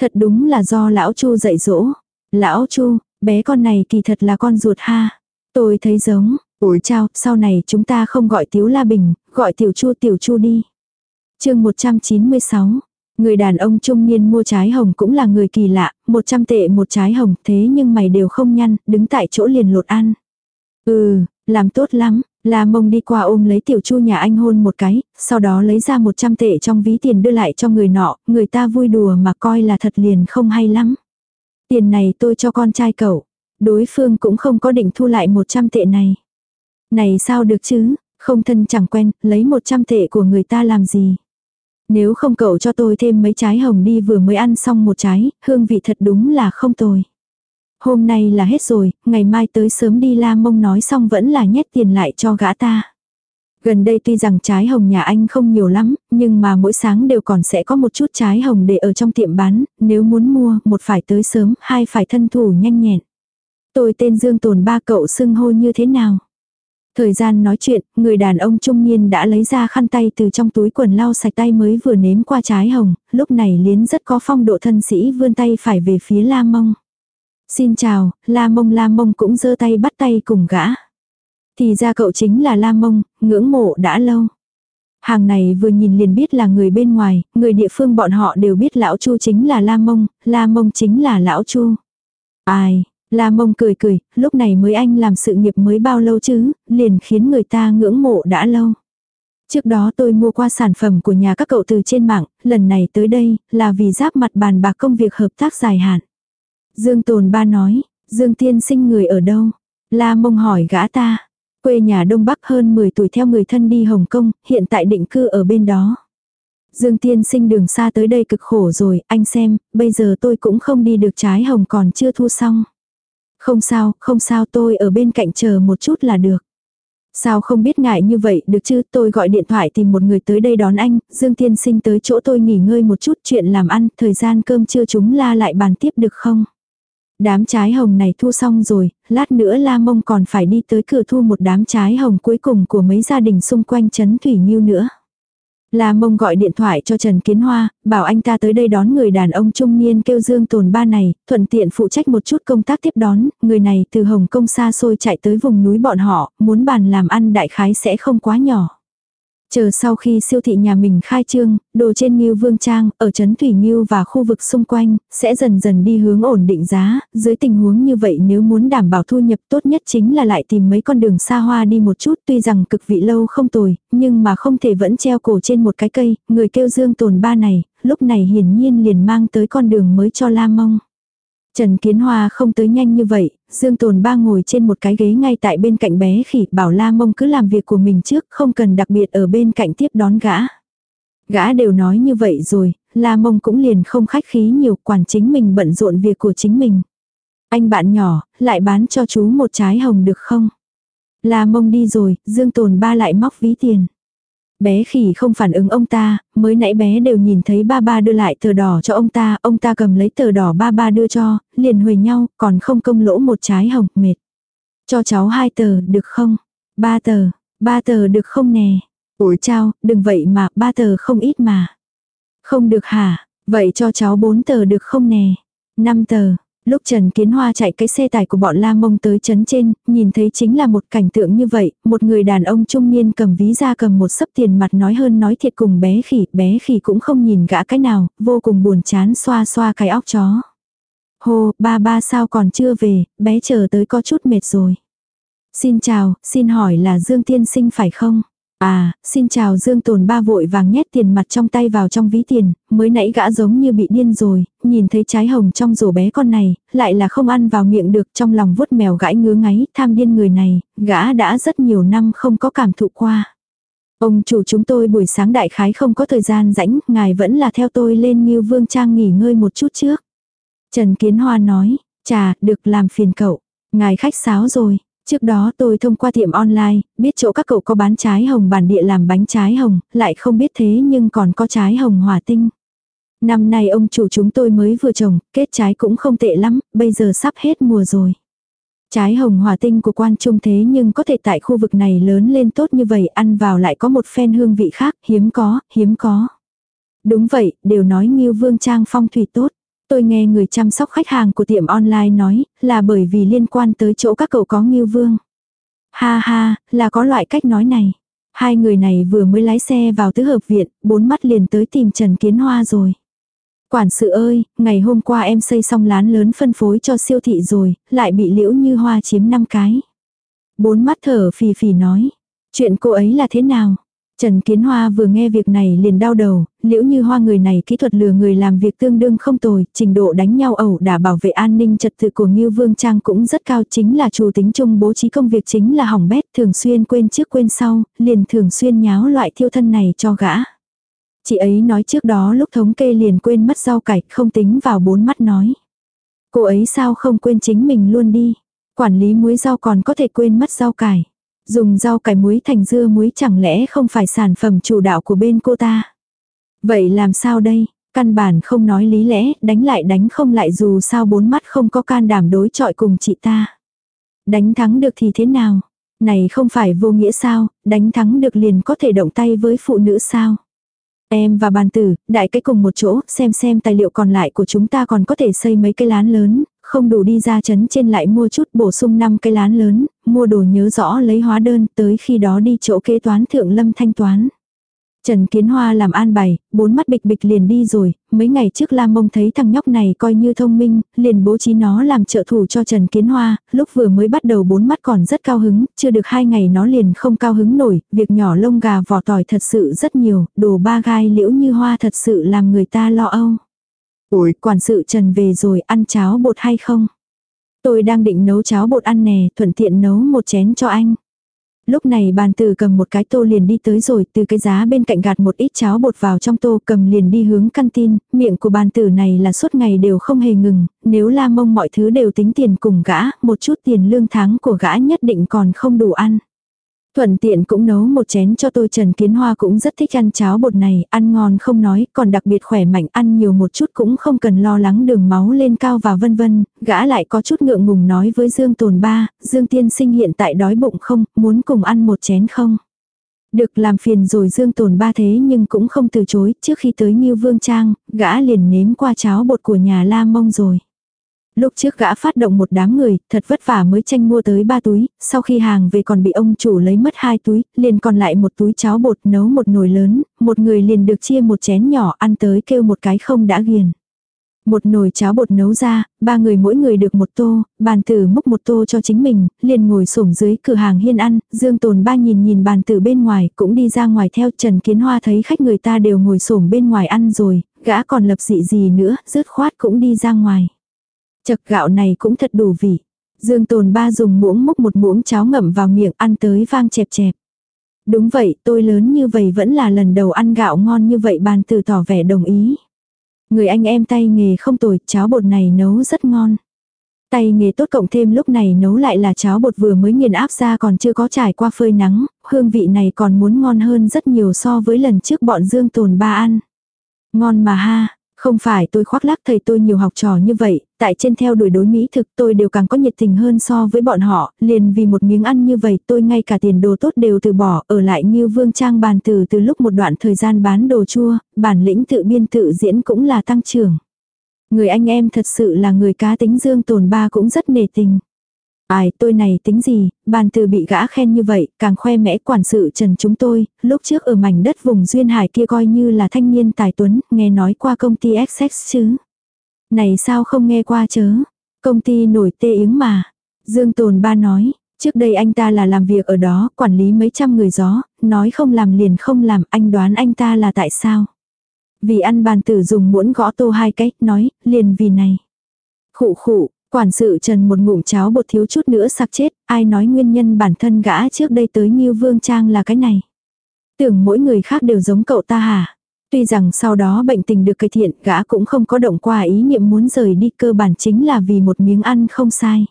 Thật đúng là do lão Chu dạy dỗ. Lão Chu, bé con này kỳ thật là con ruột ha. Tôi thấy giống, ủi chào, sau này chúng ta không gọi Tiếu La Bình, gọi Tiểu Chu Tiểu Chu đi. chương 196, người đàn ông trung niên mua trái hồng cũng là người kỳ lạ, 100 tệ một trái hồng thế nhưng mày đều không nhăn, đứng tại chỗ liền lột ăn. Ừ, làm tốt lắm, La mông đi qua ôm lấy tiểu chu nhà anh hôn một cái, sau đó lấy ra 100 tệ trong ví tiền đưa lại cho người nọ, người ta vui đùa mà coi là thật liền không hay lắm. Tiền này tôi cho con trai cậu. Đối phương cũng không có định thu lại 100 tệ này. Này sao được chứ, không thân chẳng quen, lấy 100 tệ của người ta làm gì. Nếu không cậu cho tôi thêm mấy trái hồng đi vừa mới ăn xong một trái, hương vị thật đúng là không tồi. Hôm nay là hết rồi, ngày mai tới sớm đi la mông nói xong vẫn là nhét tiền lại cho gã ta. Gần đây tuy rằng trái hồng nhà anh không nhiều lắm, nhưng mà mỗi sáng đều còn sẽ có một chút trái hồng để ở trong tiệm bán, nếu muốn mua, một phải tới sớm, hai phải thân thủ nhanh nhẹn. Tôi tên Dương Tồn ba cậu xưng hô như thế nào? Thời gian nói chuyện, người đàn ông trung niên đã lấy ra khăn tay từ trong túi quần lau sạch tay mới vừa nếm qua trái hồng, lúc này liến rất có phong độ thân sĩ vươn tay phải về phía la mông. Xin chào, La Mông La Mông cũng giơ tay bắt tay cùng gã. Thì ra cậu chính là La Mông, ngưỡng mộ đã lâu. Hàng này vừa nhìn liền biết là người bên ngoài, người địa phương bọn họ đều biết lão Chu chính là La Mông, La Mông chính là lão Chu. Ai, La Mông cười cười, lúc này mới anh làm sự nghiệp mới bao lâu chứ, liền khiến người ta ngưỡng mộ đã lâu. Trước đó tôi mua qua sản phẩm của nhà các cậu từ trên mạng, lần này tới đây là vì giáp mặt bàn bạc công việc hợp tác dài hạn. Dương Tồn Ba nói, Dương Tiên sinh người ở đâu? La mông hỏi gã ta. Quê nhà Đông Bắc hơn 10 tuổi theo người thân đi Hồng Kông, hiện tại định cư ở bên đó. Dương tiên sinh đường xa tới đây cực khổ rồi, anh xem, bây giờ tôi cũng không đi được trái hồng còn chưa thu xong. Không sao, không sao tôi ở bên cạnh chờ một chút là được. Sao không biết ngại như vậy được chứ, tôi gọi điện thoại tìm một người tới đây đón anh, Dương Tiên Sinh tới chỗ tôi nghỉ ngơi một chút chuyện làm ăn, thời gian cơm trưa chúng la lại bàn tiếp được không? Đám trái hồng này thu xong rồi, lát nữa La Mông còn phải đi tới cửa thu một đám trái hồng cuối cùng của mấy gia đình xung quanh chấn Thủy Nhiêu nữa. La Mông gọi điện thoại cho Trần Kiến Hoa, bảo anh ta tới đây đón người đàn ông trung niên kêu Dương Tồn Ba này, thuận tiện phụ trách một chút công tác tiếp đón, người này từ Hồng Kông xa xôi chạy tới vùng núi bọn họ, muốn bàn làm ăn đại khái sẽ không quá nhỏ. Chờ sau khi siêu thị nhà mình khai trương, đồ trên ngưu Vương Trang, ở Trấn Thủy ngưu và khu vực xung quanh, sẽ dần dần đi hướng ổn định giá, dưới tình huống như vậy nếu muốn đảm bảo thu nhập tốt nhất chính là lại tìm mấy con đường xa hoa đi một chút. Tuy rằng cực vị lâu không tồi, nhưng mà không thể vẫn treo cổ trên một cái cây, người kêu dương tồn ba này, lúc này hiển nhiên liền mang tới con đường mới cho La Mông. Trần Kiến Hoa không tới nhanh như vậy, Dương Tồn Ba ngồi trên một cái ghế ngay tại bên cạnh bé khỉ, bảo La Mông cứ làm việc của mình trước, không cần đặc biệt ở bên cạnh tiếp đón gã. Gã đều nói như vậy rồi, La Mông cũng liền không khách khí nhiều, quản chính mình bận rộn việc của chính mình. Anh bạn nhỏ, lại bán cho chú một trái hồng được không? La Mông đi rồi, Dương Tồn Ba lại móc ví tiền. Bé khỉ không phản ứng ông ta, mới nãy bé đều nhìn thấy ba ba đưa lại tờ đỏ cho ông ta, ông ta cầm lấy tờ đỏ ba ba đưa cho, liền huề nhau, còn không công lỗ một trái hồng, mệt. Cho cháu hai tờ, được không? Ba tờ, ba tờ được không nè? Ủi chao, đừng vậy mà, ba tờ không ít mà. Không được hả? Vậy cho cháu bốn tờ được không nè? Năm tờ, Lúc Trần Kiến Hoa chạy cái xe tải của bọn La Mông tới chấn trên, nhìn thấy chính là một cảnh tượng như vậy, một người đàn ông trung niên cầm ví ra cầm một sấp tiền mặt nói hơn nói thiệt cùng bé khỉ, bé khỉ cũng không nhìn gã cái nào, vô cùng buồn chán xoa xoa cái óc chó. Hồ, ba ba sao còn chưa về, bé chờ tới có chút mệt rồi. Xin chào, xin hỏi là Dương Tiên Sinh phải không? À, xin chào Dương Tồn ba vội vàng nhét tiền mặt trong tay vào trong ví tiền, mới nãy gã giống như bị điên rồi, nhìn thấy trái hồng trong rổ bé con này, lại là không ăn vào miệng được trong lòng vuốt mèo gãi ngứa ngáy, tham điên người này, gã đã rất nhiều năm không có cảm thụ qua. Ông chủ chúng tôi buổi sáng đại khái không có thời gian rãnh, ngài vẫn là theo tôi lên như Vương Trang nghỉ ngơi một chút trước. Trần Kiến Hoa nói, chà, được làm phiền cậu, ngài khách sáo rồi. Trước đó tôi thông qua tiệm online, biết chỗ các cậu có bán trái hồng bản địa làm bánh trái hồng, lại không biết thế nhưng còn có trái hồng hỏa tinh. Năm nay ông chủ chúng tôi mới vừa trồng, kết trái cũng không tệ lắm, bây giờ sắp hết mùa rồi. Trái hồng hỏa tinh của quan trung thế nhưng có thể tại khu vực này lớn lên tốt như vậy ăn vào lại có một phen hương vị khác, hiếm có, hiếm có. Đúng vậy, đều nói Nghiêu Vương Trang phong thủy tốt. Tôi nghe người chăm sóc khách hàng của tiệm online nói, là bởi vì liên quan tới chỗ các cậu có nghiêu vương. Ha ha, là có loại cách nói này. Hai người này vừa mới lái xe vào tứ hợp viện, bốn mắt liền tới tìm Trần Kiến Hoa rồi. Quản sự ơi, ngày hôm qua em xây xong lán lớn phân phối cho siêu thị rồi, lại bị liễu như hoa chiếm năm cái. Bốn mắt thở phì phì nói. Chuyện cô ấy là thế nào? Trần Kiến Hoa vừa nghe việc này liền đau đầu, liễu như hoa người này kỹ thuật lừa người làm việc tương đương không tồi, trình độ đánh nhau ẩu đả bảo vệ an ninh trật tự của Ngưu Vương Trang cũng rất cao chính là chủ tính chung bố trí công việc chính là hỏng bét thường xuyên quên trước quên sau, liền thường xuyên nháo loại thiêu thân này cho gã. Chị ấy nói trước đó lúc thống kê liền quên mất rau cải không tính vào bốn mắt nói. Cô ấy sao không quên chính mình luôn đi. Quản lý muối rau còn có thể quên mất rau cải. Dùng rau cải muối thành dưa muối chẳng lẽ không phải sản phẩm chủ đạo của bên cô ta. Vậy làm sao đây? Căn bản không nói lý lẽ, đánh lại đánh không lại dù sao bốn mắt không có can đảm đối chọi cùng chị ta. Đánh thắng được thì thế nào? Này không phải vô nghĩa sao, đánh thắng được liền có thể động tay với phụ nữ sao? Em và bàn tử, đại cái cùng một chỗ, xem xem tài liệu còn lại của chúng ta còn có thể xây mấy cái lán lớn, không đủ đi ra chấn trên lại mua chút bổ sung 5 cái lán lớn, mua đồ nhớ rõ lấy hóa đơn tới khi đó đi chỗ kế toán thượng lâm thanh toán. Trần Kiến Hoa làm an bày, bốn mắt bịch bịch liền đi rồi, mấy ngày trước Lam Mông thấy thằng nhóc này coi như thông minh, liền bố trí nó làm trợ thủ cho Trần Kiến Hoa, lúc vừa mới bắt đầu bốn mắt còn rất cao hứng, chưa được hai ngày nó liền không cao hứng nổi, việc nhỏ lông gà vỏ tỏi thật sự rất nhiều, đồ ba gai liễu như hoa thật sự làm người ta lo âu. Ủi, quản sự Trần về rồi, ăn cháo bột hay không? Tôi đang định nấu cháo bột ăn nè, thuận tiện nấu một chén cho anh. Lúc này bàn tử cầm một cái tô liền đi tới rồi, từ cái giá bên cạnh gạt một ít cháo bột vào trong tô cầm liền đi hướng căn tin, miệng của bàn tử này là suốt ngày đều không hề ngừng, nếu la mông mọi thứ đều tính tiền cùng gã, một chút tiền lương tháng của gã nhất định còn không đủ ăn. Thuận tiện cũng nấu một chén cho tôi. Trần Kiến Hoa cũng rất thích ăn cháo bột này, ăn ngon không nói, còn đặc biệt khỏe mạnh, ăn nhiều một chút cũng không cần lo lắng đường máu lên cao và vân vân, gã lại có chút ngượng ngùng nói với Dương Tồn Ba, Dương Tiên Sinh hiện tại đói bụng không, muốn cùng ăn một chén không? Được làm phiền rồi. Dương Tồn Ba thế nhưng cũng không từ chối, trước khi tới Nhiêu Vương Trang, gã liền nếm qua cháo bột của nhà La Mông rồi. Lúc trước gã phát động một đám người, thật vất vả mới tranh mua tới ba túi, sau khi hàng về còn bị ông chủ lấy mất hai túi, liền còn lại một túi cháo bột nấu một nồi lớn, một người liền được chia một chén nhỏ ăn tới kêu một cái không đã ghiền. Một nồi cháo bột nấu ra, ba người mỗi người được một tô, bàn tử múc một tô cho chính mình, liền ngồi xổm dưới cửa hàng hiên ăn, dương tồn ba nhìn nhìn bàn tử bên ngoài, cũng đi ra ngoài theo Trần Kiến Hoa thấy khách người ta đều ngồi xổm bên ngoài ăn rồi, gã còn lập dị gì nữa, rớt khoát cũng đi ra ngoài. Chật gạo này cũng thật đủ vị. Dương tồn ba dùng muỗng múc một muỗng cháo ngậm vào miệng ăn tới vang chẹp chẹp. Đúng vậy, tôi lớn như vậy vẫn là lần đầu ăn gạo ngon như vậy bàn từ tỏ vẻ đồng ý. Người anh em tay nghề không tồi, cháo bột này nấu rất ngon. Tay nghề tốt cộng thêm lúc này nấu lại là cháo bột vừa mới nghiền áp ra còn chưa có trải qua phơi nắng, hương vị này còn muốn ngon hơn rất nhiều so với lần trước bọn Dương Tồn ba ăn. Ngon mà ha, không phải tôi khoác lác thầy tôi nhiều học trò như vậy, tại trên theo đuổi đối mỹ thực tôi đều càng có nhiệt tình hơn so với bọn họ, liền vì một miếng ăn như vậy tôi ngay cả tiền đồ tốt đều từ bỏ, ở lại như vương trang bàn từ từ lúc một đoạn thời gian bán đồ chua, bản lĩnh tự biên tự diễn cũng là tăng trưởng. Người anh em thật sự là người cá tính dương tồn ba cũng rất nề tình. Ai, tôi này tính gì, bàn từ bị gã khen như vậy, càng khoe mẽ quản sự trần chúng tôi, lúc trước ở mảnh đất vùng duyên hải kia coi như là thanh niên tài tuấn, nghe nói qua công ty XX chứ. Này sao không nghe qua chớ, công ty nổi tê yếng mà. Dương Tồn Ba nói, trước đây anh ta là làm việc ở đó, quản lý mấy trăm người gió, nói không làm liền không làm, anh đoán anh ta là tại sao. Vì ăn bàn tử dùng muỗng gõ tô hai cách, nói, liền vì này. Khụ khụ, Quản sự trần một ngụm cháo bột thiếu chút nữa sặc chết, ai nói nguyên nhân bản thân gã trước đây tới như vương trang là cái này. Tưởng mỗi người khác đều giống cậu ta hả? Tuy rằng sau đó bệnh tình được cải thiện, gã cũng không có động qua ý niệm muốn rời đi cơ bản chính là vì một miếng ăn không sai.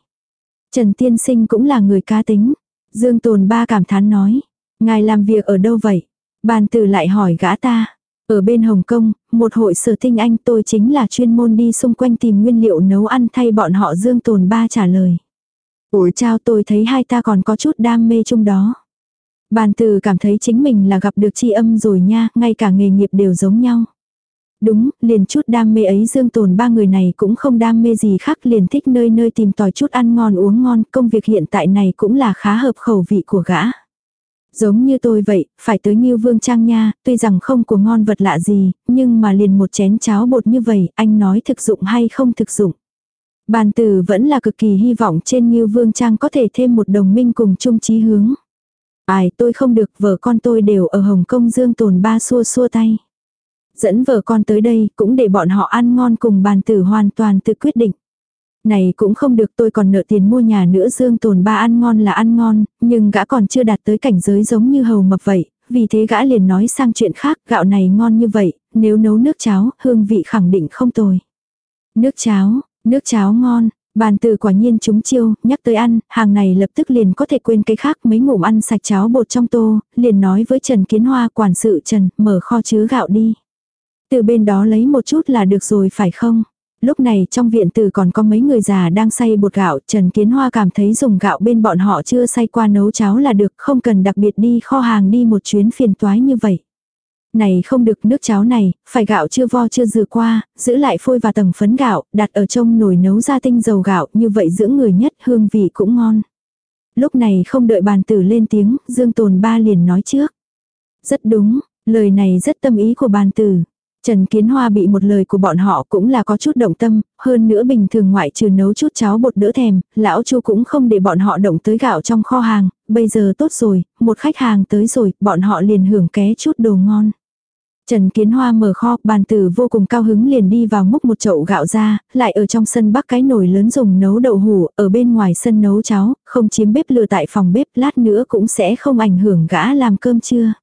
Trần Tiên Sinh cũng là người cá tính. Dương Tồn Ba cảm thán nói. Ngài làm việc ở đâu vậy? Bàn tử lại hỏi gã ta. Ở bên Hồng Kông, một hội sở tinh anh tôi chính là chuyên môn đi xung quanh tìm nguyên liệu nấu ăn thay bọn họ Dương Tồn Ba trả lời. Ủi chao tôi thấy hai ta còn có chút đam mê chung đó. Bàn từ cảm thấy chính mình là gặp được chi âm rồi nha, ngay cả nghề nghiệp đều giống nhau. Đúng, liền chút đam mê ấy dương tồn ba người này cũng không đam mê gì khác liền thích nơi nơi tìm tòi chút ăn ngon uống ngon, công việc hiện tại này cũng là khá hợp khẩu vị của gã. Giống như tôi vậy, phải tới Ngưu Vương Trang nha, tuy rằng không của ngon vật lạ gì, nhưng mà liền một chén cháo bột như vậy, anh nói thực dụng hay không thực dụng. Bàn tử vẫn là cực kỳ hy vọng trên Ngưu Vương Trang có thể thêm một đồng minh cùng chung chí hướng. Ai tôi không được, vợ con tôi đều ở Hồng Kông Dương tồn ba xua xua tay. Dẫn vợ con tới đây cũng để bọn họ ăn ngon cùng bàn tử hoàn toàn tự quyết định. Này cũng không được tôi còn nợ tiền mua nhà nữa dương tồn ba ăn ngon là ăn ngon, nhưng gã còn chưa đạt tới cảnh giới giống như hầu mập vậy, vì thế gã liền nói sang chuyện khác, gạo này ngon như vậy, nếu nấu nước cháo, hương vị khẳng định không tồi. Nước cháo, nước cháo ngon, Bàn từ quả nhiên chúng chiêu, nhắc tới ăn, hàng này lập tức liền có thể quên cái khác mấy ngụm ăn sạch cháo bột trong tô, liền nói với Trần Kiến Hoa quản sự Trần, mở kho chứa gạo đi. Từ bên đó lấy một chút là được rồi phải không? Lúc này trong viện từ còn có mấy người già đang xay bột gạo, Trần Kiến Hoa cảm thấy dùng gạo bên bọn họ chưa xay qua nấu cháo là được, không cần đặc biệt đi kho hàng đi một chuyến phiền toái như vậy. Này không được nước cháo này, phải gạo chưa vo chưa dừa qua, giữ lại phôi và tầng phấn gạo, đặt ở trong nồi nấu ra tinh dầu gạo, như vậy dưỡng người nhất, hương vị cũng ngon. Lúc này không đợi bàn tử lên tiếng, Dương Tồn Ba liền nói trước. Rất đúng, lời này rất tâm ý của bàn tử. Trần Kiến Hoa bị một lời của bọn họ cũng là có chút động tâm, hơn nữa bình thường ngoại trừ nấu chút cháo bột đỡ thèm, lão Chu cũng không để bọn họ động tới gạo trong kho hàng, bây giờ tốt rồi, một khách hàng tới rồi, bọn họ liền hưởng ké chút đồ ngon. Trần Kiến Hoa mở kho, bàn tử vô cùng cao hứng liền đi vào múc một chậu gạo ra, lại ở trong sân bắc cái nồi lớn dùng nấu đậu hủ, ở bên ngoài sân nấu cháo, không chiếm bếp lửa tại phòng bếp, lát nữa cũng sẽ không ảnh hưởng gã làm cơm trưa.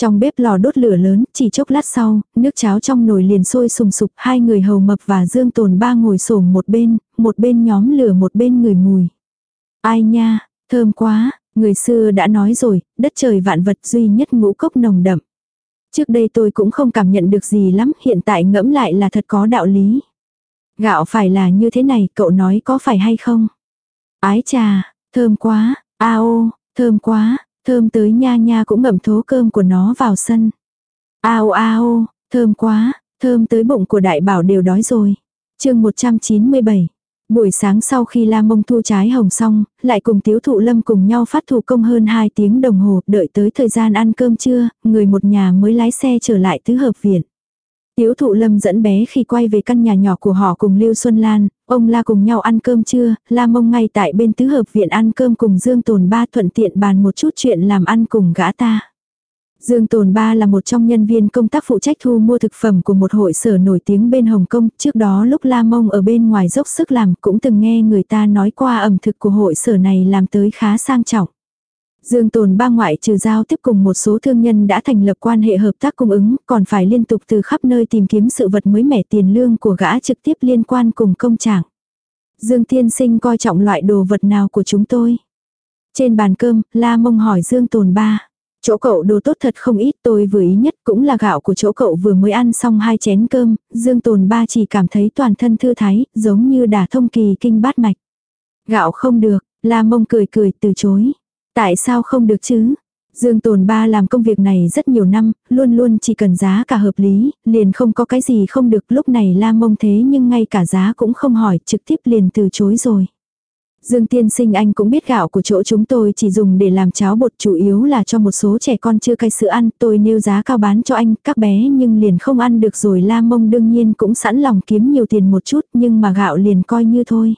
Trong bếp lò đốt lửa lớn, chỉ chốc lát sau, nước cháo trong nồi liền sôi sùng sục, hai người hầu mập và Dương Tồn ba ngồi xổm một bên, một bên nhóm lửa một bên người mùi. Ai nha, thơm quá, người xưa đã nói rồi, đất trời vạn vật duy nhất ngũ cốc nồng đậm. Trước đây tôi cũng không cảm nhận được gì lắm, hiện tại ngẫm lại là thật có đạo lý. Gạo phải là như thế này, cậu nói có phải hay không? Ái trà, thơm quá, a ô, thơm quá, thơm tới nha nha cũng ngậm thố cơm của nó vào sân. Ao ao, thơm quá, thơm tới bụng của đại bảo đều đói rồi. chương 197 Buổi sáng sau khi La Mông thu trái hồng xong, lại cùng Tiếu Thụ Lâm cùng nhau phát thủ công hơn 2 tiếng đồng hồ, đợi tới thời gian ăn cơm trưa, người một nhà mới lái xe trở lại tứ hợp viện. Tiếu Thụ Lâm dẫn bé khi quay về căn nhà nhỏ của họ cùng Lưu Xuân Lan, ông La cùng nhau ăn cơm trưa, La Mông ngay tại bên tứ hợp viện ăn cơm cùng Dương Tồn Ba thuận tiện bàn một chút chuyện làm ăn cùng gã ta. Dương Tồn Ba là một trong nhân viên công tác phụ trách thu mua thực phẩm của một hội sở nổi tiếng bên Hồng Kông. Trước đó lúc La Mông ở bên ngoài dốc sức làm cũng từng nghe người ta nói qua ẩm thực của hội sở này làm tới khá sang trọng. Dương Tồn Ba ngoại trừ giao tiếp cùng một số thương nhân đã thành lập quan hệ hợp tác cung ứng, còn phải liên tục từ khắp nơi tìm kiếm sự vật mới mẻ tiền lương của gã trực tiếp liên quan cùng công trạng. Dương Tiên Sinh coi trọng loại đồ vật nào của chúng tôi. Trên bàn cơm, La Mông hỏi Dương Tồn Ba. Chỗ cậu đồ tốt thật không ít tôi vừa ý nhất cũng là gạo của chỗ cậu vừa mới ăn xong hai chén cơm, Dương Tồn Ba chỉ cảm thấy toàn thân thư thái, giống như đả thông kỳ kinh bát mạch. Gạo không được, La Mông cười cười từ chối. Tại sao không được chứ? Dương Tồn Ba làm công việc này rất nhiều năm, luôn luôn chỉ cần giá cả hợp lý, liền không có cái gì không được lúc này La Mông thế nhưng ngay cả giá cũng không hỏi trực tiếp liền từ chối rồi. Dương tiên sinh anh cũng biết gạo của chỗ chúng tôi chỉ dùng để làm cháo bột chủ yếu là cho một số trẻ con chưa cai sữa ăn, tôi nêu giá cao bán cho anh, các bé nhưng liền không ăn được rồi la mông đương nhiên cũng sẵn lòng kiếm nhiều tiền một chút nhưng mà gạo liền coi như thôi.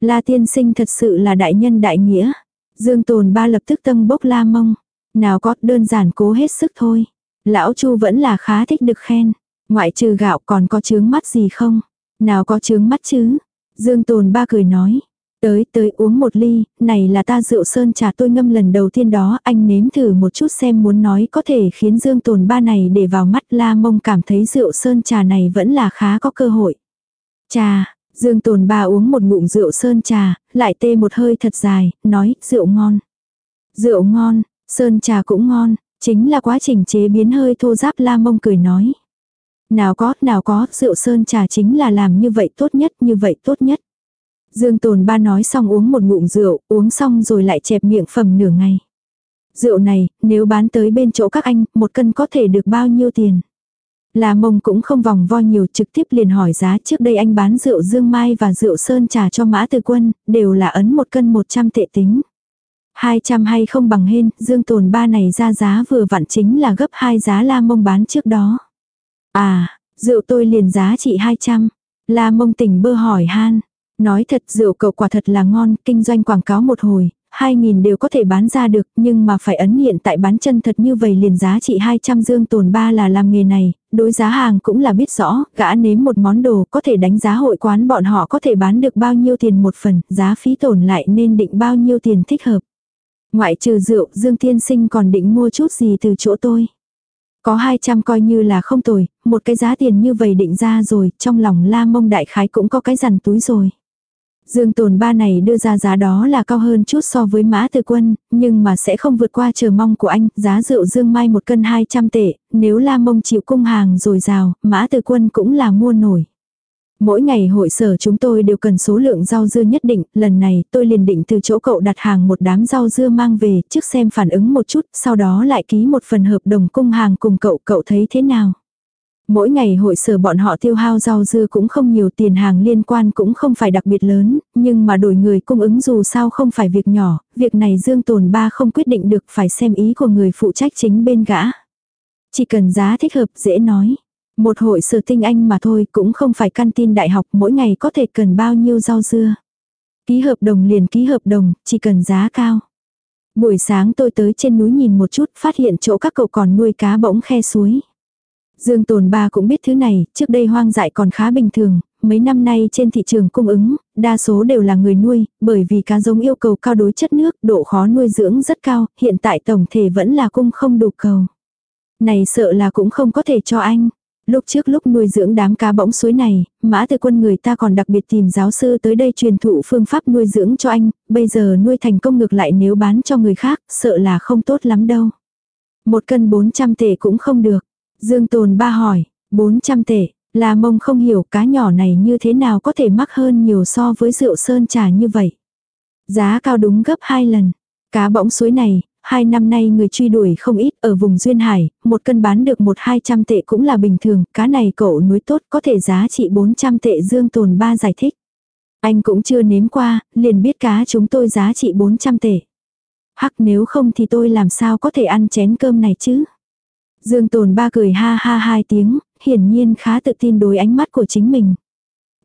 La tiên sinh thật sự là đại nhân đại nghĩa. Dương tồn ba lập tức tâm bốc la mông. Nào có đơn giản cố hết sức thôi. Lão Chu vẫn là khá thích được khen. Ngoại trừ gạo còn có chướng mắt gì không? Nào có chướng mắt chứ? Dương tồn ba cười nói. Tới tới uống một ly, này là ta rượu sơn trà tôi ngâm lần đầu tiên đó, anh nếm thử một chút xem muốn nói có thể khiến Dương Tồn ba này để vào mắt la mông cảm thấy rượu sơn trà này vẫn là khá có cơ hội. Trà, Dương Tồn ba uống một ngụm rượu sơn trà, lại tê một hơi thật dài, nói rượu ngon. Rượu ngon, sơn trà cũng ngon, chính là quá trình chế biến hơi thô giáp la mông cười nói. Nào có, nào có, rượu sơn trà chính là làm như vậy tốt nhất, như vậy tốt nhất. Dương Tồn Ba nói xong uống một ngụm rượu, uống xong rồi lại chẹp miệng phẩm nửa ngày. Rượu này, nếu bán tới bên chỗ các anh, một cân có thể được bao nhiêu tiền? Là mông cũng không vòng vo nhiều trực tiếp liền hỏi giá trước đây anh bán rượu dương mai và rượu sơn trà cho mã từ quân, đều là ấn một cân 100 tệ tính. 200 hay không bằng hên, dương tồn ba này ra giá vừa vặn chính là gấp hai giá la mông bán trước đó. À, rượu tôi liền giá trị 200. La mông tỉnh bơ hỏi han. Nói thật rượu cậu quả thật là ngon, kinh doanh quảng cáo một hồi, 2.000 đều có thể bán ra được, nhưng mà phải ấn hiện tại bán chân thật như vậy liền giá trị 200 dương tồn ba là làm nghề này, đối giá hàng cũng là biết rõ, gã nếm một món đồ có thể đánh giá hội quán bọn họ có thể bán được bao nhiêu tiền một phần, giá phí tổn lại nên định bao nhiêu tiền thích hợp. Ngoại trừ rượu, Dương Tiên Sinh còn định mua chút gì từ chỗ tôi. Có 200 coi như là không tồi, một cái giá tiền như vậy định ra rồi, trong lòng la mông đại khái cũng có cái rằn túi rồi. Dương tồn ba này đưa ra giá đó là cao hơn chút so với mã từ quân, nhưng mà sẽ không vượt qua chờ mong của anh, giá rượu dương mai một cân 200 tệ, nếu la mông chịu cung hàng rồi rào, mã từ quân cũng là mua nổi. Mỗi ngày hội sở chúng tôi đều cần số lượng rau dưa nhất định, lần này tôi liền định từ chỗ cậu đặt hàng một đám rau dưa mang về, trước xem phản ứng một chút, sau đó lại ký một phần hợp đồng cung hàng cùng cậu, cậu thấy thế nào? Mỗi ngày hội sở bọn họ tiêu hao rau dưa cũng không nhiều tiền hàng liên quan cũng không phải đặc biệt lớn, nhưng mà đổi người cung ứng dù sao không phải việc nhỏ, việc này Dương Tồn Ba không quyết định được phải xem ý của người phụ trách chính bên gã. Chỉ cần giá thích hợp dễ nói. Một hội sở tinh anh mà thôi cũng không phải căn tin đại học mỗi ngày có thể cần bao nhiêu rau dưa. Ký hợp đồng liền ký hợp đồng, chỉ cần giá cao. Buổi sáng tôi tới trên núi nhìn một chút phát hiện chỗ các cậu còn nuôi cá bỗng khe suối. Dương Tồn Ba cũng biết thứ này, trước đây hoang dại còn khá bình thường, mấy năm nay trên thị trường cung ứng, đa số đều là người nuôi, bởi vì cá giống yêu cầu cao đối chất nước, độ khó nuôi dưỡng rất cao, hiện tại tổng thể vẫn là cung không đủ cầu. Này sợ là cũng không có thể cho anh. Lúc trước lúc nuôi dưỡng đám cá bỗng suối này, mã từ quân người ta còn đặc biệt tìm giáo sư tới đây truyền thụ phương pháp nuôi dưỡng cho anh, bây giờ nuôi thành công ngược lại nếu bán cho người khác, sợ là không tốt lắm đâu. Một cân 400 tệ cũng không được. Dương Tồn ba hỏi, 400 tệ, là mông không hiểu cá nhỏ này như thế nào có thể mắc hơn nhiều so với rượu sơn trà như vậy. Giá cao đúng gấp 2 lần. Cá bỗng suối này, hai năm nay người truy đuổi không ít ở vùng Duyên Hải, một cân bán được một hai trăm tệ cũng là bình thường, cá này cậu núi tốt có thể giá trị 400 tệ dương tồn ba giải thích. Anh cũng chưa nếm qua, liền biết cá chúng tôi giá trị 400 tệ. Hắc nếu không thì tôi làm sao có thể ăn chén cơm này chứ? Dương tồn ba cười ha ha hai tiếng, hiển nhiên khá tự tin đối ánh mắt của chính mình.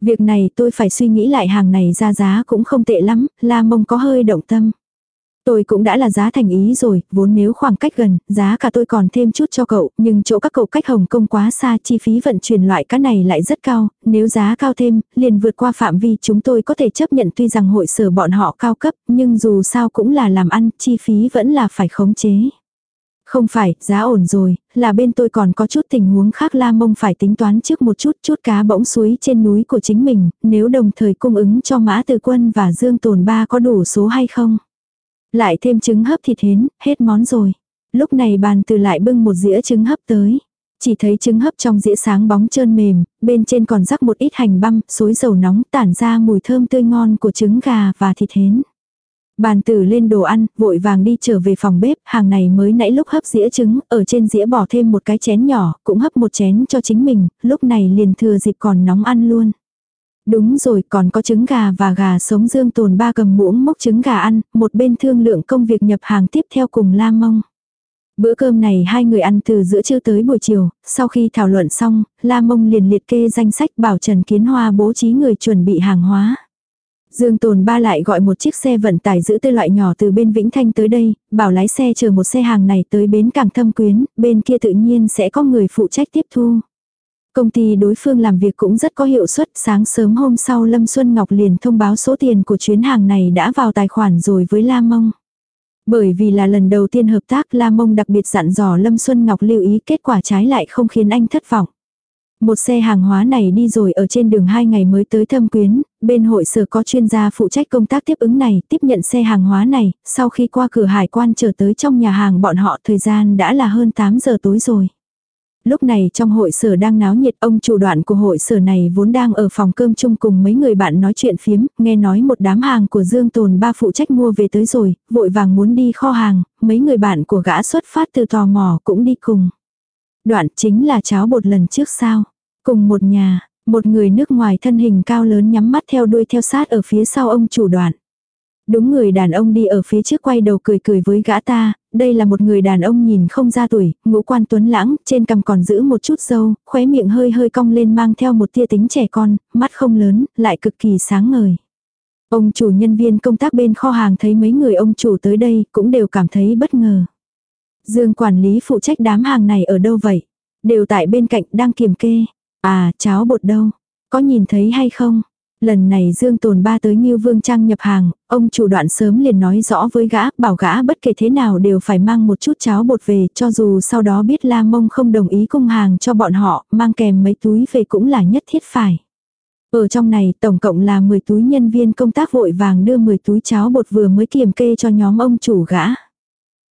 Việc này tôi phải suy nghĩ lại hàng này ra giá cũng không tệ lắm, la mông có hơi động tâm. Tôi cũng đã là giá thành ý rồi, vốn nếu khoảng cách gần, giá cả tôi còn thêm chút cho cậu, nhưng chỗ các cậu cách Hồng Kông quá xa, chi phí vận chuyển loại cá này lại rất cao, nếu giá cao thêm, liền vượt qua phạm vi chúng tôi có thể chấp nhận tuy rằng hội sở bọn họ cao cấp, nhưng dù sao cũng là làm ăn, chi phí vẫn là phải khống chế. Không phải, giá ổn rồi, là bên tôi còn có chút tình huống khác la mông phải tính toán trước một chút chút cá bỗng suối trên núi của chính mình, nếu đồng thời cung ứng cho mã từ quân và dương tồn ba có đủ số hay không. Lại thêm trứng hấp thịt hến, hết món rồi. Lúc này bàn từ lại bưng một dĩa trứng hấp tới. Chỉ thấy trứng hấp trong dĩa sáng bóng trơn mềm, bên trên còn rắc một ít hành băm, xối dầu nóng tản ra mùi thơm tươi ngon của trứng gà và thịt hến. Bàn tử lên đồ ăn, vội vàng đi trở về phòng bếp, hàng này mới nãy lúc hấp dĩa trứng, ở trên dĩa bỏ thêm một cái chén nhỏ, cũng hấp một chén cho chính mình, lúc này liền thừa dịp còn nóng ăn luôn. Đúng rồi, còn có trứng gà và gà sống dương tồn ba cầm muỗng mốc trứng gà ăn, một bên thương lượng công việc nhập hàng tiếp theo cùng la mông. Bữa cơm này hai người ăn từ giữa trưa tới buổi chiều, sau khi thảo luận xong, La Mông liền liệt kê danh sách bảo Trần Kiến Hoa bố trí người chuẩn bị hàng hóa. Dương Tồn Ba lại gọi một chiếc xe vận tải giữ tư loại nhỏ từ bên Vĩnh Thanh tới đây, bảo lái xe chờ một xe hàng này tới bến cảng thâm quyến, bên kia tự nhiên sẽ có người phụ trách tiếp thu. Công ty đối phương làm việc cũng rất có hiệu suất, sáng sớm hôm sau Lâm Xuân Ngọc liền thông báo số tiền của chuyến hàng này đã vào tài khoản rồi với La Mông. Bởi vì là lần đầu tiên hợp tác La Mông đặc biệt dặn dò Lâm Xuân Ngọc lưu ý kết quả trái lại không khiến anh thất vọng. Một xe hàng hóa này đi rồi ở trên đường hai ngày mới tới thâm quyến, bên hội sở có chuyên gia phụ trách công tác tiếp ứng này, tiếp nhận xe hàng hóa này, sau khi qua cửa hải quan trở tới trong nhà hàng bọn họ thời gian đã là hơn 8 giờ tối rồi. Lúc này trong hội sở đang náo nhiệt ông chủ đoạn của hội sở này vốn đang ở phòng cơm chung cùng mấy người bạn nói chuyện phiếm, nghe nói một đám hàng của Dương Tồn ba phụ trách mua về tới rồi, vội vàng muốn đi kho hàng, mấy người bạn của gã xuất phát từ tò mò cũng đi cùng. Đoạn chính là cháo bột lần trước sao. Cùng một nhà, một người nước ngoài thân hình cao lớn nhắm mắt theo đuôi theo sát ở phía sau ông chủ đoạn. Đúng người đàn ông đi ở phía trước quay đầu cười cười với gã ta, đây là một người đàn ông nhìn không ra tuổi, ngũ quan tuấn lãng, trên cằm còn giữ một chút dâu, khóe miệng hơi hơi cong lên mang theo một tia tính trẻ con, mắt không lớn, lại cực kỳ sáng ngời. Ông chủ nhân viên công tác bên kho hàng thấy mấy người ông chủ tới đây cũng đều cảm thấy bất ngờ. Dương quản lý phụ trách đám hàng này ở đâu vậy? Đều tại bên cạnh đang kiểm kê. À, cháo bột đâu? Có nhìn thấy hay không? Lần này Dương Tồn Ba tới Ngưu Vương Trang nhập hàng, ông chủ đoạn sớm liền nói rõ với gã, bảo gã bất kể thế nào đều phải mang một chút cháo bột về, cho dù sau đó biết La Mông không đồng ý cung hàng cho bọn họ, mang kèm mấy túi về cũng là nhất thiết phải. Ở trong này tổng cộng là 10 túi nhân viên công tác vội vàng đưa 10 túi cháo bột vừa mới kiểm kê cho nhóm ông chủ gã.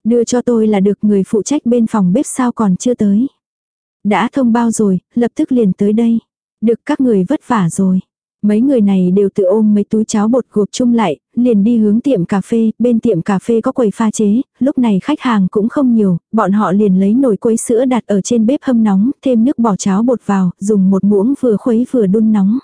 Đưa cho tôi là được người phụ trách bên phòng bếp sao còn chưa tới. Đã thông bao rồi, lập tức liền tới đây. Được các người vất vả rồi. Mấy người này đều tự ôm mấy túi cháo bột gộp chung lại, liền đi hướng tiệm cà phê, bên tiệm cà phê có quầy pha chế, lúc này khách hàng cũng không nhiều, bọn họ liền lấy nồi quấy sữa đặt ở trên bếp hâm nóng, thêm nước bỏ cháo bột vào, dùng một muỗng vừa khuấy vừa đun nóng.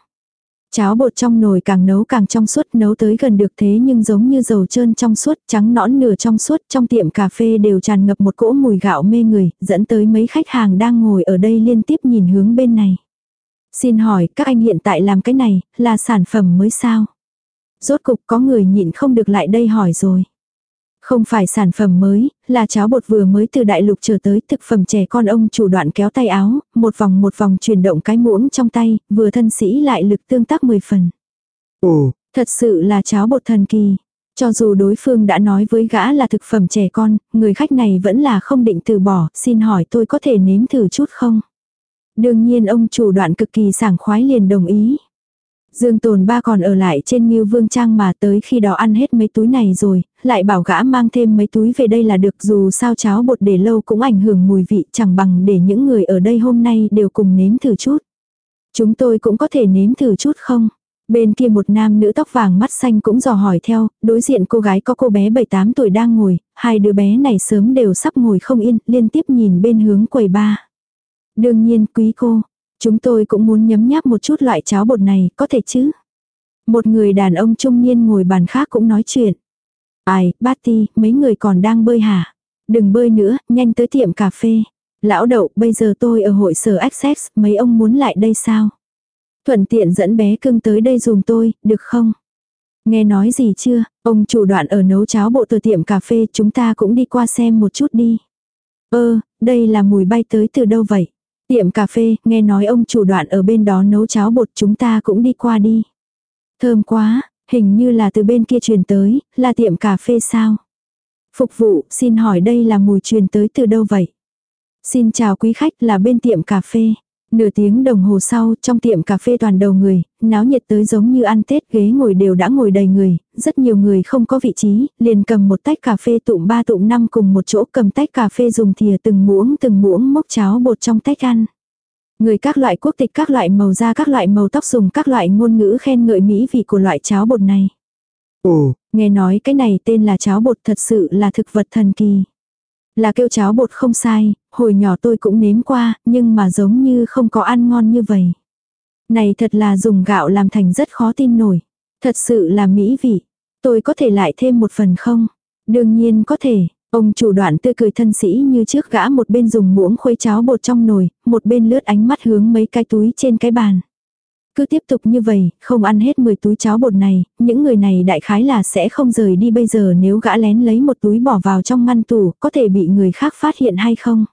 Cháo bột trong nồi càng nấu càng trong suốt, nấu tới gần được thế nhưng giống như dầu trơn trong suốt, trắng nõn nửa trong suốt, trong tiệm cà phê đều tràn ngập một cỗ mùi gạo mê người, dẫn tới mấy khách hàng đang ngồi ở đây liên tiếp nhìn hướng bên này. Xin hỏi, các anh hiện tại làm cái này, là sản phẩm mới sao? Rốt cục có người nhịn không được lại đây hỏi rồi. Không phải sản phẩm mới, là cháo bột vừa mới từ đại lục trở tới thực phẩm trẻ con ông chủ đoạn kéo tay áo, một vòng một vòng chuyển động cái muỗng trong tay, vừa thân sĩ lại lực tương tác 10 phần. Ồ, Thật sự là cháo bột thần kỳ. Cho dù đối phương đã nói với gã là thực phẩm trẻ con, người khách này vẫn là không định từ bỏ, xin hỏi tôi có thể nếm thử chút không? Đương nhiên ông chủ đoạn cực kỳ sảng khoái liền đồng ý. Dương Tồn ba còn ở lại trên Ngưu Vương Trang mà tới khi đó ăn hết mấy túi này rồi, lại bảo gã mang thêm mấy túi về đây là được dù sao cháo bột để lâu cũng ảnh hưởng mùi vị chẳng bằng để những người ở đây hôm nay đều cùng nếm thử chút. Chúng tôi cũng có thể nếm thử chút không? Bên kia một nam nữ tóc vàng mắt xanh cũng dò hỏi theo, đối diện cô gái có cô bé 7-8 tuổi đang ngồi, hai đứa bé này sớm đều sắp ngồi không yên, liên tiếp nhìn bên hướng quầy ba. Đương nhiên quý cô, chúng tôi cũng muốn nhấm nháp một chút loại cháo bột này, có thể chứ? Một người đàn ông trung niên ngồi bàn khác cũng nói chuyện. Ai, Batty, mấy người còn đang bơi hả? Đừng bơi nữa, nhanh tới tiệm cà phê. Lão đậu, bây giờ tôi ở hội sở Access, mấy ông muốn lại đây sao? Thuận tiện dẫn bé cưng tới đây dùm tôi, được không? Nghe nói gì chưa, ông chủ đoạn ở nấu cháo bộ từ tiệm cà phê chúng ta cũng đi qua xem một chút đi. Ơ, đây là mùi bay tới từ đâu vậy? Tiệm cà phê, nghe nói ông chủ đoạn ở bên đó nấu cháo bột chúng ta cũng đi qua đi. Thơm quá, hình như là từ bên kia truyền tới, là tiệm cà phê sao? Phục vụ, xin hỏi đây là mùi truyền tới từ đâu vậy? Xin chào quý khách là bên tiệm cà phê. Nửa tiếng đồng hồ sau, trong tiệm cà phê toàn đầu người, náo nhiệt tới giống như ăn Tết ghế ngồi đều đã ngồi đầy người, rất nhiều người không có vị trí, liền cầm một tách cà phê tụm ba tụm năm cùng một chỗ cầm tách cà phê dùng thìa từng muỗng từng muỗng mốc cháo bột trong tách ăn. Người các loại quốc tịch các loại màu da các loại màu tóc dùng các loại ngôn ngữ khen ngợi mỹ vị của loại cháo bột này. ồ, Nghe nói cái này tên là cháo bột thật sự là thực vật thần kỳ. Là kêu cháo bột không sai, hồi nhỏ tôi cũng nếm qua, nhưng mà giống như không có ăn ngon như vậy. Này thật là dùng gạo làm thành rất khó tin nổi. Thật sự là mỹ vị. Tôi có thể lại thêm một phần không? Đương nhiên có thể. Ông chủ đoạn tươi cười thân sĩ như trước gã một bên dùng muỗng khuấy cháo bột trong nồi, một bên lướt ánh mắt hướng mấy cái túi trên cái bàn. Cứ tiếp tục như vậy, không ăn hết 10 túi cháo bột này, những người này đại khái là sẽ không rời đi bây giờ nếu gã lén lấy một túi bỏ vào trong ngăn tủ, có thể bị người khác phát hiện hay không.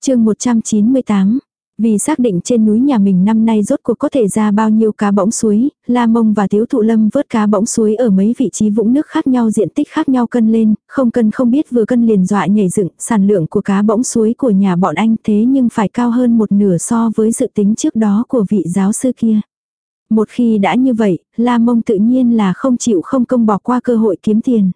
chương 198 vì xác định trên núi nhà mình năm nay rốt cuộc có thể ra bao nhiêu cá bỗng suối, La Mông và Tiếu Thụ Lâm vớt cá bỗng suối ở mấy vị trí vũng nước khác nhau diện tích khác nhau cân lên, không cân không biết vừa cân liền dọa nhảy dựng, sản lượng của cá bỗng suối của nhà bọn anh thế nhưng phải cao hơn một nửa so với dự tính trước đó của vị giáo sư kia. Một khi đã như vậy, La Mông tự nhiên là không chịu không công bỏ qua cơ hội kiếm tiền.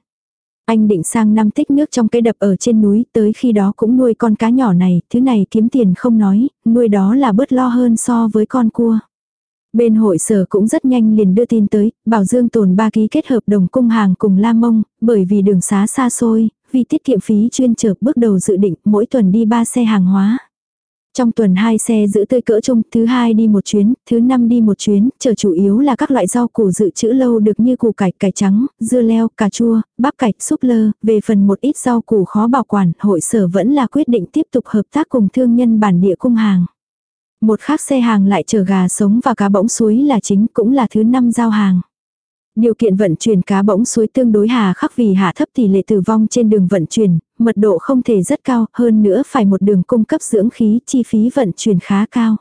Anh định sang năm tích nước trong cái đập ở trên núi, tới khi đó cũng nuôi con cá nhỏ này, thứ này kiếm tiền không nói, nuôi đó là bớt lo hơn so với con cua. Bên hội sở cũng rất nhanh liền đưa tin tới, bảo Dương tồn ba ký kết hợp đồng cung hàng cùng La Mông, bởi vì đường xá xa xôi, vì tiết kiệm phí chuyên chở bước đầu dự định mỗi tuần đi ba xe hàng hóa. Trong tuần hai xe giữ tươi cỡ chung, thứ hai đi một chuyến, thứ năm đi một chuyến, chờ chủ yếu là các loại rau củ dự trữ lâu được như củ cải, cải trắng, dưa leo, cà chua, bắp cải, súp lơ, về phần một ít rau củ khó bảo quản, hội sở vẫn là quyết định tiếp tục hợp tác cùng thương nhân bản địa cung hàng. Một khác xe hàng lại chở gà sống và cá bỗng suối là chính cũng là thứ năm giao hàng. Điều kiện vận chuyển cá bỗng suối tương đối hà khắc vì hạ thấp tỷ lệ tử vong trên đường vận chuyển, mật độ không thể rất cao, hơn nữa phải một đường cung cấp dưỡng khí, chi phí vận chuyển khá cao.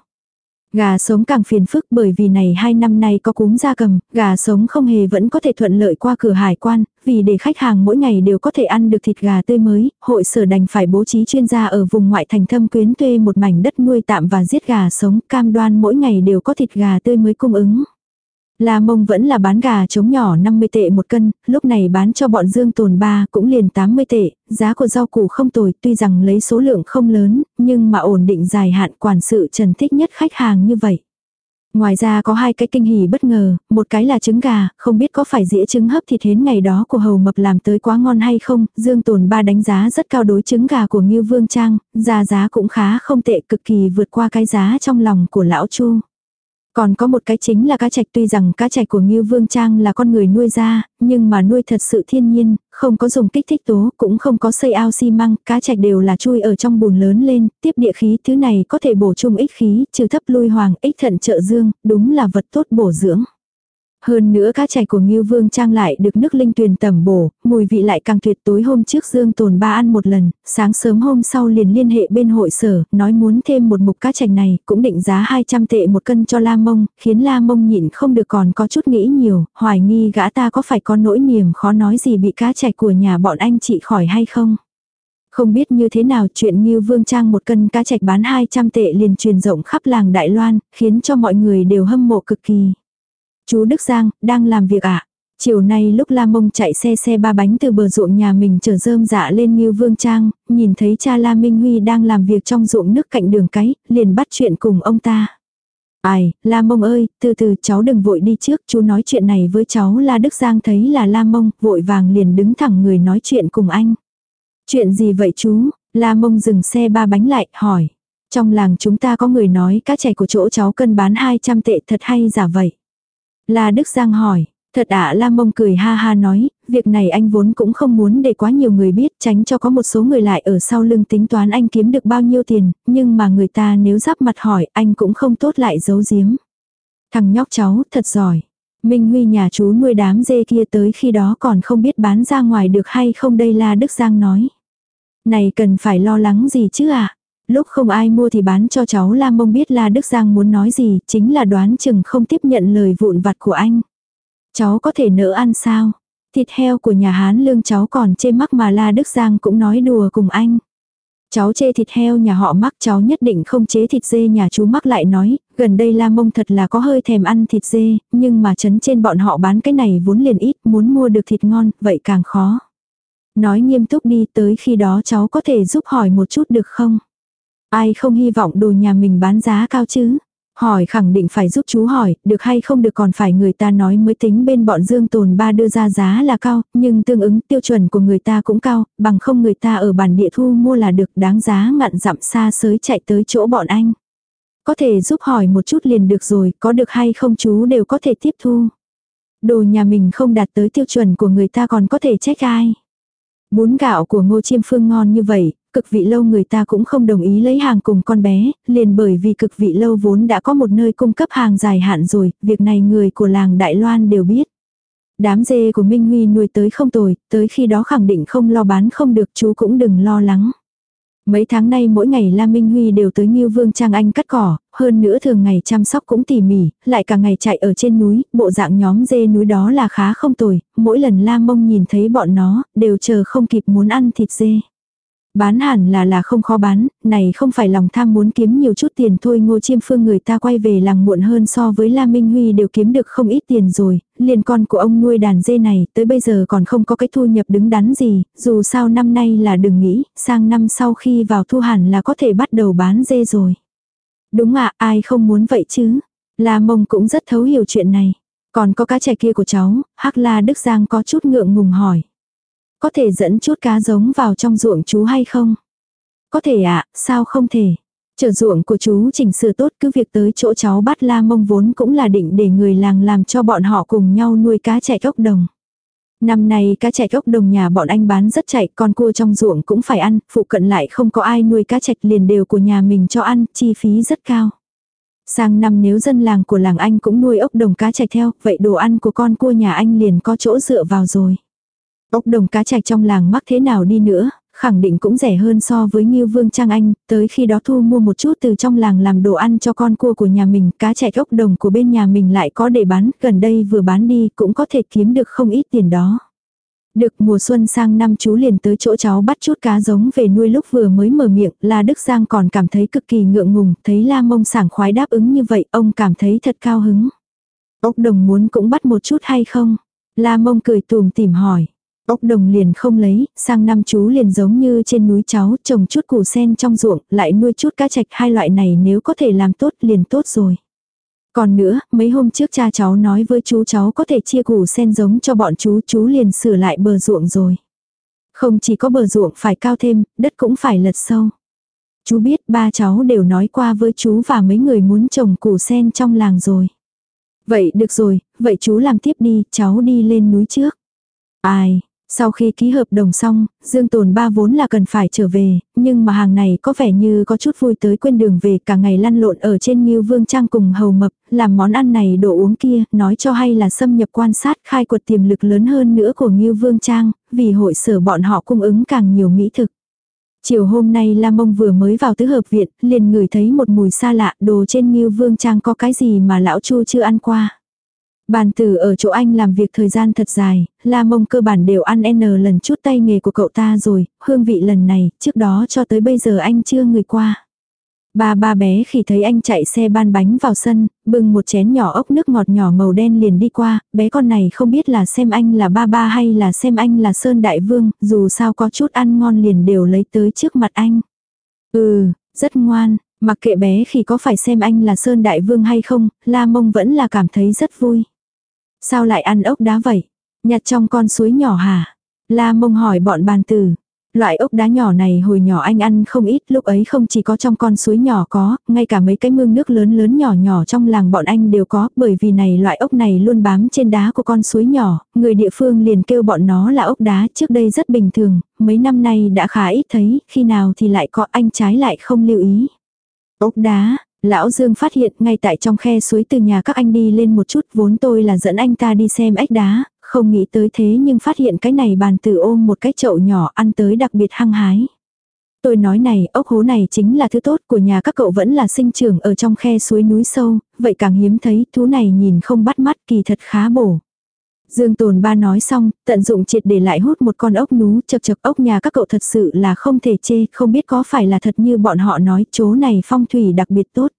Gà sống càng phiền phức bởi vì này hai năm nay có cúm gia cầm, gà sống không hề vẫn có thể thuận lợi qua cửa hải quan, vì để khách hàng mỗi ngày đều có thể ăn được thịt gà tươi mới, hội sở đành phải bố trí chuyên gia ở vùng ngoại thành thâm quyến thuê một mảnh đất nuôi tạm và giết gà sống, cam đoan mỗi ngày đều có thịt gà tươi mới cung ứng. La mông vẫn là bán gà trống nhỏ 50 tệ một cân, lúc này bán cho bọn dương tồn ba cũng liền 80 tệ, giá của rau củ không tồi tuy rằng lấy số lượng không lớn, nhưng mà ổn định dài hạn quản sự trần thích nhất khách hàng như vậy. Ngoài ra có hai cái kinh hỉ bất ngờ, một cái là trứng gà, không biết có phải dĩa trứng hấp thịt hến ngày đó của hầu mập làm tới quá ngon hay không, Dương Tồn Ba đánh giá rất cao đối trứng gà của Ngưu Vương Trang, giá giá cũng khá không tệ cực kỳ vượt qua cái giá trong lòng của lão Chu. Còn có một cái chính là cá trạch tuy rằng cá trạch của Ngưu Vương Trang là con người nuôi ra, nhưng mà nuôi thật sự thiên nhiên, không có dùng kích thích tố, cũng không có xây ao xi măng, cá trạch đều là chui ở trong bùn lớn lên, tiếp địa khí thứ này có thể bổ trung ích khí, trừ thấp lui hoàng, ích thận trợ dương, đúng là vật tốt bổ dưỡng. Hơn nữa cá chảy của Ngưu Vương Trang lại được nước linh tuyền tẩm bổ, mùi vị lại càng tuyệt tối hôm trước Dương Tồn ba ăn một lần, sáng sớm hôm sau liền liên hệ bên hội sở, nói muốn thêm một mục cá chạch này, cũng định giá 200 tệ một cân cho La Mông, khiến La Mông nhịn không được còn có chút nghĩ nhiều, hoài nghi gã ta có phải có nỗi niềm khó nói gì bị cá chạch của nhà bọn anh chị khỏi hay không. Không biết như thế nào chuyện như Vương Trang một cân cá chạch bán 200 tệ liền truyền rộng khắp làng Đại Loan, khiến cho mọi người đều hâm mộ cực kỳ. Chú Đức Giang, đang làm việc ạ. À? Chiều nay lúc La Mông chạy xe xe ba bánh từ bờ ruộng nhà mình chở rơm dạ lên như Vương Trang, nhìn thấy cha La Minh Huy đang làm việc trong ruộng nước cạnh đường cái, liền bắt chuyện cùng ông ta. Ai, La Mông ơi, từ từ cháu đừng vội đi trước, chú nói chuyện này với cháu La Đức Giang thấy là La Mông, vội vàng liền đứng thẳng người nói chuyện cùng anh. Chuyện gì vậy chú? La Mông dừng xe ba bánh lại, hỏi. Trong làng chúng ta có người nói cá chảy của chỗ cháu cân bán 200 tệ thật hay giả vậy? La Đức Giang hỏi, thật ạ à, La Mông cười ha ha nói, việc này anh vốn cũng không muốn để quá nhiều người biết tránh cho có một số người lại ở sau lưng tính toán anh kiếm được bao nhiêu tiền, nhưng mà người ta nếu giáp mặt hỏi anh cũng không tốt lại giấu giếm. Thằng nhóc cháu thật giỏi. Minh Huy nhà chú nuôi đám dê kia tới khi đó còn không biết bán ra ngoài được hay không đây La Đức Giang nói. Này cần phải lo lắng gì chứ ạ? À? Lúc không ai mua thì bán cho cháu La Mông biết La Đức Giang muốn nói gì, chính là đoán chừng không tiếp nhận lời vụn vặt của anh. Cháu có thể nỡ ăn sao? Thịt heo của nhà Hán lương cháu còn chê mắc mà La Đức Giang cũng nói đùa cùng anh. Cháu chê thịt heo nhà họ mắc cháu nhất định không chế thịt dê nhà chú mắc lại nói, gần đây La Mông thật là có hơi thèm ăn thịt dê, nhưng mà chấn trên bọn họ bán cái này vốn liền ít, muốn mua được thịt ngon, vậy càng khó. Nói nghiêm túc đi tới khi đó cháu có thể giúp hỏi một chút được không? Ai không hy vọng đồ nhà mình bán giá cao chứ? Hỏi khẳng định phải giúp chú hỏi, được hay không được còn phải người ta nói mới tính bên bọn Dương Tồn Ba đưa ra giá là cao, nhưng tương ứng tiêu chuẩn của người ta cũng cao, bằng không người ta ở bản địa thu mua là được đáng giá ngặn dặm xa sới chạy tới chỗ bọn anh. Có thể giúp hỏi một chút liền được rồi, có được hay không chú đều có thể tiếp thu. Đồ nhà mình không đạt tới tiêu chuẩn của người ta còn có thể trách ai. Bún gạo của ngô chiêm phương ngon như vậy, cực vị lâu người ta cũng không đồng ý lấy hàng cùng con bé, liền bởi vì cực vị lâu vốn đã có một nơi cung cấp hàng dài hạn rồi, việc này người của làng Đại Loan đều biết. Đám dê của Minh Huy nuôi tới không tồi, tới khi đó khẳng định không lo bán không được chú cũng đừng lo lắng. Mấy tháng nay mỗi ngày La Minh Huy đều tới Ngưu Vương Trang Anh cắt cỏ, hơn nữa thường ngày chăm sóc cũng tỉ mỉ, lại cả ngày chạy ở trên núi, bộ dạng nhóm dê núi đó là khá không tồi, mỗi lần La Mông nhìn thấy bọn nó, đều chờ không kịp muốn ăn thịt dê. Bán hẳn là là không khó bán, này không phải lòng tham muốn kiếm nhiều chút tiền thôi ngô chiêm phương người ta quay về làng muộn hơn so với La Minh Huy đều kiếm được không ít tiền rồi, liền con của ông nuôi đàn dê này tới bây giờ còn không có cái thu nhập đứng đắn gì, dù sao năm nay là đừng nghĩ, sang năm sau khi vào thu hẳn là có thể bắt đầu bán dê rồi. Đúng ạ, ai không muốn vậy chứ? La Mông cũng rất thấu hiểu chuyện này. Còn có cá trẻ kia của cháu, Hắc La Đức Giang có chút ngượng ngùng hỏi. Có thể dẫn chút cá giống vào trong ruộng chú hay không? Có thể ạ, à, sao không thể? Chờ ruộng của chú chỉnh sửa tốt cứ việc tới chỗ cháu bắt la mông vốn cũng là định để người làng làm cho bọn họ cùng nhau nuôi cá chạy gốc đồng. Năm nay cá chạy ốc đồng nhà bọn anh bán rất chạy, con cua trong ruộng cũng phải ăn, phụ cận lại không có ai nuôi cá chạch liền đều của nhà mình cho ăn, chi phí rất cao. Sang năm nếu dân làng của làng anh cũng nuôi ốc đồng cá chạch theo, vậy đồ ăn của con cua nhà anh liền có chỗ dựa vào rồi. Ốc đồng cá chạch trong làng mắc thế nào đi nữa, khẳng định cũng rẻ hơn so với Ngưu Vương Trang Anh, tới khi đó thu mua một chút từ trong làng làm đồ ăn cho con cua của nhà mình, cá chạch ốc đồng của bên nhà mình lại có để bán, gần đây vừa bán đi cũng có thể kiếm được không ít tiền đó. Được mùa xuân sang năm chú liền tới chỗ cháu bắt chút cá giống về nuôi lúc vừa mới mở miệng, La Đức Giang còn cảm thấy cực kỳ ngượng ngùng, thấy La Mông sảng khoái đáp ứng như vậy, ông cảm thấy thật cao hứng. Ốc đồng muốn cũng bắt một chút hay không? La Mông cười tùm tìm hỏi. Ốc đồng liền không lấy, sang năm chú liền giống như trên núi cháu trồng chút củ sen trong ruộng, lại nuôi chút cá chạch hai loại này nếu có thể làm tốt liền tốt rồi. Còn nữa, mấy hôm trước cha cháu nói với chú cháu có thể chia củ sen giống cho bọn chú, chú liền sửa lại bờ ruộng rồi. Không chỉ có bờ ruộng phải cao thêm, đất cũng phải lật sâu. Chú biết ba cháu đều nói qua với chú và mấy người muốn trồng củ sen trong làng rồi. Vậy được rồi, vậy chú làm tiếp đi, cháu đi lên núi trước. Ai, sau khi ký hợp đồng xong, Dương Tồn Ba vốn là cần phải trở về, nhưng mà hàng này có vẻ như có chút vui tới quên đường về cả ngày lăn lộn ở trên Ngưu Vương Trang cùng hầu mập, làm món ăn này đồ uống kia, nói cho hay là xâm nhập quan sát khai quật tiềm lực lớn hơn nữa của Ngưu Vương Trang, vì hội sở bọn họ cung ứng càng nhiều mỹ thực. Chiều hôm nay lam Mông vừa mới vào tứ hợp viện, liền ngửi thấy một mùi xa lạ, đồ trên Ngưu Vương Trang có cái gì mà lão Chu chưa ăn qua. Bàn tử ở chỗ anh làm việc thời gian thật dài, La Mông cơ bản đều ăn N lần chút tay nghề của cậu ta rồi, hương vị lần này, trước đó cho tới bây giờ anh chưa người qua. Ba ba bé khi thấy anh chạy xe ban bánh vào sân, bưng một chén nhỏ ốc nước ngọt nhỏ màu đen liền đi qua, bé con này không biết là xem anh là ba ba hay là xem anh là Sơn Đại Vương, dù sao có chút ăn ngon liền đều lấy tới trước mặt anh. Ừ, rất ngoan, mặc kệ bé khi có phải xem anh là Sơn Đại Vương hay không, La Mông vẫn là cảm thấy rất vui. Sao lại ăn ốc đá vậy? Nhặt trong con suối nhỏ hả? La mông hỏi bọn bàn tử. Loại ốc đá nhỏ này hồi nhỏ anh ăn không ít, lúc ấy không chỉ có trong con suối nhỏ có, ngay cả mấy cái mương nước lớn lớn nhỏ nhỏ trong làng bọn anh đều có, bởi vì này loại ốc này luôn bám trên đá của con suối nhỏ, người địa phương liền kêu bọn nó là ốc đá, trước đây rất bình thường, mấy năm nay đã khá ít thấy, khi nào thì lại có anh trái lại không lưu ý. Ốc đá, Lão Dương phát hiện ngay tại trong khe suối từ nhà các anh đi lên một chút vốn tôi là dẫn anh ta đi xem ếch đá, không nghĩ tới thế nhưng phát hiện cái này bàn tử ôm một cái chậu nhỏ ăn tới đặc biệt hăng hái. Tôi nói này, ốc hố này chính là thứ tốt của nhà các cậu vẫn là sinh trưởng ở trong khe suối núi sâu, vậy càng hiếm thấy, thú này nhìn không bắt mắt kỳ thật khá bổ. Dương Tồn Ba nói xong, tận dụng triệt để lại hút một con ốc nú chập chập ốc nhà các cậu thật sự là không thể chê, không biết có phải là thật như bọn họ nói chỗ này phong thủy đặc biệt tốt.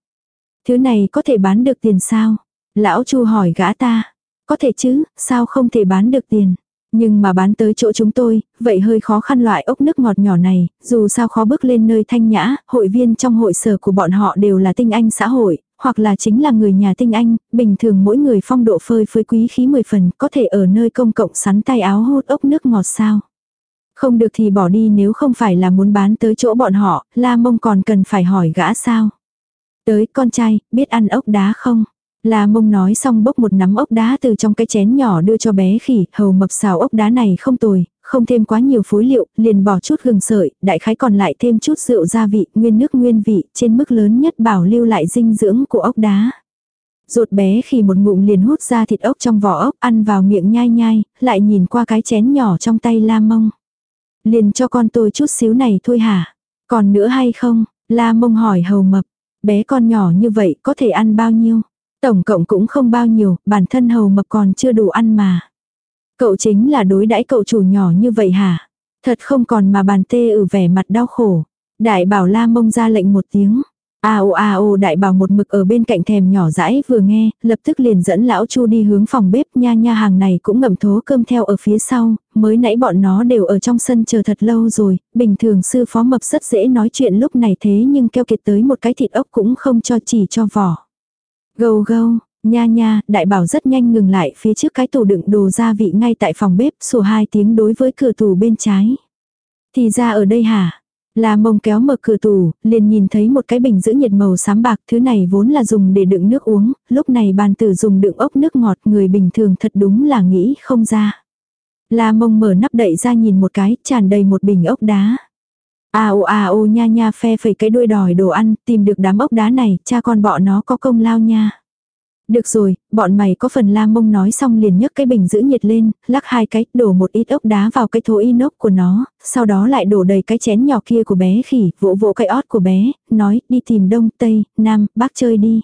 Thứ này có thể bán được tiền sao? Lão Chu hỏi gã ta. Có thể chứ, sao không thể bán được tiền? Nhưng mà bán tới chỗ chúng tôi, vậy hơi khó khăn loại ốc nước ngọt nhỏ này, dù sao khó bước lên nơi thanh nhã, hội viên trong hội sở của bọn họ đều là tinh anh xã hội, hoặc là chính là người nhà tinh anh, bình thường mỗi người phong độ phơi phơi quý khí 10 phần, có thể ở nơi công cộng sắn tay áo hút ốc nước ngọt sao. Không được thì bỏ đi nếu không phải là muốn bán tới chỗ bọn họ, la mông còn cần phải hỏi gã sao. Tới con trai, biết ăn ốc đá không? La mông nói xong bốc một nắm ốc đá từ trong cái chén nhỏ đưa cho bé khỉ, hầu mập xào ốc đá này không tồi, không thêm quá nhiều phối liệu, liền bỏ chút gừng sợi, đại khái còn lại thêm chút rượu gia vị, nguyên nước nguyên vị, trên mức lớn nhất bảo lưu lại dinh dưỡng của ốc đá. Rột bé khi một ngụm liền hút ra thịt ốc trong vỏ ốc ăn vào miệng nhai nhai, lại nhìn qua cái chén nhỏ trong tay la mông. Liền cho con tôi chút xíu này thôi hả? Còn nữa hay không? La mông hỏi hầu mập. Bé con nhỏ như vậy có thể ăn bao nhiêu? Tổng cộng cũng không bao nhiêu, bản thân hầu mập còn chưa đủ ăn mà. Cậu chính là đối đãi cậu chủ nhỏ như vậy hả? Thật không còn mà bàn tê ở vẻ mặt đau khổ. Đại bảo la mông ra lệnh một tiếng. A o a o đại bảo một mực ở bên cạnh thèm nhỏ rãi vừa nghe, lập tức liền dẫn lão chu đi hướng phòng bếp nha nha hàng này cũng ngậm thố cơm theo ở phía sau, mới nãy bọn nó đều ở trong sân chờ thật lâu rồi, bình thường sư phó mập rất dễ nói chuyện lúc này thế nhưng keo kiệt tới một cái thịt ốc cũng không cho chỉ cho vỏ. Gâu gâu, nha nha, đại bảo rất nhanh ngừng lại phía trước cái tủ đựng đồ gia vị ngay tại phòng bếp, sủa hai tiếng đối với cửa tủ bên trái. Thì ra ở đây hả? là mông kéo mở cửa tủ, liền nhìn thấy một cái bình giữ nhiệt màu xám bạc, thứ này vốn là dùng để đựng nước uống, lúc này bàn tử dùng đựng ốc nước ngọt, người bình thường thật đúng là nghĩ không ra. La mông mở nắp đậy ra nhìn một cái, tràn đầy một bình ốc đá. A o a o nha nha phe phẩy cái đuôi đòi đồ ăn, tìm được đám ốc đá này, cha con bọn nó có công lao nha. Được rồi, bọn mày có phần la mông nói xong liền nhấc cái bình giữ nhiệt lên, lắc hai cái, đổ một ít ốc đá vào cái thố inox của nó, sau đó lại đổ đầy cái chén nhỏ kia của bé khỉ, vỗ vỗ cái ót của bé, nói đi tìm đông, tây, nam, bắc chơi đi.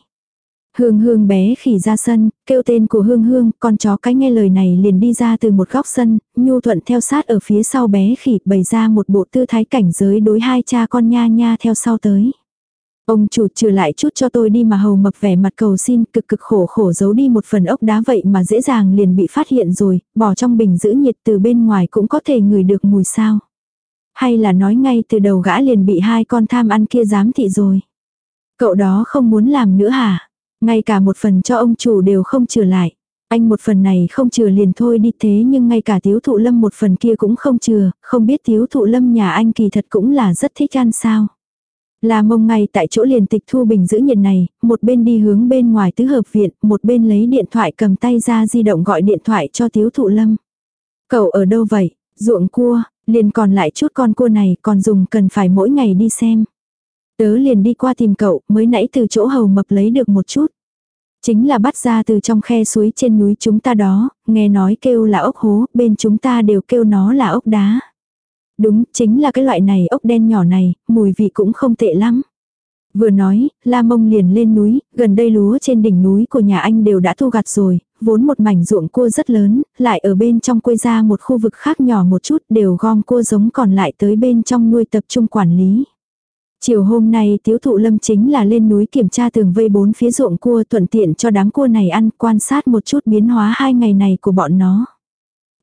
Hương hương bé khỉ ra sân, kêu tên của hương hương, con chó cái nghe lời này liền đi ra từ một góc sân, nhu thuận theo sát ở phía sau bé khỉ bày ra một bộ tư thái cảnh giới đối hai cha con nha nha theo sau tới. Ông chủ trừ lại chút cho tôi đi mà hầu mập vẻ mặt cầu xin cực cực khổ khổ giấu đi một phần ốc đá vậy mà dễ dàng liền bị phát hiện rồi, bỏ trong bình giữ nhiệt từ bên ngoài cũng có thể ngửi được mùi sao. Hay là nói ngay từ đầu gã liền bị hai con tham ăn kia giám thị rồi. Cậu đó không muốn làm nữa hả? Ngay cả một phần cho ông chủ đều không trừ lại. Anh một phần này không trừ liền thôi đi thế nhưng ngay cả thiếu thụ lâm một phần kia cũng không trừ, không biết thiếu thụ lâm nhà anh kỳ thật cũng là rất thích ăn sao. Là mông ngay tại chỗ liền tịch thu bình giữ nhiệt này, một bên đi hướng bên ngoài tứ hợp viện, một bên lấy điện thoại cầm tay ra di động gọi điện thoại cho thiếu thụ lâm. Cậu ở đâu vậy? Ruộng cua, liền còn lại chút con cua này còn dùng cần phải mỗi ngày đi xem. Tớ liền đi qua tìm cậu, mới nãy từ chỗ hầu mập lấy được một chút. Chính là bắt ra từ trong khe suối trên núi chúng ta đó, nghe nói kêu là ốc hố, bên chúng ta đều kêu nó là ốc đá. Đúng, chính là cái loại này ốc đen nhỏ này, mùi vị cũng không tệ lắm. Vừa nói, La Mông liền lên núi, gần đây lúa trên đỉnh núi của nhà anh đều đã thu gặt rồi, vốn một mảnh ruộng cua rất lớn, lại ở bên trong quê ra một khu vực khác nhỏ một chút đều gom cua giống còn lại tới bên trong nuôi tập trung quản lý. Chiều hôm nay tiếu thụ lâm chính là lên núi kiểm tra tường vây bốn phía ruộng cua thuận tiện cho đám cua này ăn quan sát một chút biến hóa hai ngày này của bọn nó.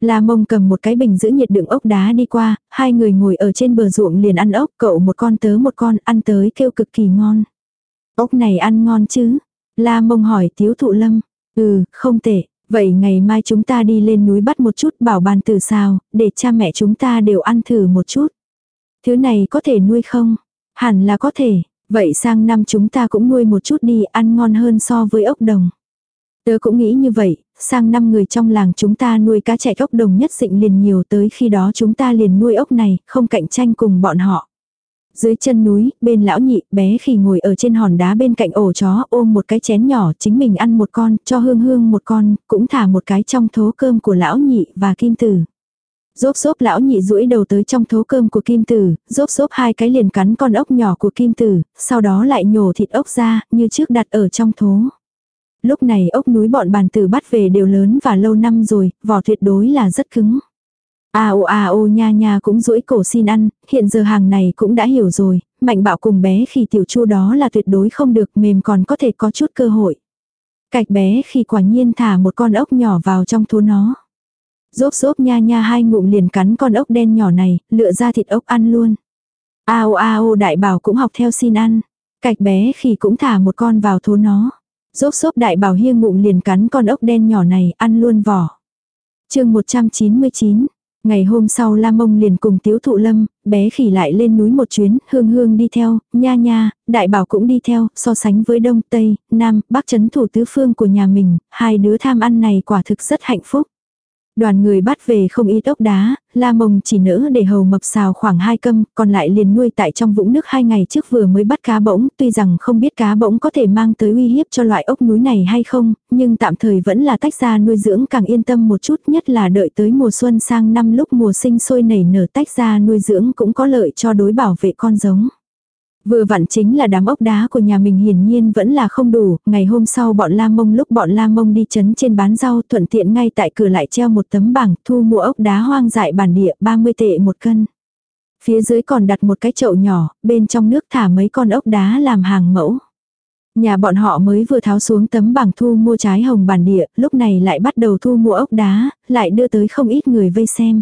La mông cầm một cái bình giữ nhiệt đựng ốc đá đi qua, hai người ngồi ở trên bờ ruộng liền ăn ốc, cậu một con tớ một con, ăn tới kêu cực kỳ ngon. Ốc này ăn ngon chứ? La mông hỏi tiếu thụ lâm. Ừ, không tệ. Vậy ngày mai chúng ta đi lên núi bắt một chút bảo bàn từ sao, để cha mẹ chúng ta đều ăn thử một chút. Thứ này có thể nuôi không? Hẳn là có thể. Vậy sang năm chúng ta cũng nuôi một chút đi ăn ngon hơn so với ốc đồng. Tớ cũng nghĩ như vậy, sang năm người trong làng chúng ta nuôi cá chạy ốc đồng nhất dịnh liền nhiều tới khi đó chúng ta liền nuôi ốc này, không cạnh tranh cùng bọn họ. Dưới chân núi, bên lão nhị, bé khi ngồi ở trên hòn đá bên cạnh ổ chó ôm một cái chén nhỏ, chính mình ăn một con, cho hương hương một con, cũng thả một cái trong thố cơm của lão nhị và kim tử. Rốp rốp lão nhị duỗi đầu tới trong thố cơm của kim tử, rốp rốp hai cái liền cắn con ốc nhỏ của kim tử, sau đó lại nhổ thịt ốc ra, như trước đặt ở trong thố. Lúc này ốc núi bọn bàn tử bắt về đều lớn và lâu năm rồi, vỏ tuyệt đối là rất cứng. A ô a ô nha nha cũng rũi cổ xin ăn, hiện giờ hàng này cũng đã hiểu rồi, mạnh bạo cùng bé khi tiểu chu đó là tuyệt đối không được mềm còn có thể có chút cơ hội. Cạch bé khi quả nhiên thả một con ốc nhỏ vào trong thú nó. Rốp rốp nha nha hai ngụm liền cắn con ốc đen nhỏ này, lựa ra thịt ốc ăn luôn. A ô a ô đại bảo cũng học theo xin ăn. Cạch bé khi cũng thả một con vào thú nó rốt xốp đại bảo hiêng ngụm liền cắn con ốc đen nhỏ này, ăn luôn vỏ. chương 199 Ngày hôm sau La Mông liền cùng Tiếu Thụ Lâm, bé khỉ lại lên núi một chuyến, Hương Hương đi theo, Nha Nha, Đại Bảo cũng đi theo, so sánh với Đông, Tây, Nam, Bắc chấn thủ tứ phương của nhà mình, hai đứa tham ăn này quả thực rất hạnh phúc. Đoàn người bắt về không ít ốc đá, la mông chỉ nỡ để hầu mập xào khoảng 2 câm, còn lại liền nuôi tại trong vũng nước hai ngày trước vừa mới bắt cá bỗng, tuy rằng không biết cá bỗng có thể mang tới uy hiếp cho loại ốc núi này hay không, nhưng tạm thời vẫn là tách ra nuôi dưỡng càng yên tâm một chút nhất là đợi tới mùa xuân sang năm lúc mùa sinh sôi nảy nở tách ra nuôi dưỡng cũng có lợi cho đối bảo vệ con giống. Vừa vặn chính là đám ốc đá của nhà mình hiển nhiên vẫn là không đủ, ngày hôm sau bọn La Mông lúc bọn La Mông đi chấn trên bán rau thuận tiện ngay tại cửa lại treo một tấm bảng thu mua ốc đá hoang dại bản địa 30 tệ một cân. Phía dưới còn đặt một cái chậu nhỏ, bên trong nước thả mấy con ốc đá làm hàng mẫu. Nhà bọn họ mới vừa tháo xuống tấm bảng thu mua trái hồng bản địa, lúc này lại bắt đầu thu mua ốc đá, lại đưa tới không ít người vây xem.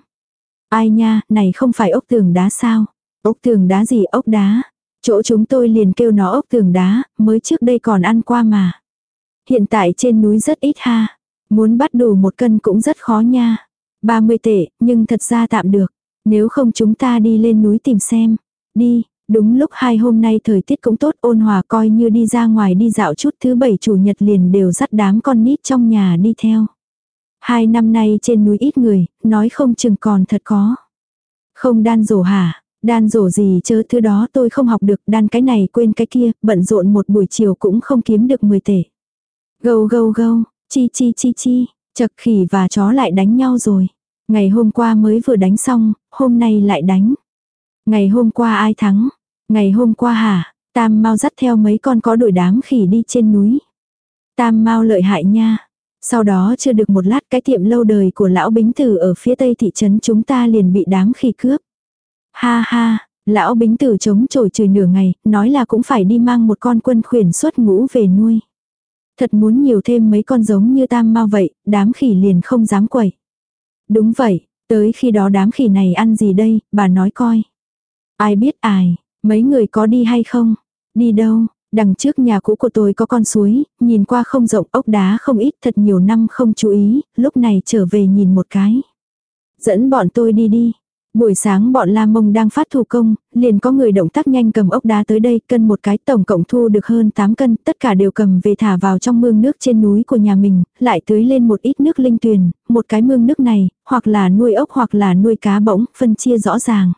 Ai nha, này không phải ốc tường đá sao? Ốc tường đá gì ốc đá? Chỗ chúng tôi liền kêu nó ốc tường đá, mới trước đây còn ăn qua mà. Hiện tại trên núi rất ít ha. Muốn bắt đủ một cân cũng rất khó nha. 30 tệ, nhưng thật ra tạm được. Nếu không chúng ta đi lên núi tìm xem. Đi, đúng lúc hai hôm nay thời tiết cũng tốt ôn hòa coi như đi ra ngoài đi dạo chút thứ bảy chủ nhật liền đều dắt đám con nít trong nhà đi theo. Hai năm nay trên núi ít người, nói không chừng còn thật có. Không đan rổ hả? Đan rổ gì chớ thứ đó tôi không học được, đan cái này quên cái kia, bận rộn một buổi chiều cũng không kiếm được 10 tể. Gâu gâu gâu, chi chi chi chi, chật khỉ và chó lại đánh nhau rồi. Ngày hôm qua mới vừa đánh xong, hôm nay lại đánh. Ngày hôm qua ai thắng? Ngày hôm qua hả? Tam mau dắt theo mấy con có đuổi đám khỉ đi trên núi. Tam mau lợi hại nha. Sau đó chưa được một lát cái tiệm lâu đời của lão bính tử ở phía tây thị trấn chúng ta liền bị đám khỉ cướp. Ha ha, lão bính tử chống trổi chửi nửa ngày, nói là cũng phải đi mang một con quân khuyển xuất ngũ về nuôi. Thật muốn nhiều thêm mấy con giống như tam mau vậy, đám khỉ liền không dám quẩy. Đúng vậy, tới khi đó đám khỉ này ăn gì đây, bà nói coi. Ai biết ai, mấy người có đi hay không? Đi đâu? Đằng trước nhà cũ của tôi có con suối, nhìn qua không rộng ốc đá không ít thật nhiều năm không chú ý, lúc này trở về nhìn một cái. Dẫn bọn tôi đi đi, Buổi sáng bọn La Mông đang phát thủ công, liền có người động tác nhanh cầm ốc đá tới đây, cân một cái tổng cộng thu được hơn 8 cân, tất cả đều cầm về thả vào trong mương nước trên núi của nhà mình, lại tưới lên một ít nước linh tuyền, một cái mương nước này, hoặc là nuôi ốc hoặc là nuôi cá bỗng, phân chia rõ ràng.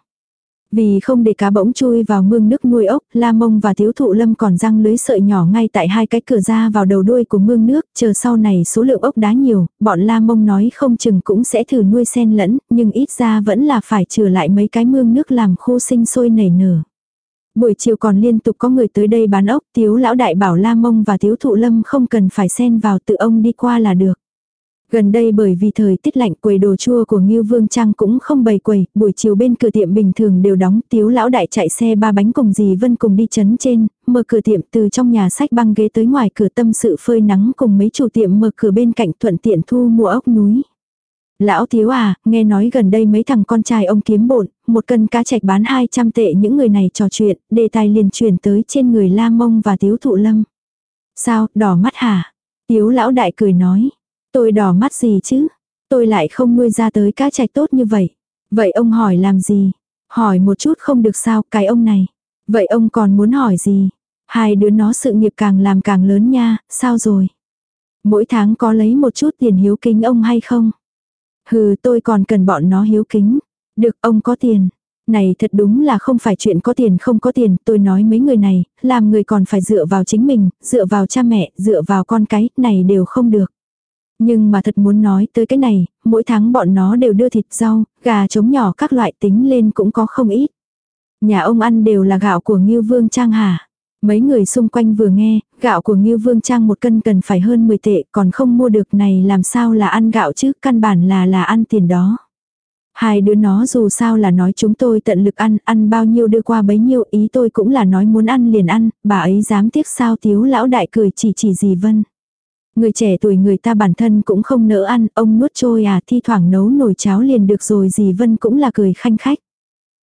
Vì không để cá bỗng chui vào mương nước nuôi ốc, La Mông và Thiếu Thụ Lâm còn răng lưới sợi nhỏ ngay tại hai cái cửa ra vào đầu đuôi của mương nước, chờ sau này số lượng ốc đá nhiều, bọn La Mông nói không chừng cũng sẽ thử nuôi sen lẫn, nhưng ít ra vẫn là phải trừ lại mấy cái mương nước làm khu sinh sôi nảy nở. Buổi chiều còn liên tục có người tới đây bán ốc, Tiếu lão đại bảo La Mông và Tiếu Thụ Lâm không cần phải xen vào tự ông đi qua là được. Gần đây bởi vì thời tiết lạnh quầy đồ chua của Ngưu Vương Trang cũng không bày quầy, buổi chiều bên cửa tiệm bình thường đều đóng, tiếu lão đại chạy xe ba bánh cùng dì Vân cùng đi chấn trên, mở cửa tiệm từ trong nhà sách băng ghế tới ngoài cửa tâm sự phơi nắng cùng mấy chủ tiệm mở cửa bên cạnh thuận tiện thu mua ốc núi. Lão thiếu à, nghe nói gần đây mấy thằng con trai ông kiếm bộn, một cân cá chạch bán 200 tệ những người này trò chuyện, đề tài liền truyền tới trên người La Mông và Tiếu Thụ Lâm. Sao, đỏ mắt hả? Tiếu lão đại cười nói, Tôi đỏ mắt gì chứ? Tôi lại không nuôi ra tới cá trạch tốt như vậy. Vậy ông hỏi làm gì? Hỏi một chút không được sao cái ông này. Vậy ông còn muốn hỏi gì? Hai đứa nó sự nghiệp càng làm càng lớn nha, sao rồi? Mỗi tháng có lấy một chút tiền hiếu kính ông hay không? Hừ tôi còn cần bọn nó hiếu kính. Được ông có tiền. Này thật đúng là không phải chuyện có tiền không có tiền, tôi nói mấy người này, làm người còn phải dựa vào chính mình, dựa vào cha mẹ, dựa vào con cái, này đều không được. Nhưng mà thật muốn nói tới cái này, mỗi tháng bọn nó đều đưa thịt rau, gà trống nhỏ các loại tính lên cũng có không ít. Nhà ông ăn đều là gạo của Ngưu Vương Trang hả? Mấy người xung quanh vừa nghe, gạo của Ngưu Vương Trang một cân cần phải hơn 10 tệ, còn không mua được này làm sao là ăn gạo chứ, căn bản là là ăn tiền đó. Hai đứa nó dù sao là nói chúng tôi tận lực ăn, ăn bao nhiêu đưa qua bấy nhiêu, ý tôi cũng là nói muốn ăn liền ăn, bà ấy dám tiếc sao tiếu lão đại cười chỉ chỉ gì vân. Người trẻ tuổi người ta bản thân cũng không nỡ ăn, ông nuốt trôi à, thi thoảng nấu nồi cháo liền được rồi gì Vân cũng là cười khanh khách.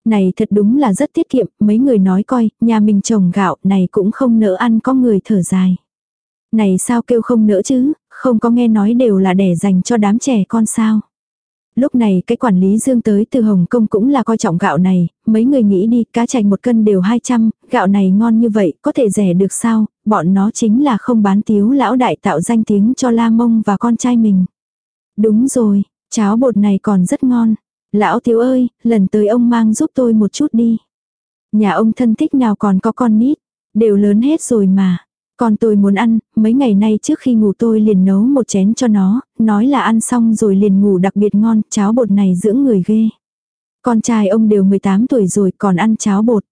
Này thật đúng là rất tiết kiệm, mấy người nói coi, nhà mình trồng gạo này cũng không nỡ ăn có người thở dài. Này sao kêu không nỡ chứ, không có nghe nói đều là để dành cho đám trẻ con sao. Lúc này cái quản lý dương tới từ Hồng Kông cũng là coi trọng gạo này, mấy người nghĩ đi, cá chạch một cân đều 200, gạo này ngon như vậy, có thể rẻ được sao, bọn nó chính là không bán tiếu lão đại tạo danh tiếng cho La Mông và con trai mình. Đúng rồi, cháo bột này còn rất ngon. Lão tiếu ơi, lần tới ông mang giúp tôi một chút đi. Nhà ông thân thích nào còn có con nít, đều lớn hết rồi mà. còn tôi muốn ăn, mấy ngày nay trước khi ngủ tôi liền nấu một chén cho nó, nói là ăn xong rồi liền ngủ đặc biệt ngon, cháo bột này dưỡng người ghê. Con trai ông đều 18 tuổi rồi còn ăn cháo bột.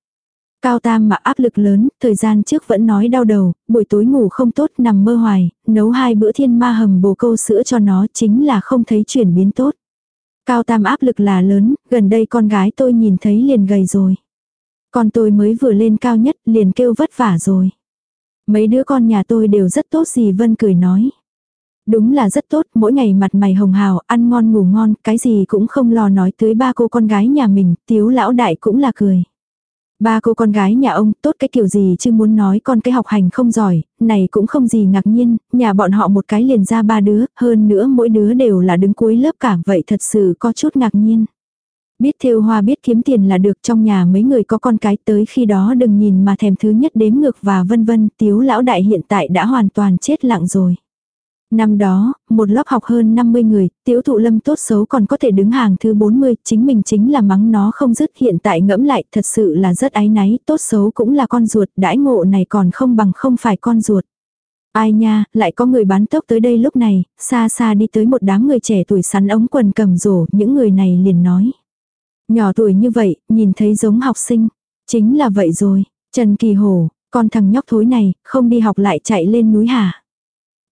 Cao Tam mà áp lực lớn, thời gian trước vẫn nói đau đầu, buổi tối ngủ không tốt nằm mơ hoài, nấu hai bữa thiên ma hầm bồ câu sữa cho nó chính là không thấy chuyển biến tốt. Cao Tam áp lực là lớn, gần đây con gái tôi nhìn thấy liền gầy rồi. Con tôi mới vừa lên cao nhất liền kêu vất vả rồi. Mấy đứa con nhà tôi đều rất tốt gì Vân cười nói. Đúng là rất tốt, mỗi ngày mặt mày hồng hào, ăn ngon ngủ ngon, cái gì cũng không lo nói tới ba cô con gái nhà mình, tiếu lão đại cũng là cười. Ba cô con gái nhà ông tốt cái kiểu gì chứ muốn nói con cái học hành không giỏi, này cũng không gì ngạc nhiên, nhà bọn họ một cái liền ra ba đứa, hơn nữa mỗi đứa đều là đứng cuối lớp cả vậy thật sự có chút ngạc nhiên. Biết thêu hoa biết kiếm tiền là được trong nhà mấy người có con cái tới khi đó đừng nhìn mà thèm thứ nhất đếm ngược và vân vân, tiếu lão đại hiện tại đã hoàn toàn chết lặng rồi. Năm đó, một lớp học hơn 50 người, tiểu thụ lâm tốt xấu còn có thể đứng hàng thứ 40, chính mình chính là mắng nó không dứt hiện tại ngẫm lại thật sự là rất áy náy, tốt xấu cũng là con ruột, đãi ngộ này còn không bằng không phải con ruột. Ai nha, lại có người bán tốc tới đây lúc này, xa xa đi tới một đám người trẻ tuổi sắn ống quần cầm rổ, những người này liền nói. Nhỏ tuổi như vậy, nhìn thấy giống học sinh. Chính là vậy rồi. Trần Kỳ Hổ, con thằng nhóc thối này, không đi học lại chạy lên núi hả?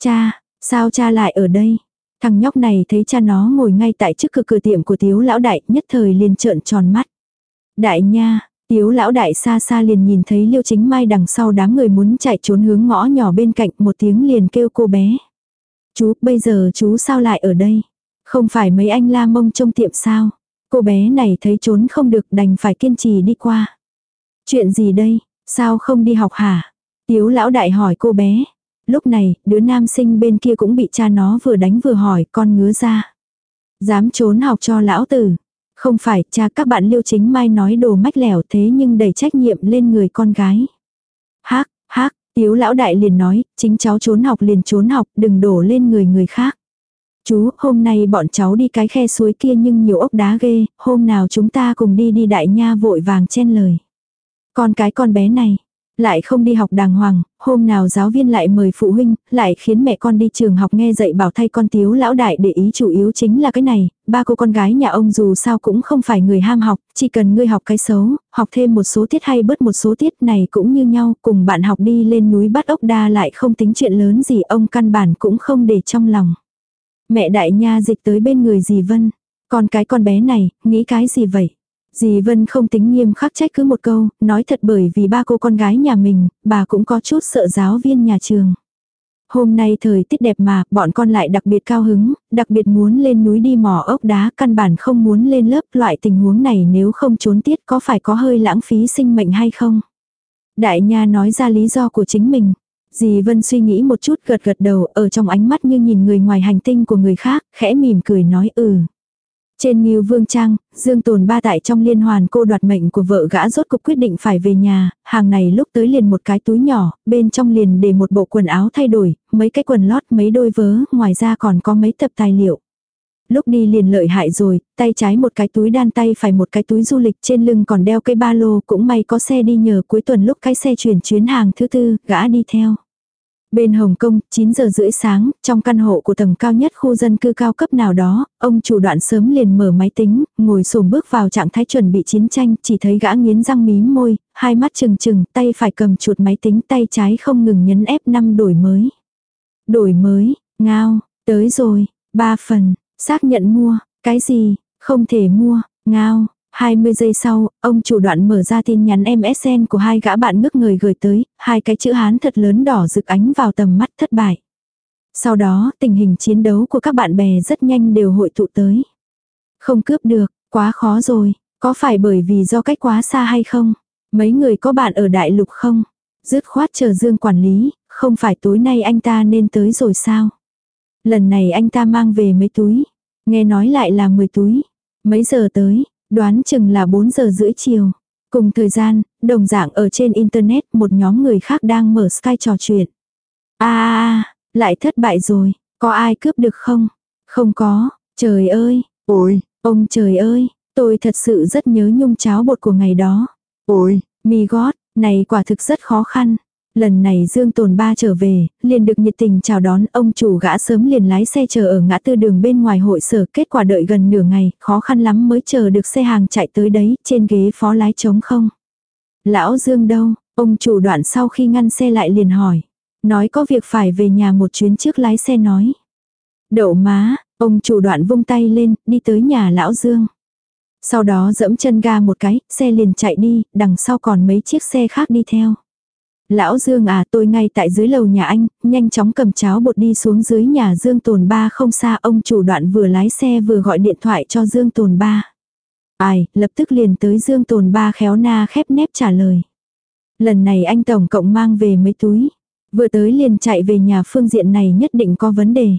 Cha, sao cha lại ở đây? Thằng nhóc này thấy cha nó ngồi ngay tại trước cửa cửa tiệm của tiếu lão đại, nhất thời liền trợn tròn mắt. Đại nha, tiếu lão đại xa xa liền nhìn thấy liêu chính mai đằng sau đám người muốn chạy trốn hướng ngõ nhỏ bên cạnh một tiếng liền kêu cô bé. Chú, bây giờ chú sao lại ở đây? Không phải mấy anh la mông trong tiệm sao? Cô bé này thấy trốn không được đành phải kiên trì đi qua. Chuyện gì đây, sao không đi học hả? Tiếu lão đại hỏi cô bé. Lúc này, đứa nam sinh bên kia cũng bị cha nó vừa đánh vừa hỏi con ngứa ra. Dám trốn học cho lão tử. Không phải, cha các bạn liêu chính mai nói đồ mách lẻo thế nhưng đẩy trách nhiệm lên người con gái. Hác, hác, tiếu lão đại liền nói, chính cháu trốn học liền trốn học, đừng đổ lên người người khác. Chú, hôm nay bọn cháu đi cái khe suối kia nhưng nhiều ốc đá ghê, hôm nào chúng ta cùng đi đi đại nha vội vàng chen lời. Con cái con bé này, lại không đi học đàng hoàng, hôm nào giáo viên lại mời phụ huynh, lại khiến mẹ con đi trường học nghe dạy bảo thay con tiếu lão đại để ý chủ yếu chính là cái này, ba cô con gái nhà ông dù sao cũng không phải người ham học, chỉ cần ngươi học cái xấu, học thêm một số tiết hay bớt một số tiết này cũng như nhau, cùng bạn học đi lên núi bắt ốc đa lại không tính chuyện lớn gì ông căn bản cũng không để trong lòng. Mẹ đại nha dịch tới bên người dì Vân, con cái con bé này, nghĩ cái gì vậy? Dì Vân không tính nghiêm khắc trách cứ một câu, nói thật bởi vì ba cô con gái nhà mình, bà cũng có chút sợ giáo viên nhà trường. Hôm nay thời tiết đẹp mà, bọn con lại đặc biệt cao hứng, đặc biệt muốn lên núi đi mò ốc đá, căn bản không muốn lên lớp loại tình huống này nếu không trốn tiết có phải có hơi lãng phí sinh mệnh hay không. Đại nha nói ra lý do của chính mình. Dì Vân suy nghĩ một chút gật gật đầu ở trong ánh mắt như nhìn người ngoài hành tinh của người khác, khẽ mỉm cười nói ừ. Trên Nghiêu Vương Trang, Dương Tồn ba tại trong liên hoàn cô đoạt mệnh của vợ gã rốt cục quyết định phải về nhà, hàng này lúc tới liền một cái túi nhỏ, bên trong liền để một bộ quần áo thay đổi, mấy cái quần lót mấy đôi vớ, ngoài ra còn có mấy tập tài liệu. Lúc đi liền lợi hại rồi, tay trái một cái túi đan tay phải một cái túi du lịch trên lưng còn đeo cái ba lô cũng may có xe đi nhờ cuối tuần lúc cái xe chuyển chuyến hàng thứ tư, gã đi theo. Bên Hồng Kông, 9 giờ rưỡi sáng, trong căn hộ của tầng cao nhất khu dân cư cao cấp nào đó, ông chủ đoạn sớm liền mở máy tính, ngồi xổm bước vào trạng thái chuẩn bị chiến tranh, chỉ thấy gã nghiến răng mím môi, hai mắt trừng trừng, tay phải cầm chuột máy tính, tay trái không ngừng nhấn F5 đổi mới. Đổi mới, ngao, tới rồi, ba phần, xác nhận mua, cái gì, không thể mua, ngao, 20 giây sau, ông chủ đoạn mở ra tin nhắn MSN của hai gã bạn ngước người gửi tới, hai cái chữ Hán thật lớn đỏ rực ánh vào tầm mắt thất bại. Sau đó, tình hình chiến đấu của các bạn bè rất nhanh đều hội tụ tới. Không cướp được, quá khó rồi, có phải bởi vì do cách quá xa hay không? Mấy người có bạn ở đại lục không? Dứt khoát chờ Dương quản lý, không phải tối nay anh ta nên tới rồi sao? Lần này anh ta mang về mấy túi. Nghe nói lại là 10 túi. Mấy giờ tới, Đoán chừng là 4 giờ rưỡi chiều. Cùng thời gian, đồng dạng ở trên internet một nhóm người khác đang mở Skype trò chuyện. a lại thất bại rồi, có ai cướp được không? Không có, trời ơi, Ôi, ông trời ơi, tôi thật sự rất nhớ nhung cháo bột của ngày đó. ôi, Mi gót, này quả thực rất khó khăn. Lần này Dương Tồn Ba trở về, liền được nhiệt tình chào đón ông chủ gã sớm liền lái xe chờ ở ngã tư đường bên ngoài hội sở. Kết quả đợi gần nửa ngày, khó khăn lắm mới chờ được xe hàng chạy tới đấy, trên ghế phó lái trống không. Lão Dương đâu, ông chủ đoạn sau khi ngăn xe lại liền hỏi. Nói có việc phải về nhà một chuyến trước lái xe nói. Đậu má, ông chủ đoạn vung tay lên, đi tới nhà lão Dương. Sau đó dẫm chân ga một cái, xe liền chạy đi, đằng sau còn mấy chiếc xe khác đi theo. Lão Dương à tôi ngay tại dưới lầu nhà anh, nhanh chóng cầm cháo bột đi xuống dưới nhà Dương Tồn Ba không xa ông chủ đoạn vừa lái xe vừa gọi điện thoại cho Dương Tồn Ba. Ai, lập tức liền tới Dương Tồn Ba khéo na khép nép trả lời. Lần này anh tổng cộng mang về mấy túi. Vừa tới liền chạy về nhà phương diện này nhất định có vấn đề.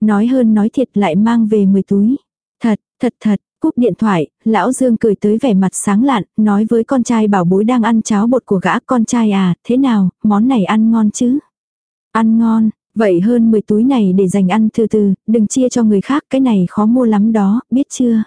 Nói hơn nói thiệt lại mang về 10 túi. Thật, thật thật, Cúp điện thoại, lão Dương cười tới vẻ mặt sáng lạn, nói với con trai bảo bối đang ăn cháo bột của gã con trai à, thế nào, món này ăn ngon chứ? Ăn ngon, vậy hơn 10 túi này để dành ăn từ từ, đừng chia cho người khác, cái này khó mua lắm đó, biết chưa?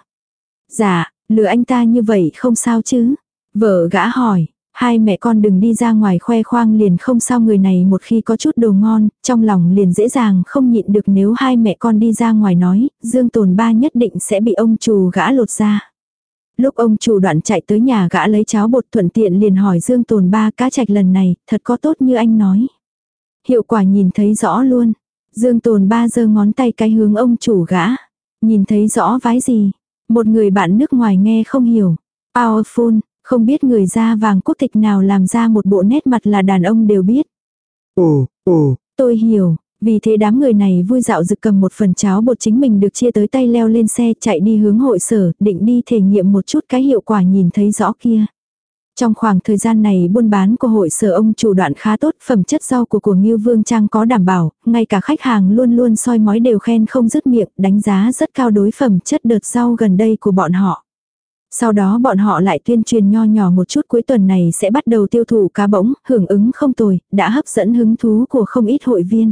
Dạ, lừa anh ta như vậy không sao chứ? Vợ gã hỏi, Hai mẹ con đừng đi ra ngoài khoe khoang liền không sao người này một khi có chút đồ ngon, trong lòng liền dễ dàng không nhịn được nếu hai mẹ con đi ra ngoài nói, Dương Tồn Ba nhất định sẽ bị ông chủ gã lột ra. Lúc ông chủ đoạn chạy tới nhà gã lấy cháo bột thuận tiện liền hỏi Dương Tồn Ba cá trạch lần này, thật có tốt như anh nói. Hiệu quả nhìn thấy rõ luôn. Dương Tồn Ba giơ ngón tay cái hướng ông chủ gã. Nhìn thấy rõ vái gì. Một người bạn nước ngoài nghe không hiểu. Powerful, không biết người da vàng quốc tịch nào làm ra một bộ nét mặt là đàn ông đều biết. ồ, ồ, Tôi hiểu, vì thế đám người này vui dạo dực cầm một phần cháo bột chính mình được chia tới tay leo lên xe chạy đi hướng hội sở, định đi thể nghiệm một chút cái hiệu quả nhìn thấy rõ kia. Trong khoảng thời gian này buôn bán của hội sở ông chủ đoạn khá tốt, phẩm chất rau của của Ngưu Vương Trang có đảm bảo, ngay cả khách hàng luôn luôn soi mói đều khen không dứt miệng, đánh giá rất cao đối phẩm chất đợt rau gần đây của bọn họ. Sau đó bọn họ lại tuyên truyền nho nhỏ một chút cuối tuần này sẽ bắt đầu tiêu thụ cá bỗng, hưởng ứng không tồi, đã hấp dẫn hứng thú của không ít hội viên.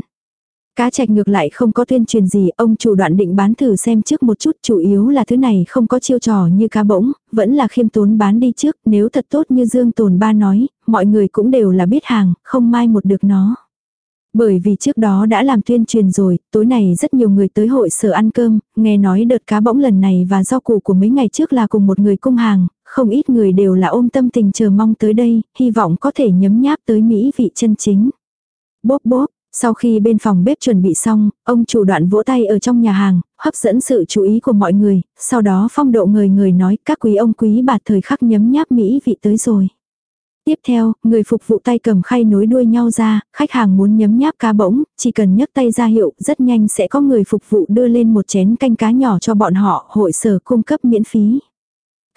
Cá trạch ngược lại không có tuyên truyền gì, ông chủ đoạn định bán thử xem trước một chút, chủ yếu là thứ này không có chiêu trò như cá bỗng, vẫn là khiêm tốn bán đi trước, nếu thật tốt như Dương Tồn Ba nói, mọi người cũng đều là biết hàng, không mai một được nó. Bởi vì trước đó đã làm tuyên truyền rồi, tối này rất nhiều người tới hội sở ăn cơm, nghe nói đợt cá bỗng lần này và rau củ của mấy ngày trước là cùng một người cung hàng, không ít người đều là ôm tâm tình chờ mong tới đây, hy vọng có thể nhấm nháp tới mỹ vị chân chính. Bốp bốp, sau khi bên phòng bếp chuẩn bị xong, ông chủ đoạn vỗ tay ở trong nhà hàng, hấp dẫn sự chú ý của mọi người, sau đó phong độ người người nói các quý ông quý bà thời khắc nhấm nháp mỹ vị tới rồi. Tiếp theo, người phục vụ tay cầm khay nối đuôi nhau ra, khách hàng muốn nhấm nháp cá bỗng, chỉ cần nhấc tay ra hiệu, rất nhanh sẽ có người phục vụ đưa lên một chén canh cá nhỏ cho bọn họ, hội sở cung cấp miễn phí.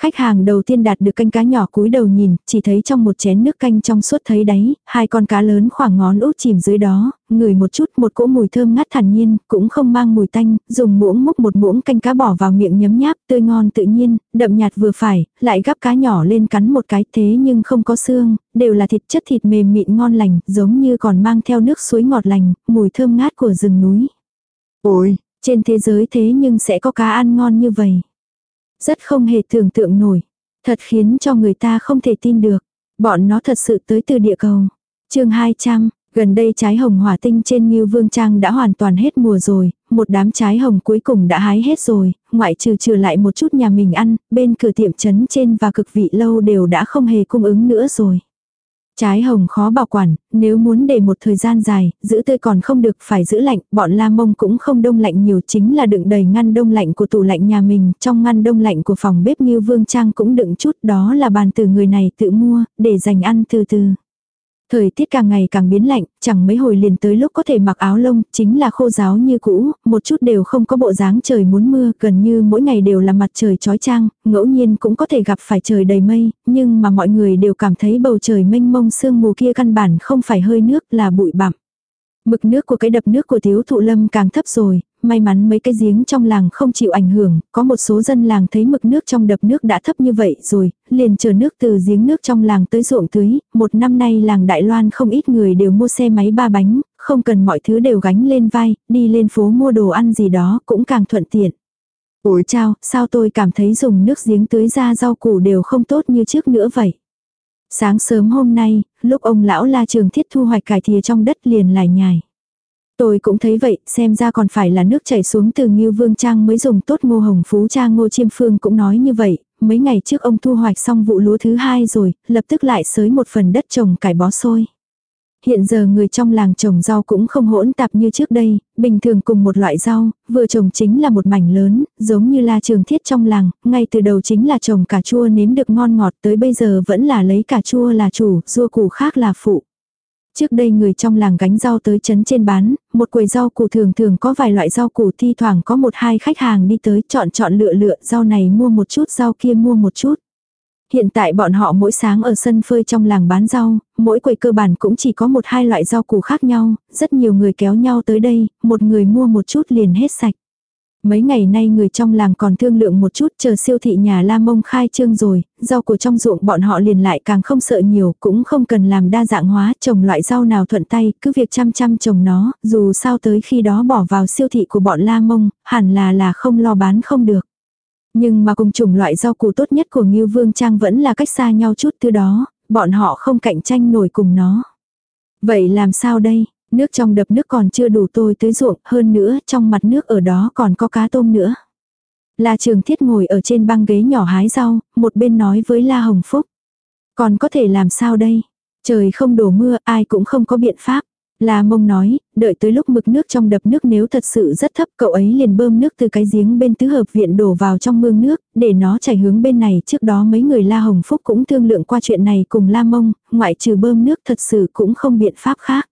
Khách hàng đầu tiên đạt được canh cá nhỏ cúi đầu nhìn, chỉ thấy trong một chén nước canh trong suốt thấy đáy, hai con cá lớn khoảng ngón út chìm dưới đó, ngửi một chút một cỗ mùi thơm ngát thản nhiên, cũng không mang mùi tanh, dùng muỗng múc một muỗng canh cá bỏ vào miệng nhấm nháp, tươi ngon tự nhiên, đậm nhạt vừa phải, lại gắp cá nhỏ lên cắn một cái thế nhưng không có xương, đều là thịt chất thịt mềm mịn ngon lành, giống như còn mang theo nước suối ngọt lành, mùi thơm ngát của rừng núi. Ôi, Trên thế giới thế nhưng sẽ có cá ăn ngon như vậy. Rất không hề tưởng tượng nổi. Thật khiến cho người ta không thể tin được. Bọn nó thật sự tới từ địa cầu. chương 200, gần đây trái hồng hỏa tinh trên Ngưu Vương Trang đã hoàn toàn hết mùa rồi, một đám trái hồng cuối cùng đã hái hết rồi, ngoại trừ trừ lại một chút nhà mình ăn, bên cửa tiệm trấn trên và cực vị lâu đều đã không hề cung ứng nữa rồi. Trái hồng khó bảo quản, nếu muốn để một thời gian dài, giữ tươi còn không được phải giữ lạnh, bọn la mông cũng không đông lạnh nhiều chính là đựng đầy ngăn đông lạnh của tủ lạnh nhà mình, trong ngăn đông lạnh của phòng bếp như vương trang cũng đựng chút đó là bàn từ người này tự mua, để dành ăn từ từ. Thời tiết càng ngày càng biến lạnh, chẳng mấy hồi liền tới lúc có thể mặc áo lông, chính là khô giáo như cũ, một chút đều không có bộ dáng trời muốn mưa, gần như mỗi ngày đều là mặt trời trói trang, ngẫu nhiên cũng có thể gặp phải trời đầy mây, nhưng mà mọi người đều cảm thấy bầu trời mênh mông sương mù kia căn bản không phải hơi nước là bụi bặm. Mực nước của cái đập nước của thiếu thụ lâm càng thấp rồi, may mắn mấy cái giếng trong làng không chịu ảnh hưởng, có một số dân làng thấy mực nước trong đập nước đã thấp như vậy rồi, liền chờ nước từ giếng nước trong làng tới ruộng tưới, một năm nay làng Đại Loan không ít người đều mua xe máy ba bánh, không cần mọi thứ đều gánh lên vai, đi lên phố mua đồ ăn gì đó cũng càng thuận tiện. Ủa chao, sao tôi cảm thấy dùng nước giếng tưới ra rau củ đều không tốt như trước nữa vậy? Sáng sớm hôm nay, lúc ông lão la trường thiết thu hoạch cải thìa trong đất liền lại nhài. Tôi cũng thấy vậy, xem ra còn phải là nước chảy xuống từ Ngưu Vương Trang mới dùng tốt ngô hồng phú cha ngô chiêm phương cũng nói như vậy, mấy ngày trước ông thu hoạch xong vụ lúa thứ hai rồi, lập tức lại sới một phần đất trồng cải bó xôi. Hiện giờ người trong làng trồng rau cũng không hỗn tạp như trước đây, bình thường cùng một loại rau, vừa trồng chính là một mảnh lớn, giống như la trường thiết trong làng, ngay từ đầu chính là trồng cà chua nếm được ngon ngọt tới bây giờ vẫn là lấy cà chua là chủ, rua củ khác là phụ. Trước đây người trong làng gánh rau tới chấn trên bán, một quầy rau củ thường thường có vài loại rau củ thi thoảng có một hai khách hàng đi tới chọn chọn lựa lựa rau này mua một chút rau kia mua một chút. Hiện tại bọn họ mỗi sáng ở sân phơi trong làng bán rau, mỗi quầy cơ bản cũng chỉ có một hai loại rau củ khác nhau, rất nhiều người kéo nhau tới đây, một người mua một chút liền hết sạch. Mấy ngày nay người trong làng còn thương lượng một chút chờ siêu thị nhà La Mông khai trương rồi, rau của trong ruộng bọn họ liền lại càng không sợ nhiều, cũng không cần làm đa dạng hóa, trồng loại rau nào thuận tay, cứ việc chăm chăm trồng nó, dù sao tới khi đó bỏ vào siêu thị của bọn La Mông, hẳn là là không lo bán không được. Nhưng mà cùng chủng loại rau củ tốt nhất của Ngưu Vương Trang vẫn là cách xa nhau chút từ đó, bọn họ không cạnh tranh nổi cùng nó. Vậy làm sao đây? Nước trong đập nước còn chưa đủ tôi tới ruộng, hơn nữa trong mặt nước ở đó còn có cá tôm nữa. La Trường Thiết ngồi ở trên băng ghế nhỏ hái rau, một bên nói với La Hồng Phúc. Còn có thể làm sao đây? Trời không đổ mưa, ai cũng không có biện pháp. La mông nói, đợi tới lúc mực nước trong đập nước nếu thật sự rất thấp cậu ấy liền bơm nước từ cái giếng bên tứ hợp viện đổ vào trong mương nước, để nó chảy hướng bên này. Trước đó mấy người La Hồng Phúc cũng thương lượng qua chuyện này cùng La mông, ngoại trừ bơm nước thật sự cũng không biện pháp khác.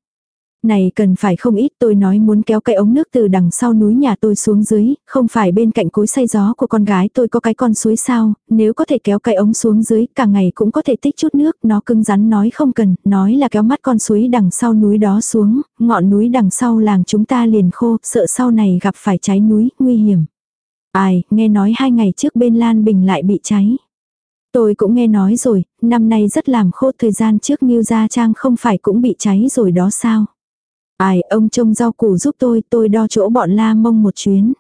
Này cần phải không ít tôi nói muốn kéo cái ống nước từ đằng sau núi nhà tôi xuống dưới, không phải bên cạnh cối xay gió của con gái tôi có cái con suối sao, nếu có thể kéo cái ống xuống dưới, cả ngày cũng có thể tích chút nước, nó cưng rắn nói không cần, nói là kéo mắt con suối đằng sau núi đó xuống, ngọn núi đằng sau làng chúng ta liền khô, sợ sau này gặp phải cháy núi, nguy hiểm. Ai, nghe nói hai ngày trước bên Lan Bình lại bị cháy. Tôi cũng nghe nói rồi, năm nay rất làm khô thời gian trước Ngưu Gia Trang không phải cũng bị cháy rồi đó sao. Ai, ông trông rau củ giúp tôi, tôi đo chỗ bọn la mông một chuyến.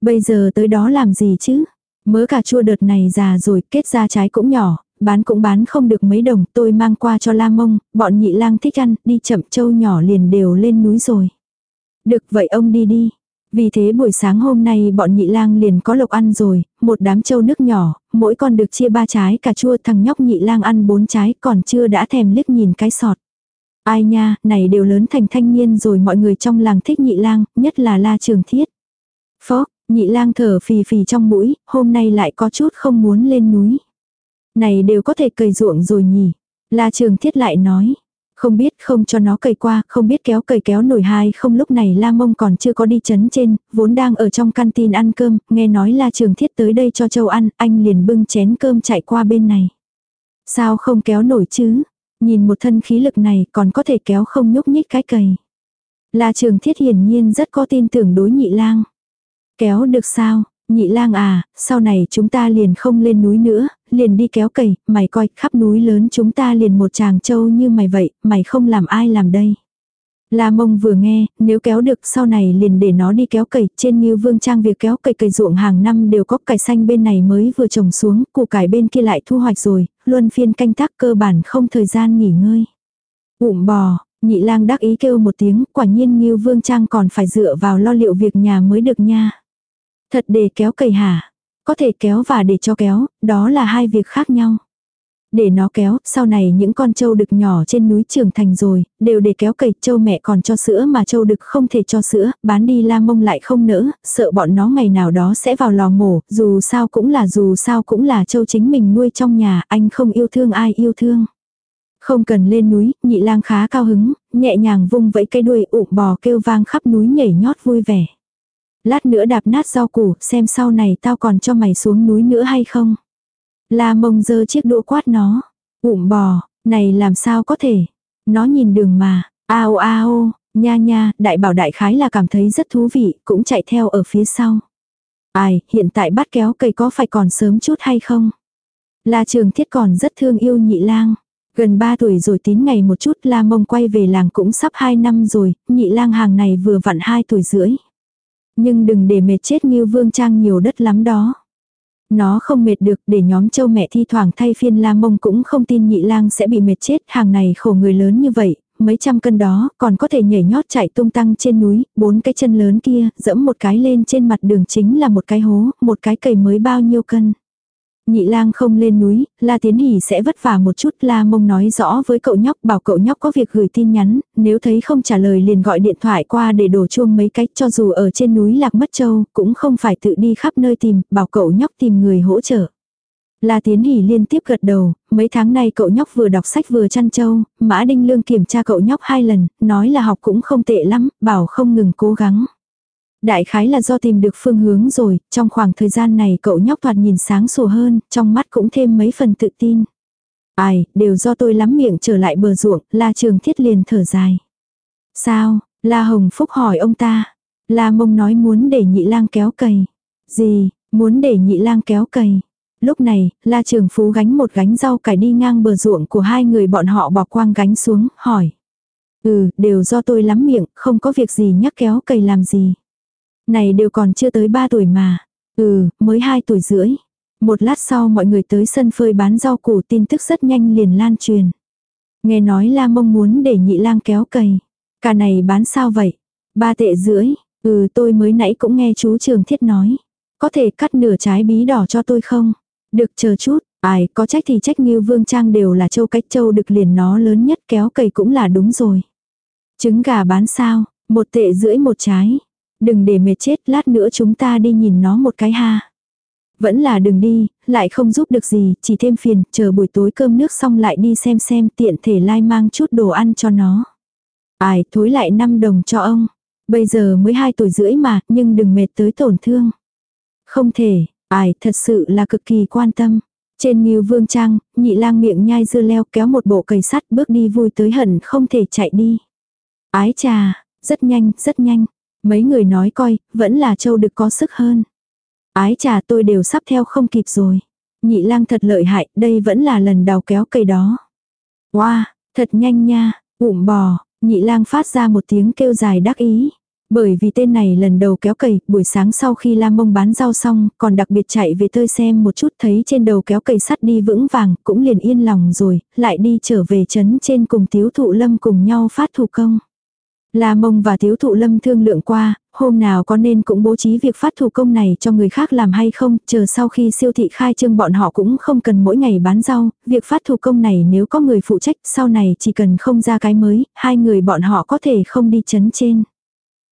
Bây giờ tới đó làm gì chứ? Mớ cà chua đợt này già rồi, kết ra trái cũng nhỏ, bán cũng bán không được mấy đồng, tôi mang qua cho la mông, bọn nhị lang thích ăn, đi chậm châu nhỏ liền đều lên núi rồi. Được vậy ông đi đi. Vì thế buổi sáng hôm nay bọn nhị lang liền có lộc ăn rồi, một đám châu nước nhỏ, mỗi con được chia ba trái cà chua thằng nhóc nhị lang ăn bốn trái còn chưa đã thèm liếc nhìn cái sọt. Ai nha, này đều lớn thành thanh niên rồi mọi người trong làng thích nhị lang, nhất là la trường thiết. Phó, nhị lang thở phì phì trong mũi, hôm nay lại có chút không muốn lên núi. Này đều có thể cày ruộng rồi nhỉ. La trường thiết lại nói. Không biết không cho nó cày qua, không biết kéo cày kéo nổi hai không lúc này la mông còn chưa có đi chấn trên, vốn đang ở trong canteen ăn cơm, nghe nói la trường thiết tới đây cho châu ăn, anh liền bưng chén cơm chạy qua bên này. Sao không kéo nổi chứ? Nhìn một thân khí lực này còn có thể kéo không nhúc nhích cái cầy La trường thiết hiển nhiên rất có tin tưởng đối nhị lang. Kéo được sao? Nhị lang à, sau này chúng ta liền không lên núi nữa, liền đi kéo cầy mày coi khắp núi lớn chúng ta liền một chàng trâu như mày vậy, mày không làm ai làm đây. La mông vừa nghe, nếu kéo được sau này liền để nó đi kéo cày, trên như vương trang việc kéo cày cày ruộng hàng năm đều có cải xanh bên này mới vừa trồng xuống, củ cải bên kia lại thu hoạch rồi, luân phiên canh tác cơ bản không thời gian nghỉ ngơi. Ụm bò, nhị lang đắc ý kêu một tiếng, quả nhiên như vương trang còn phải dựa vào lo liệu việc nhà mới được nha. Thật để kéo cày hả? Có thể kéo và để cho kéo, đó là hai việc khác nhau. Để nó kéo, sau này những con trâu đực nhỏ trên núi trưởng thành rồi, đều để kéo cày trâu mẹ còn cho sữa mà trâu đực không thể cho sữa, bán đi la mông lại không nỡ, sợ bọn nó ngày nào đó sẽ vào lò mổ, dù sao cũng là dù sao cũng là trâu chính mình nuôi trong nhà, anh không yêu thương ai yêu thương. Không cần lên núi, nhị lang khá cao hứng, nhẹ nhàng vung vẫy cây đuôi ụm bò kêu vang khắp núi nhảy nhót vui vẻ. Lát nữa đạp nát rau củ, xem sau này tao còn cho mày xuống núi nữa hay không. La mông dơ chiếc đũa quát nó. Ụm bò, này làm sao có thể. Nó nhìn đường mà, ao ao, nha nha, đại bảo đại khái là cảm thấy rất thú vị, cũng chạy theo ở phía sau. Ai, hiện tại bắt kéo cây có phải còn sớm chút hay không? La trường thiết còn rất thương yêu nhị lang. Gần 3 tuổi rồi tín ngày một chút la mông quay về làng cũng sắp 2 năm rồi, nhị lang hàng này vừa vặn 2 tuổi rưỡi. Nhưng đừng để mệt chết như vương trang nhiều đất lắm đó. Nó không mệt được để nhóm châu mẹ thi thoảng thay phiên la mông cũng không tin nhị lang sẽ bị mệt chết. Hàng này khổ người lớn như vậy, mấy trăm cân đó còn có thể nhảy nhót chạy tung tăng trên núi, bốn cái chân lớn kia, dẫm một cái lên trên mặt đường chính là một cái hố, một cái cầy mới bao nhiêu cân. Nhị lang không lên núi, La Tiến Hỷ sẽ vất vả một chút. La Mông nói rõ với cậu nhóc bảo cậu nhóc có việc gửi tin nhắn, nếu thấy không trả lời liền gọi điện thoại qua để đổ chuông mấy cách cho dù ở trên núi Lạc Mất Châu, cũng không phải tự đi khắp nơi tìm, bảo cậu nhóc tìm người hỗ trợ. La Tiến Hỷ liên tiếp gật đầu, mấy tháng nay cậu nhóc vừa đọc sách vừa chăn trâu, Mã Đinh Lương kiểm tra cậu nhóc hai lần, nói là học cũng không tệ lắm, bảo không ngừng cố gắng. Đại khái là do tìm được phương hướng rồi, trong khoảng thời gian này cậu nhóc thoạt nhìn sáng sủa hơn, trong mắt cũng thêm mấy phần tự tin. Ai, đều do tôi lắm miệng trở lại bờ ruộng, La Trường Thiết liền thở dài. Sao, La Hồng Phúc hỏi ông ta. La Mông nói muốn để nhị lang kéo cày. Gì, muốn để nhị lang kéo cày. Lúc này, La Trường Phú gánh một gánh rau cải đi ngang bờ ruộng của hai người bọn họ bỏ quang gánh xuống, hỏi. Ừ, đều do tôi lắm miệng, không có việc gì nhắc kéo cày làm gì. Này đều còn chưa tới 3 tuổi mà. Ừ, mới 2 tuổi rưỡi. Một lát sau mọi người tới sân phơi bán rau củ tin tức rất nhanh liền lan truyền. Nghe nói la mông muốn để nhị lang kéo cày. Cả này bán sao vậy? Ba tệ rưỡi. Ừ tôi mới nãy cũng nghe chú trường thiết nói. Có thể cắt nửa trái bí đỏ cho tôi không? Được chờ chút. Ai có trách thì trách như vương trang đều là châu cách châu được liền nó lớn nhất kéo cày cũng là đúng rồi. Trứng gà bán sao? Một tệ rưỡi một trái. Đừng để mệt chết, lát nữa chúng ta đi nhìn nó một cái ha. Vẫn là đừng đi, lại không giúp được gì, chỉ thêm phiền, chờ buổi tối cơm nước xong lại đi xem xem tiện thể lai mang chút đồ ăn cho nó. Ai, thối lại 5 đồng cho ông. Bây giờ mới 2 tuổi rưỡi mà, nhưng đừng mệt tới tổn thương. Không thể, ai, thật sự là cực kỳ quan tâm. Trên Nghiêu Vương Trang, nhị lang miệng nhai dưa leo kéo một bộ cầy sắt bước đi vui tới hận không thể chạy đi. Ái trà, rất nhanh, rất nhanh. Mấy người nói coi, vẫn là châu được có sức hơn. Ái trà tôi đều sắp theo không kịp rồi. Nhị lang thật lợi hại, đây vẫn là lần đầu kéo cây đó. Wow, thật nhanh nha, ụm bò, nhị lang phát ra một tiếng kêu dài đắc ý. Bởi vì tên này lần đầu kéo cầy, buổi sáng sau khi Lam Mông bán rau xong, còn đặc biệt chạy về tơi xem một chút thấy trên đầu kéo cầy sắt đi vững vàng, cũng liền yên lòng rồi, lại đi trở về trấn trên cùng tiếu thụ lâm cùng nhau phát thủ công. La Mông và Tiếu Thụ Lâm thương lượng qua, hôm nào có nên cũng bố trí việc phát thủ công này cho người khác làm hay không, chờ sau khi siêu thị khai trương bọn họ cũng không cần mỗi ngày bán rau, việc phát thủ công này nếu có người phụ trách sau này chỉ cần không ra cái mới, hai người bọn họ có thể không đi chấn trên.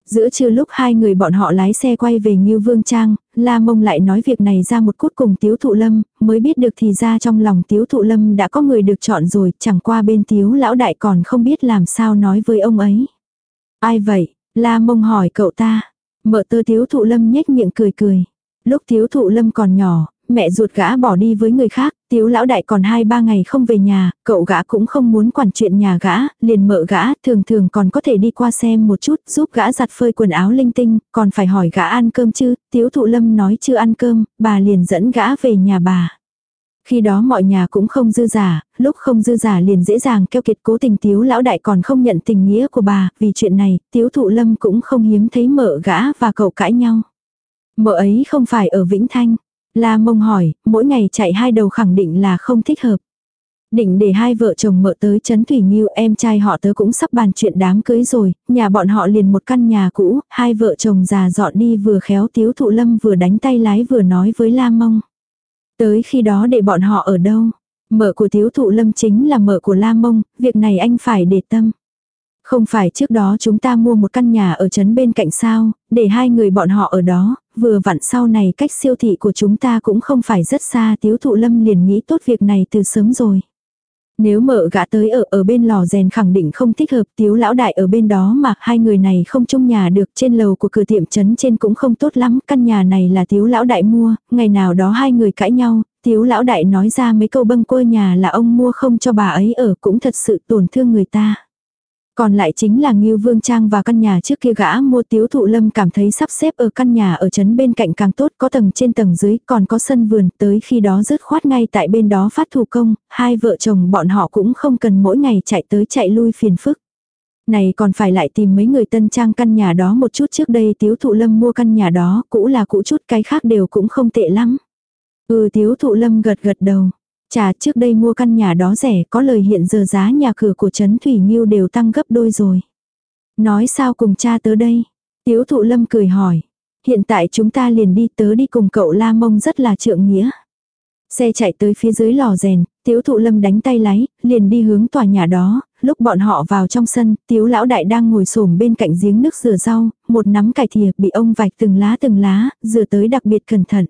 Giữa trưa lúc hai người bọn họ lái xe quay về Ngưu Vương Trang, La Mông lại nói việc này ra một cút cùng Tiếu Thụ Lâm, mới biết được thì ra trong lòng Tiếu Thụ Lâm đã có người được chọn rồi, chẳng qua bên Tiếu Lão Đại còn không biết làm sao nói với ông ấy. Ai vậy? La Mông hỏi cậu ta. Mợ tơ thiếu Thụ Lâm nhếch miệng cười cười. Lúc thiếu Thụ Lâm còn nhỏ, mẹ ruột gã bỏ đi với người khác, tiếu lão đại còn hai ba ngày không về nhà, cậu gã cũng không muốn quản chuyện nhà gã, liền mợ gã, thường thường còn có thể đi qua xem một chút, giúp gã giặt phơi quần áo linh tinh, còn phải hỏi gã ăn cơm chứ, tiếu thụ lâm nói chưa ăn cơm, bà liền dẫn gã về nhà bà. Khi đó mọi nhà cũng không dư giả, lúc không dư giả liền dễ dàng keo kiệt cố tình tiếu lão đại còn không nhận tình nghĩa của bà, vì chuyện này, tiếu thụ lâm cũng không hiếm thấy mợ gã và cậu cãi nhau. Mợ ấy không phải ở Vĩnh Thanh. La mông hỏi, mỗi ngày chạy hai đầu khẳng định là không thích hợp. Định để hai vợ chồng mợ tới chấn Thủy Nghiêu em trai họ tớ cũng sắp bàn chuyện đám cưới rồi, nhà bọn họ liền một căn nhà cũ, hai vợ chồng già dọn đi vừa khéo tiếu thụ lâm vừa đánh tay lái vừa nói với La mông. Tới khi đó để bọn họ ở đâu? Mở của thiếu thụ lâm chính là mở của La mông, việc này anh phải để tâm. Không phải trước đó chúng ta mua một căn nhà ở trấn bên cạnh sao, để hai người bọn họ ở đó, vừa vặn sau này cách siêu thị của chúng ta cũng không phải rất xa tiếu thụ lâm liền nghĩ tốt việc này từ sớm rồi. Nếu mở gã tới ở ở bên lò rèn khẳng định không thích hợp tiếu lão đại ở bên đó mà hai người này không chung nhà được trên lầu của cửa tiệm trấn trên cũng không tốt lắm căn nhà này là tiếu lão đại mua ngày nào đó hai người cãi nhau tiếu lão đại nói ra mấy câu bâng quơ nhà là ông mua không cho bà ấy ở cũng thật sự tổn thương người ta. Còn lại chính là Ngưu Vương Trang và căn nhà trước kia gã mua tiếu thụ lâm cảm thấy sắp xếp ở căn nhà ở trấn bên cạnh càng tốt có tầng trên tầng dưới còn có sân vườn tới khi đó rớt khoát ngay tại bên đó phát thủ công, hai vợ chồng bọn họ cũng không cần mỗi ngày chạy tới chạy lui phiền phức. Này còn phải lại tìm mấy người tân trang căn nhà đó một chút trước đây tiếu thụ lâm mua căn nhà đó cũ là cũ chút cái khác đều cũng không tệ lắm. Ừ tiếu thụ lâm gật gật đầu. Chà trước đây mua căn nhà đó rẻ có lời hiện giờ giá nhà cửa của Trấn Thủy Nhiêu đều tăng gấp đôi rồi. Nói sao cùng cha tớ đây? Tiếu thụ lâm cười hỏi. Hiện tại chúng ta liền đi tớ đi cùng cậu La Mông rất là trượng nghĩa. Xe chạy tới phía dưới lò rèn, tiếu thụ lâm đánh tay lái, liền đi hướng tòa nhà đó, lúc bọn họ vào trong sân, tiếu lão đại đang ngồi xổm bên cạnh giếng nước rửa rau, một nắm cải thìa bị ông vạch từng lá từng lá, rửa tới đặc biệt cẩn thận.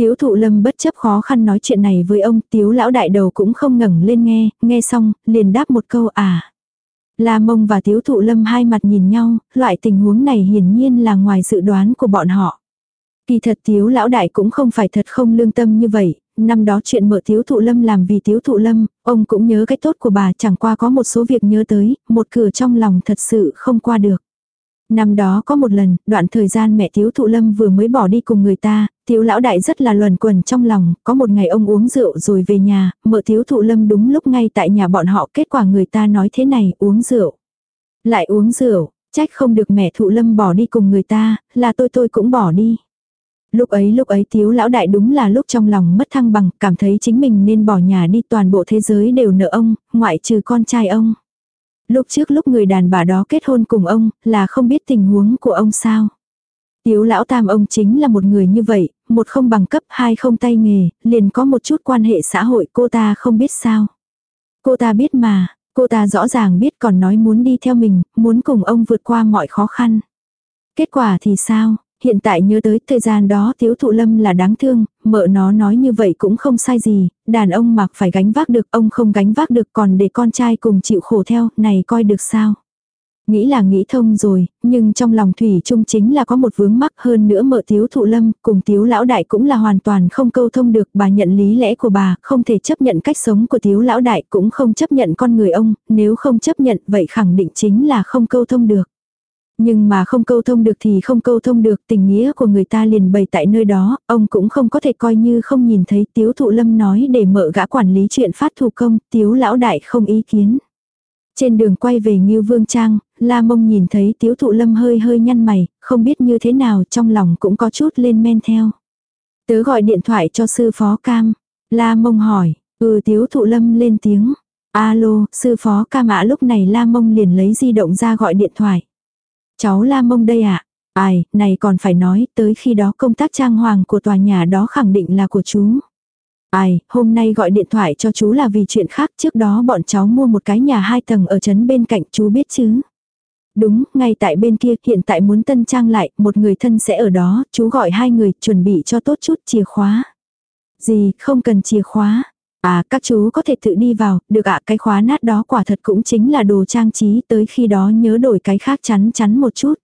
Tiếu thụ lâm bất chấp khó khăn nói chuyện này với ông, tiếu lão đại đầu cũng không ngẩng lên nghe, nghe xong, liền đáp một câu à. La mông và tiếu thụ lâm hai mặt nhìn nhau, loại tình huống này hiển nhiên là ngoài dự đoán của bọn họ. Kỳ thật tiếu lão đại cũng không phải thật không lương tâm như vậy, năm đó chuyện mợ tiếu thụ lâm làm vì tiếu thụ lâm, ông cũng nhớ cái tốt của bà chẳng qua có một số việc nhớ tới, một cửa trong lòng thật sự không qua được. Năm đó có một lần, đoạn thời gian mẹ Tiếu Thụ Lâm vừa mới bỏ đi cùng người ta, Tiếu Lão Đại rất là luẩn quẩn trong lòng, có một ngày ông uống rượu rồi về nhà, mợ Tiếu Thụ Lâm đúng lúc ngay tại nhà bọn họ kết quả người ta nói thế này, uống rượu. Lại uống rượu, trách không được mẹ Thụ Lâm bỏ đi cùng người ta, là tôi tôi cũng bỏ đi. Lúc ấy lúc ấy Tiếu Lão Đại đúng là lúc trong lòng mất thăng bằng, cảm thấy chính mình nên bỏ nhà đi toàn bộ thế giới đều nợ ông, ngoại trừ con trai ông. Lúc trước lúc người đàn bà đó kết hôn cùng ông, là không biết tình huống của ông sao. Tiếu lão tam ông chính là một người như vậy, một không bằng cấp, hai không tay nghề, liền có một chút quan hệ xã hội cô ta không biết sao. Cô ta biết mà, cô ta rõ ràng biết còn nói muốn đi theo mình, muốn cùng ông vượt qua mọi khó khăn. Kết quả thì sao? Hiện tại nhớ tới thời gian đó thiếu thụ lâm là đáng thương, mợ nó nói như vậy cũng không sai gì, đàn ông mặc phải gánh vác được, ông không gánh vác được còn để con trai cùng chịu khổ theo, này coi được sao. Nghĩ là nghĩ thông rồi, nhưng trong lòng Thủy Trung chính là có một vướng mắc hơn nữa mợ thiếu thụ lâm, cùng thiếu lão đại cũng là hoàn toàn không câu thông được, bà nhận lý lẽ của bà, không thể chấp nhận cách sống của thiếu lão đại, cũng không chấp nhận con người ông, nếu không chấp nhận vậy khẳng định chính là không câu thông được. Nhưng mà không câu thông được thì không câu thông được, tình nghĩa của người ta liền bày tại nơi đó, ông cũng không có thể coi như không nhìn thấy tiếu thụ lâm nói để mợ gã quản lý chuyện phát thủ công, tiếu lão đại không ý kiến. Trên đường quay về Ngưu Vương Trang, La Mông nhìn thấy tiếu thụ lâm hơi hơi nhăn mày, không biết như thế nào trong lòng cũng có chút lên men theo. Tớ gọi điện thoại cho sư phó cam. La Mông hỏi, ừ tiếu thụ lâm lên tiếng. Alo, sư phó cam ạ lúc này La Mông liền lấy di động ra gọi điện thoại. Cháu La Mông đây ạ. À? Ai, này còn phải nói, tới khi đó công tác trang hoàng của tòa nhà đó khẳng định là của chú. Ai, hôm nay gọi điện thoại cho chú là vì chuyện khác, trước đó bọn cháu mua một cái nhà hai tầng ở trấn bên cạnh chú biết chứ. Đúng, ngay tại bên kia, hiện tại muốn tân trang lại, một người thân sẽ ở đó, chú gọi hai người, chuẩn bị cho tốt chút chìa khóa. Gì, không cần chìa khóa. À, các chú có thể tự đi vào, được ạ, cái khóa nát đó quả thật cũng chính là đồ trang trí, tới khi đó nhớ đổi cái khác chắn chắn một chút.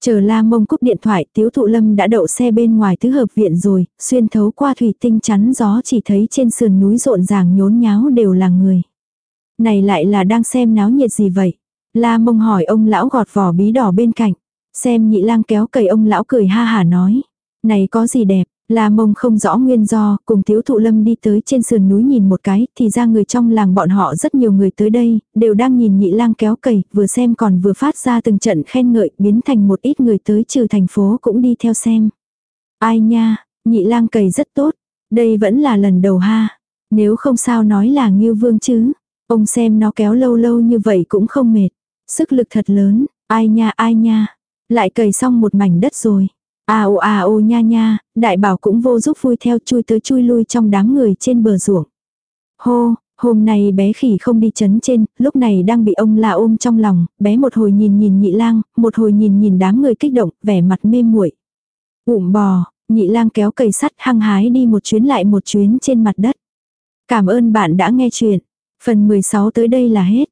Chờ la mông cúp điện thoại, tiếu thụ lâm đã đậu xe bên ngoài tứ hợp viện rồi, xuyên thấu qua thủy tinh chắn gió chỉ thấy trên sườn núi rộn ràng nhốn nháo đều là người. Này lại là đang xem náo nhiệt gì vậy? La mông hỏi ông lão gọt vỏ bí đỏ bên cạnh. Xem nhị lang kéo cầy ông lão cười ha hả nói. Này có gì đẹp, La mông không rõ nguyên do, cùng thiếu thụ lâm đi tới trên sườn núi nhìn một cái, thì ra người trong làng bọn họ rất nhiều người tới đây, đều đang nhìn nhị lang kéo cầy, vừa xem còn vừa phát ra từng trận khen ngợi, biến thành một ít người tới trừ thành phố cũng đi theo xem. Ai nha, nhị lang cầy rất tốt, đây vẫn là lần đầu ha, nếu không sao nói là nghiêu vương chứ, ông xem nó kéo lâu lâu như vậy cũng không mệt, sức lực thật lớn, ai nha ai nha, lại cầy xong một mảnh đất rồi. À ô à ô nha nha, đại bảo cũng vô giúp vui theo chui tới chui lui trong đám người trên bờ ruộng. Hô, hôm nay bé khỉ không đi chấn trên, lúc này đang bị ông la ôm trong lòng, bé một hồi nhìn nhìn nhị lang, một hồi nhìn nhìn đám người kích động, vẻ mặt mê muội. Ụm bò, nhị lang kéo cây sắt hăng hái đi một chuyến lại một chuyến trên mặt đất. Cảm ơn bạn đã nghe chuyện. Phần 16 tới đây là hết.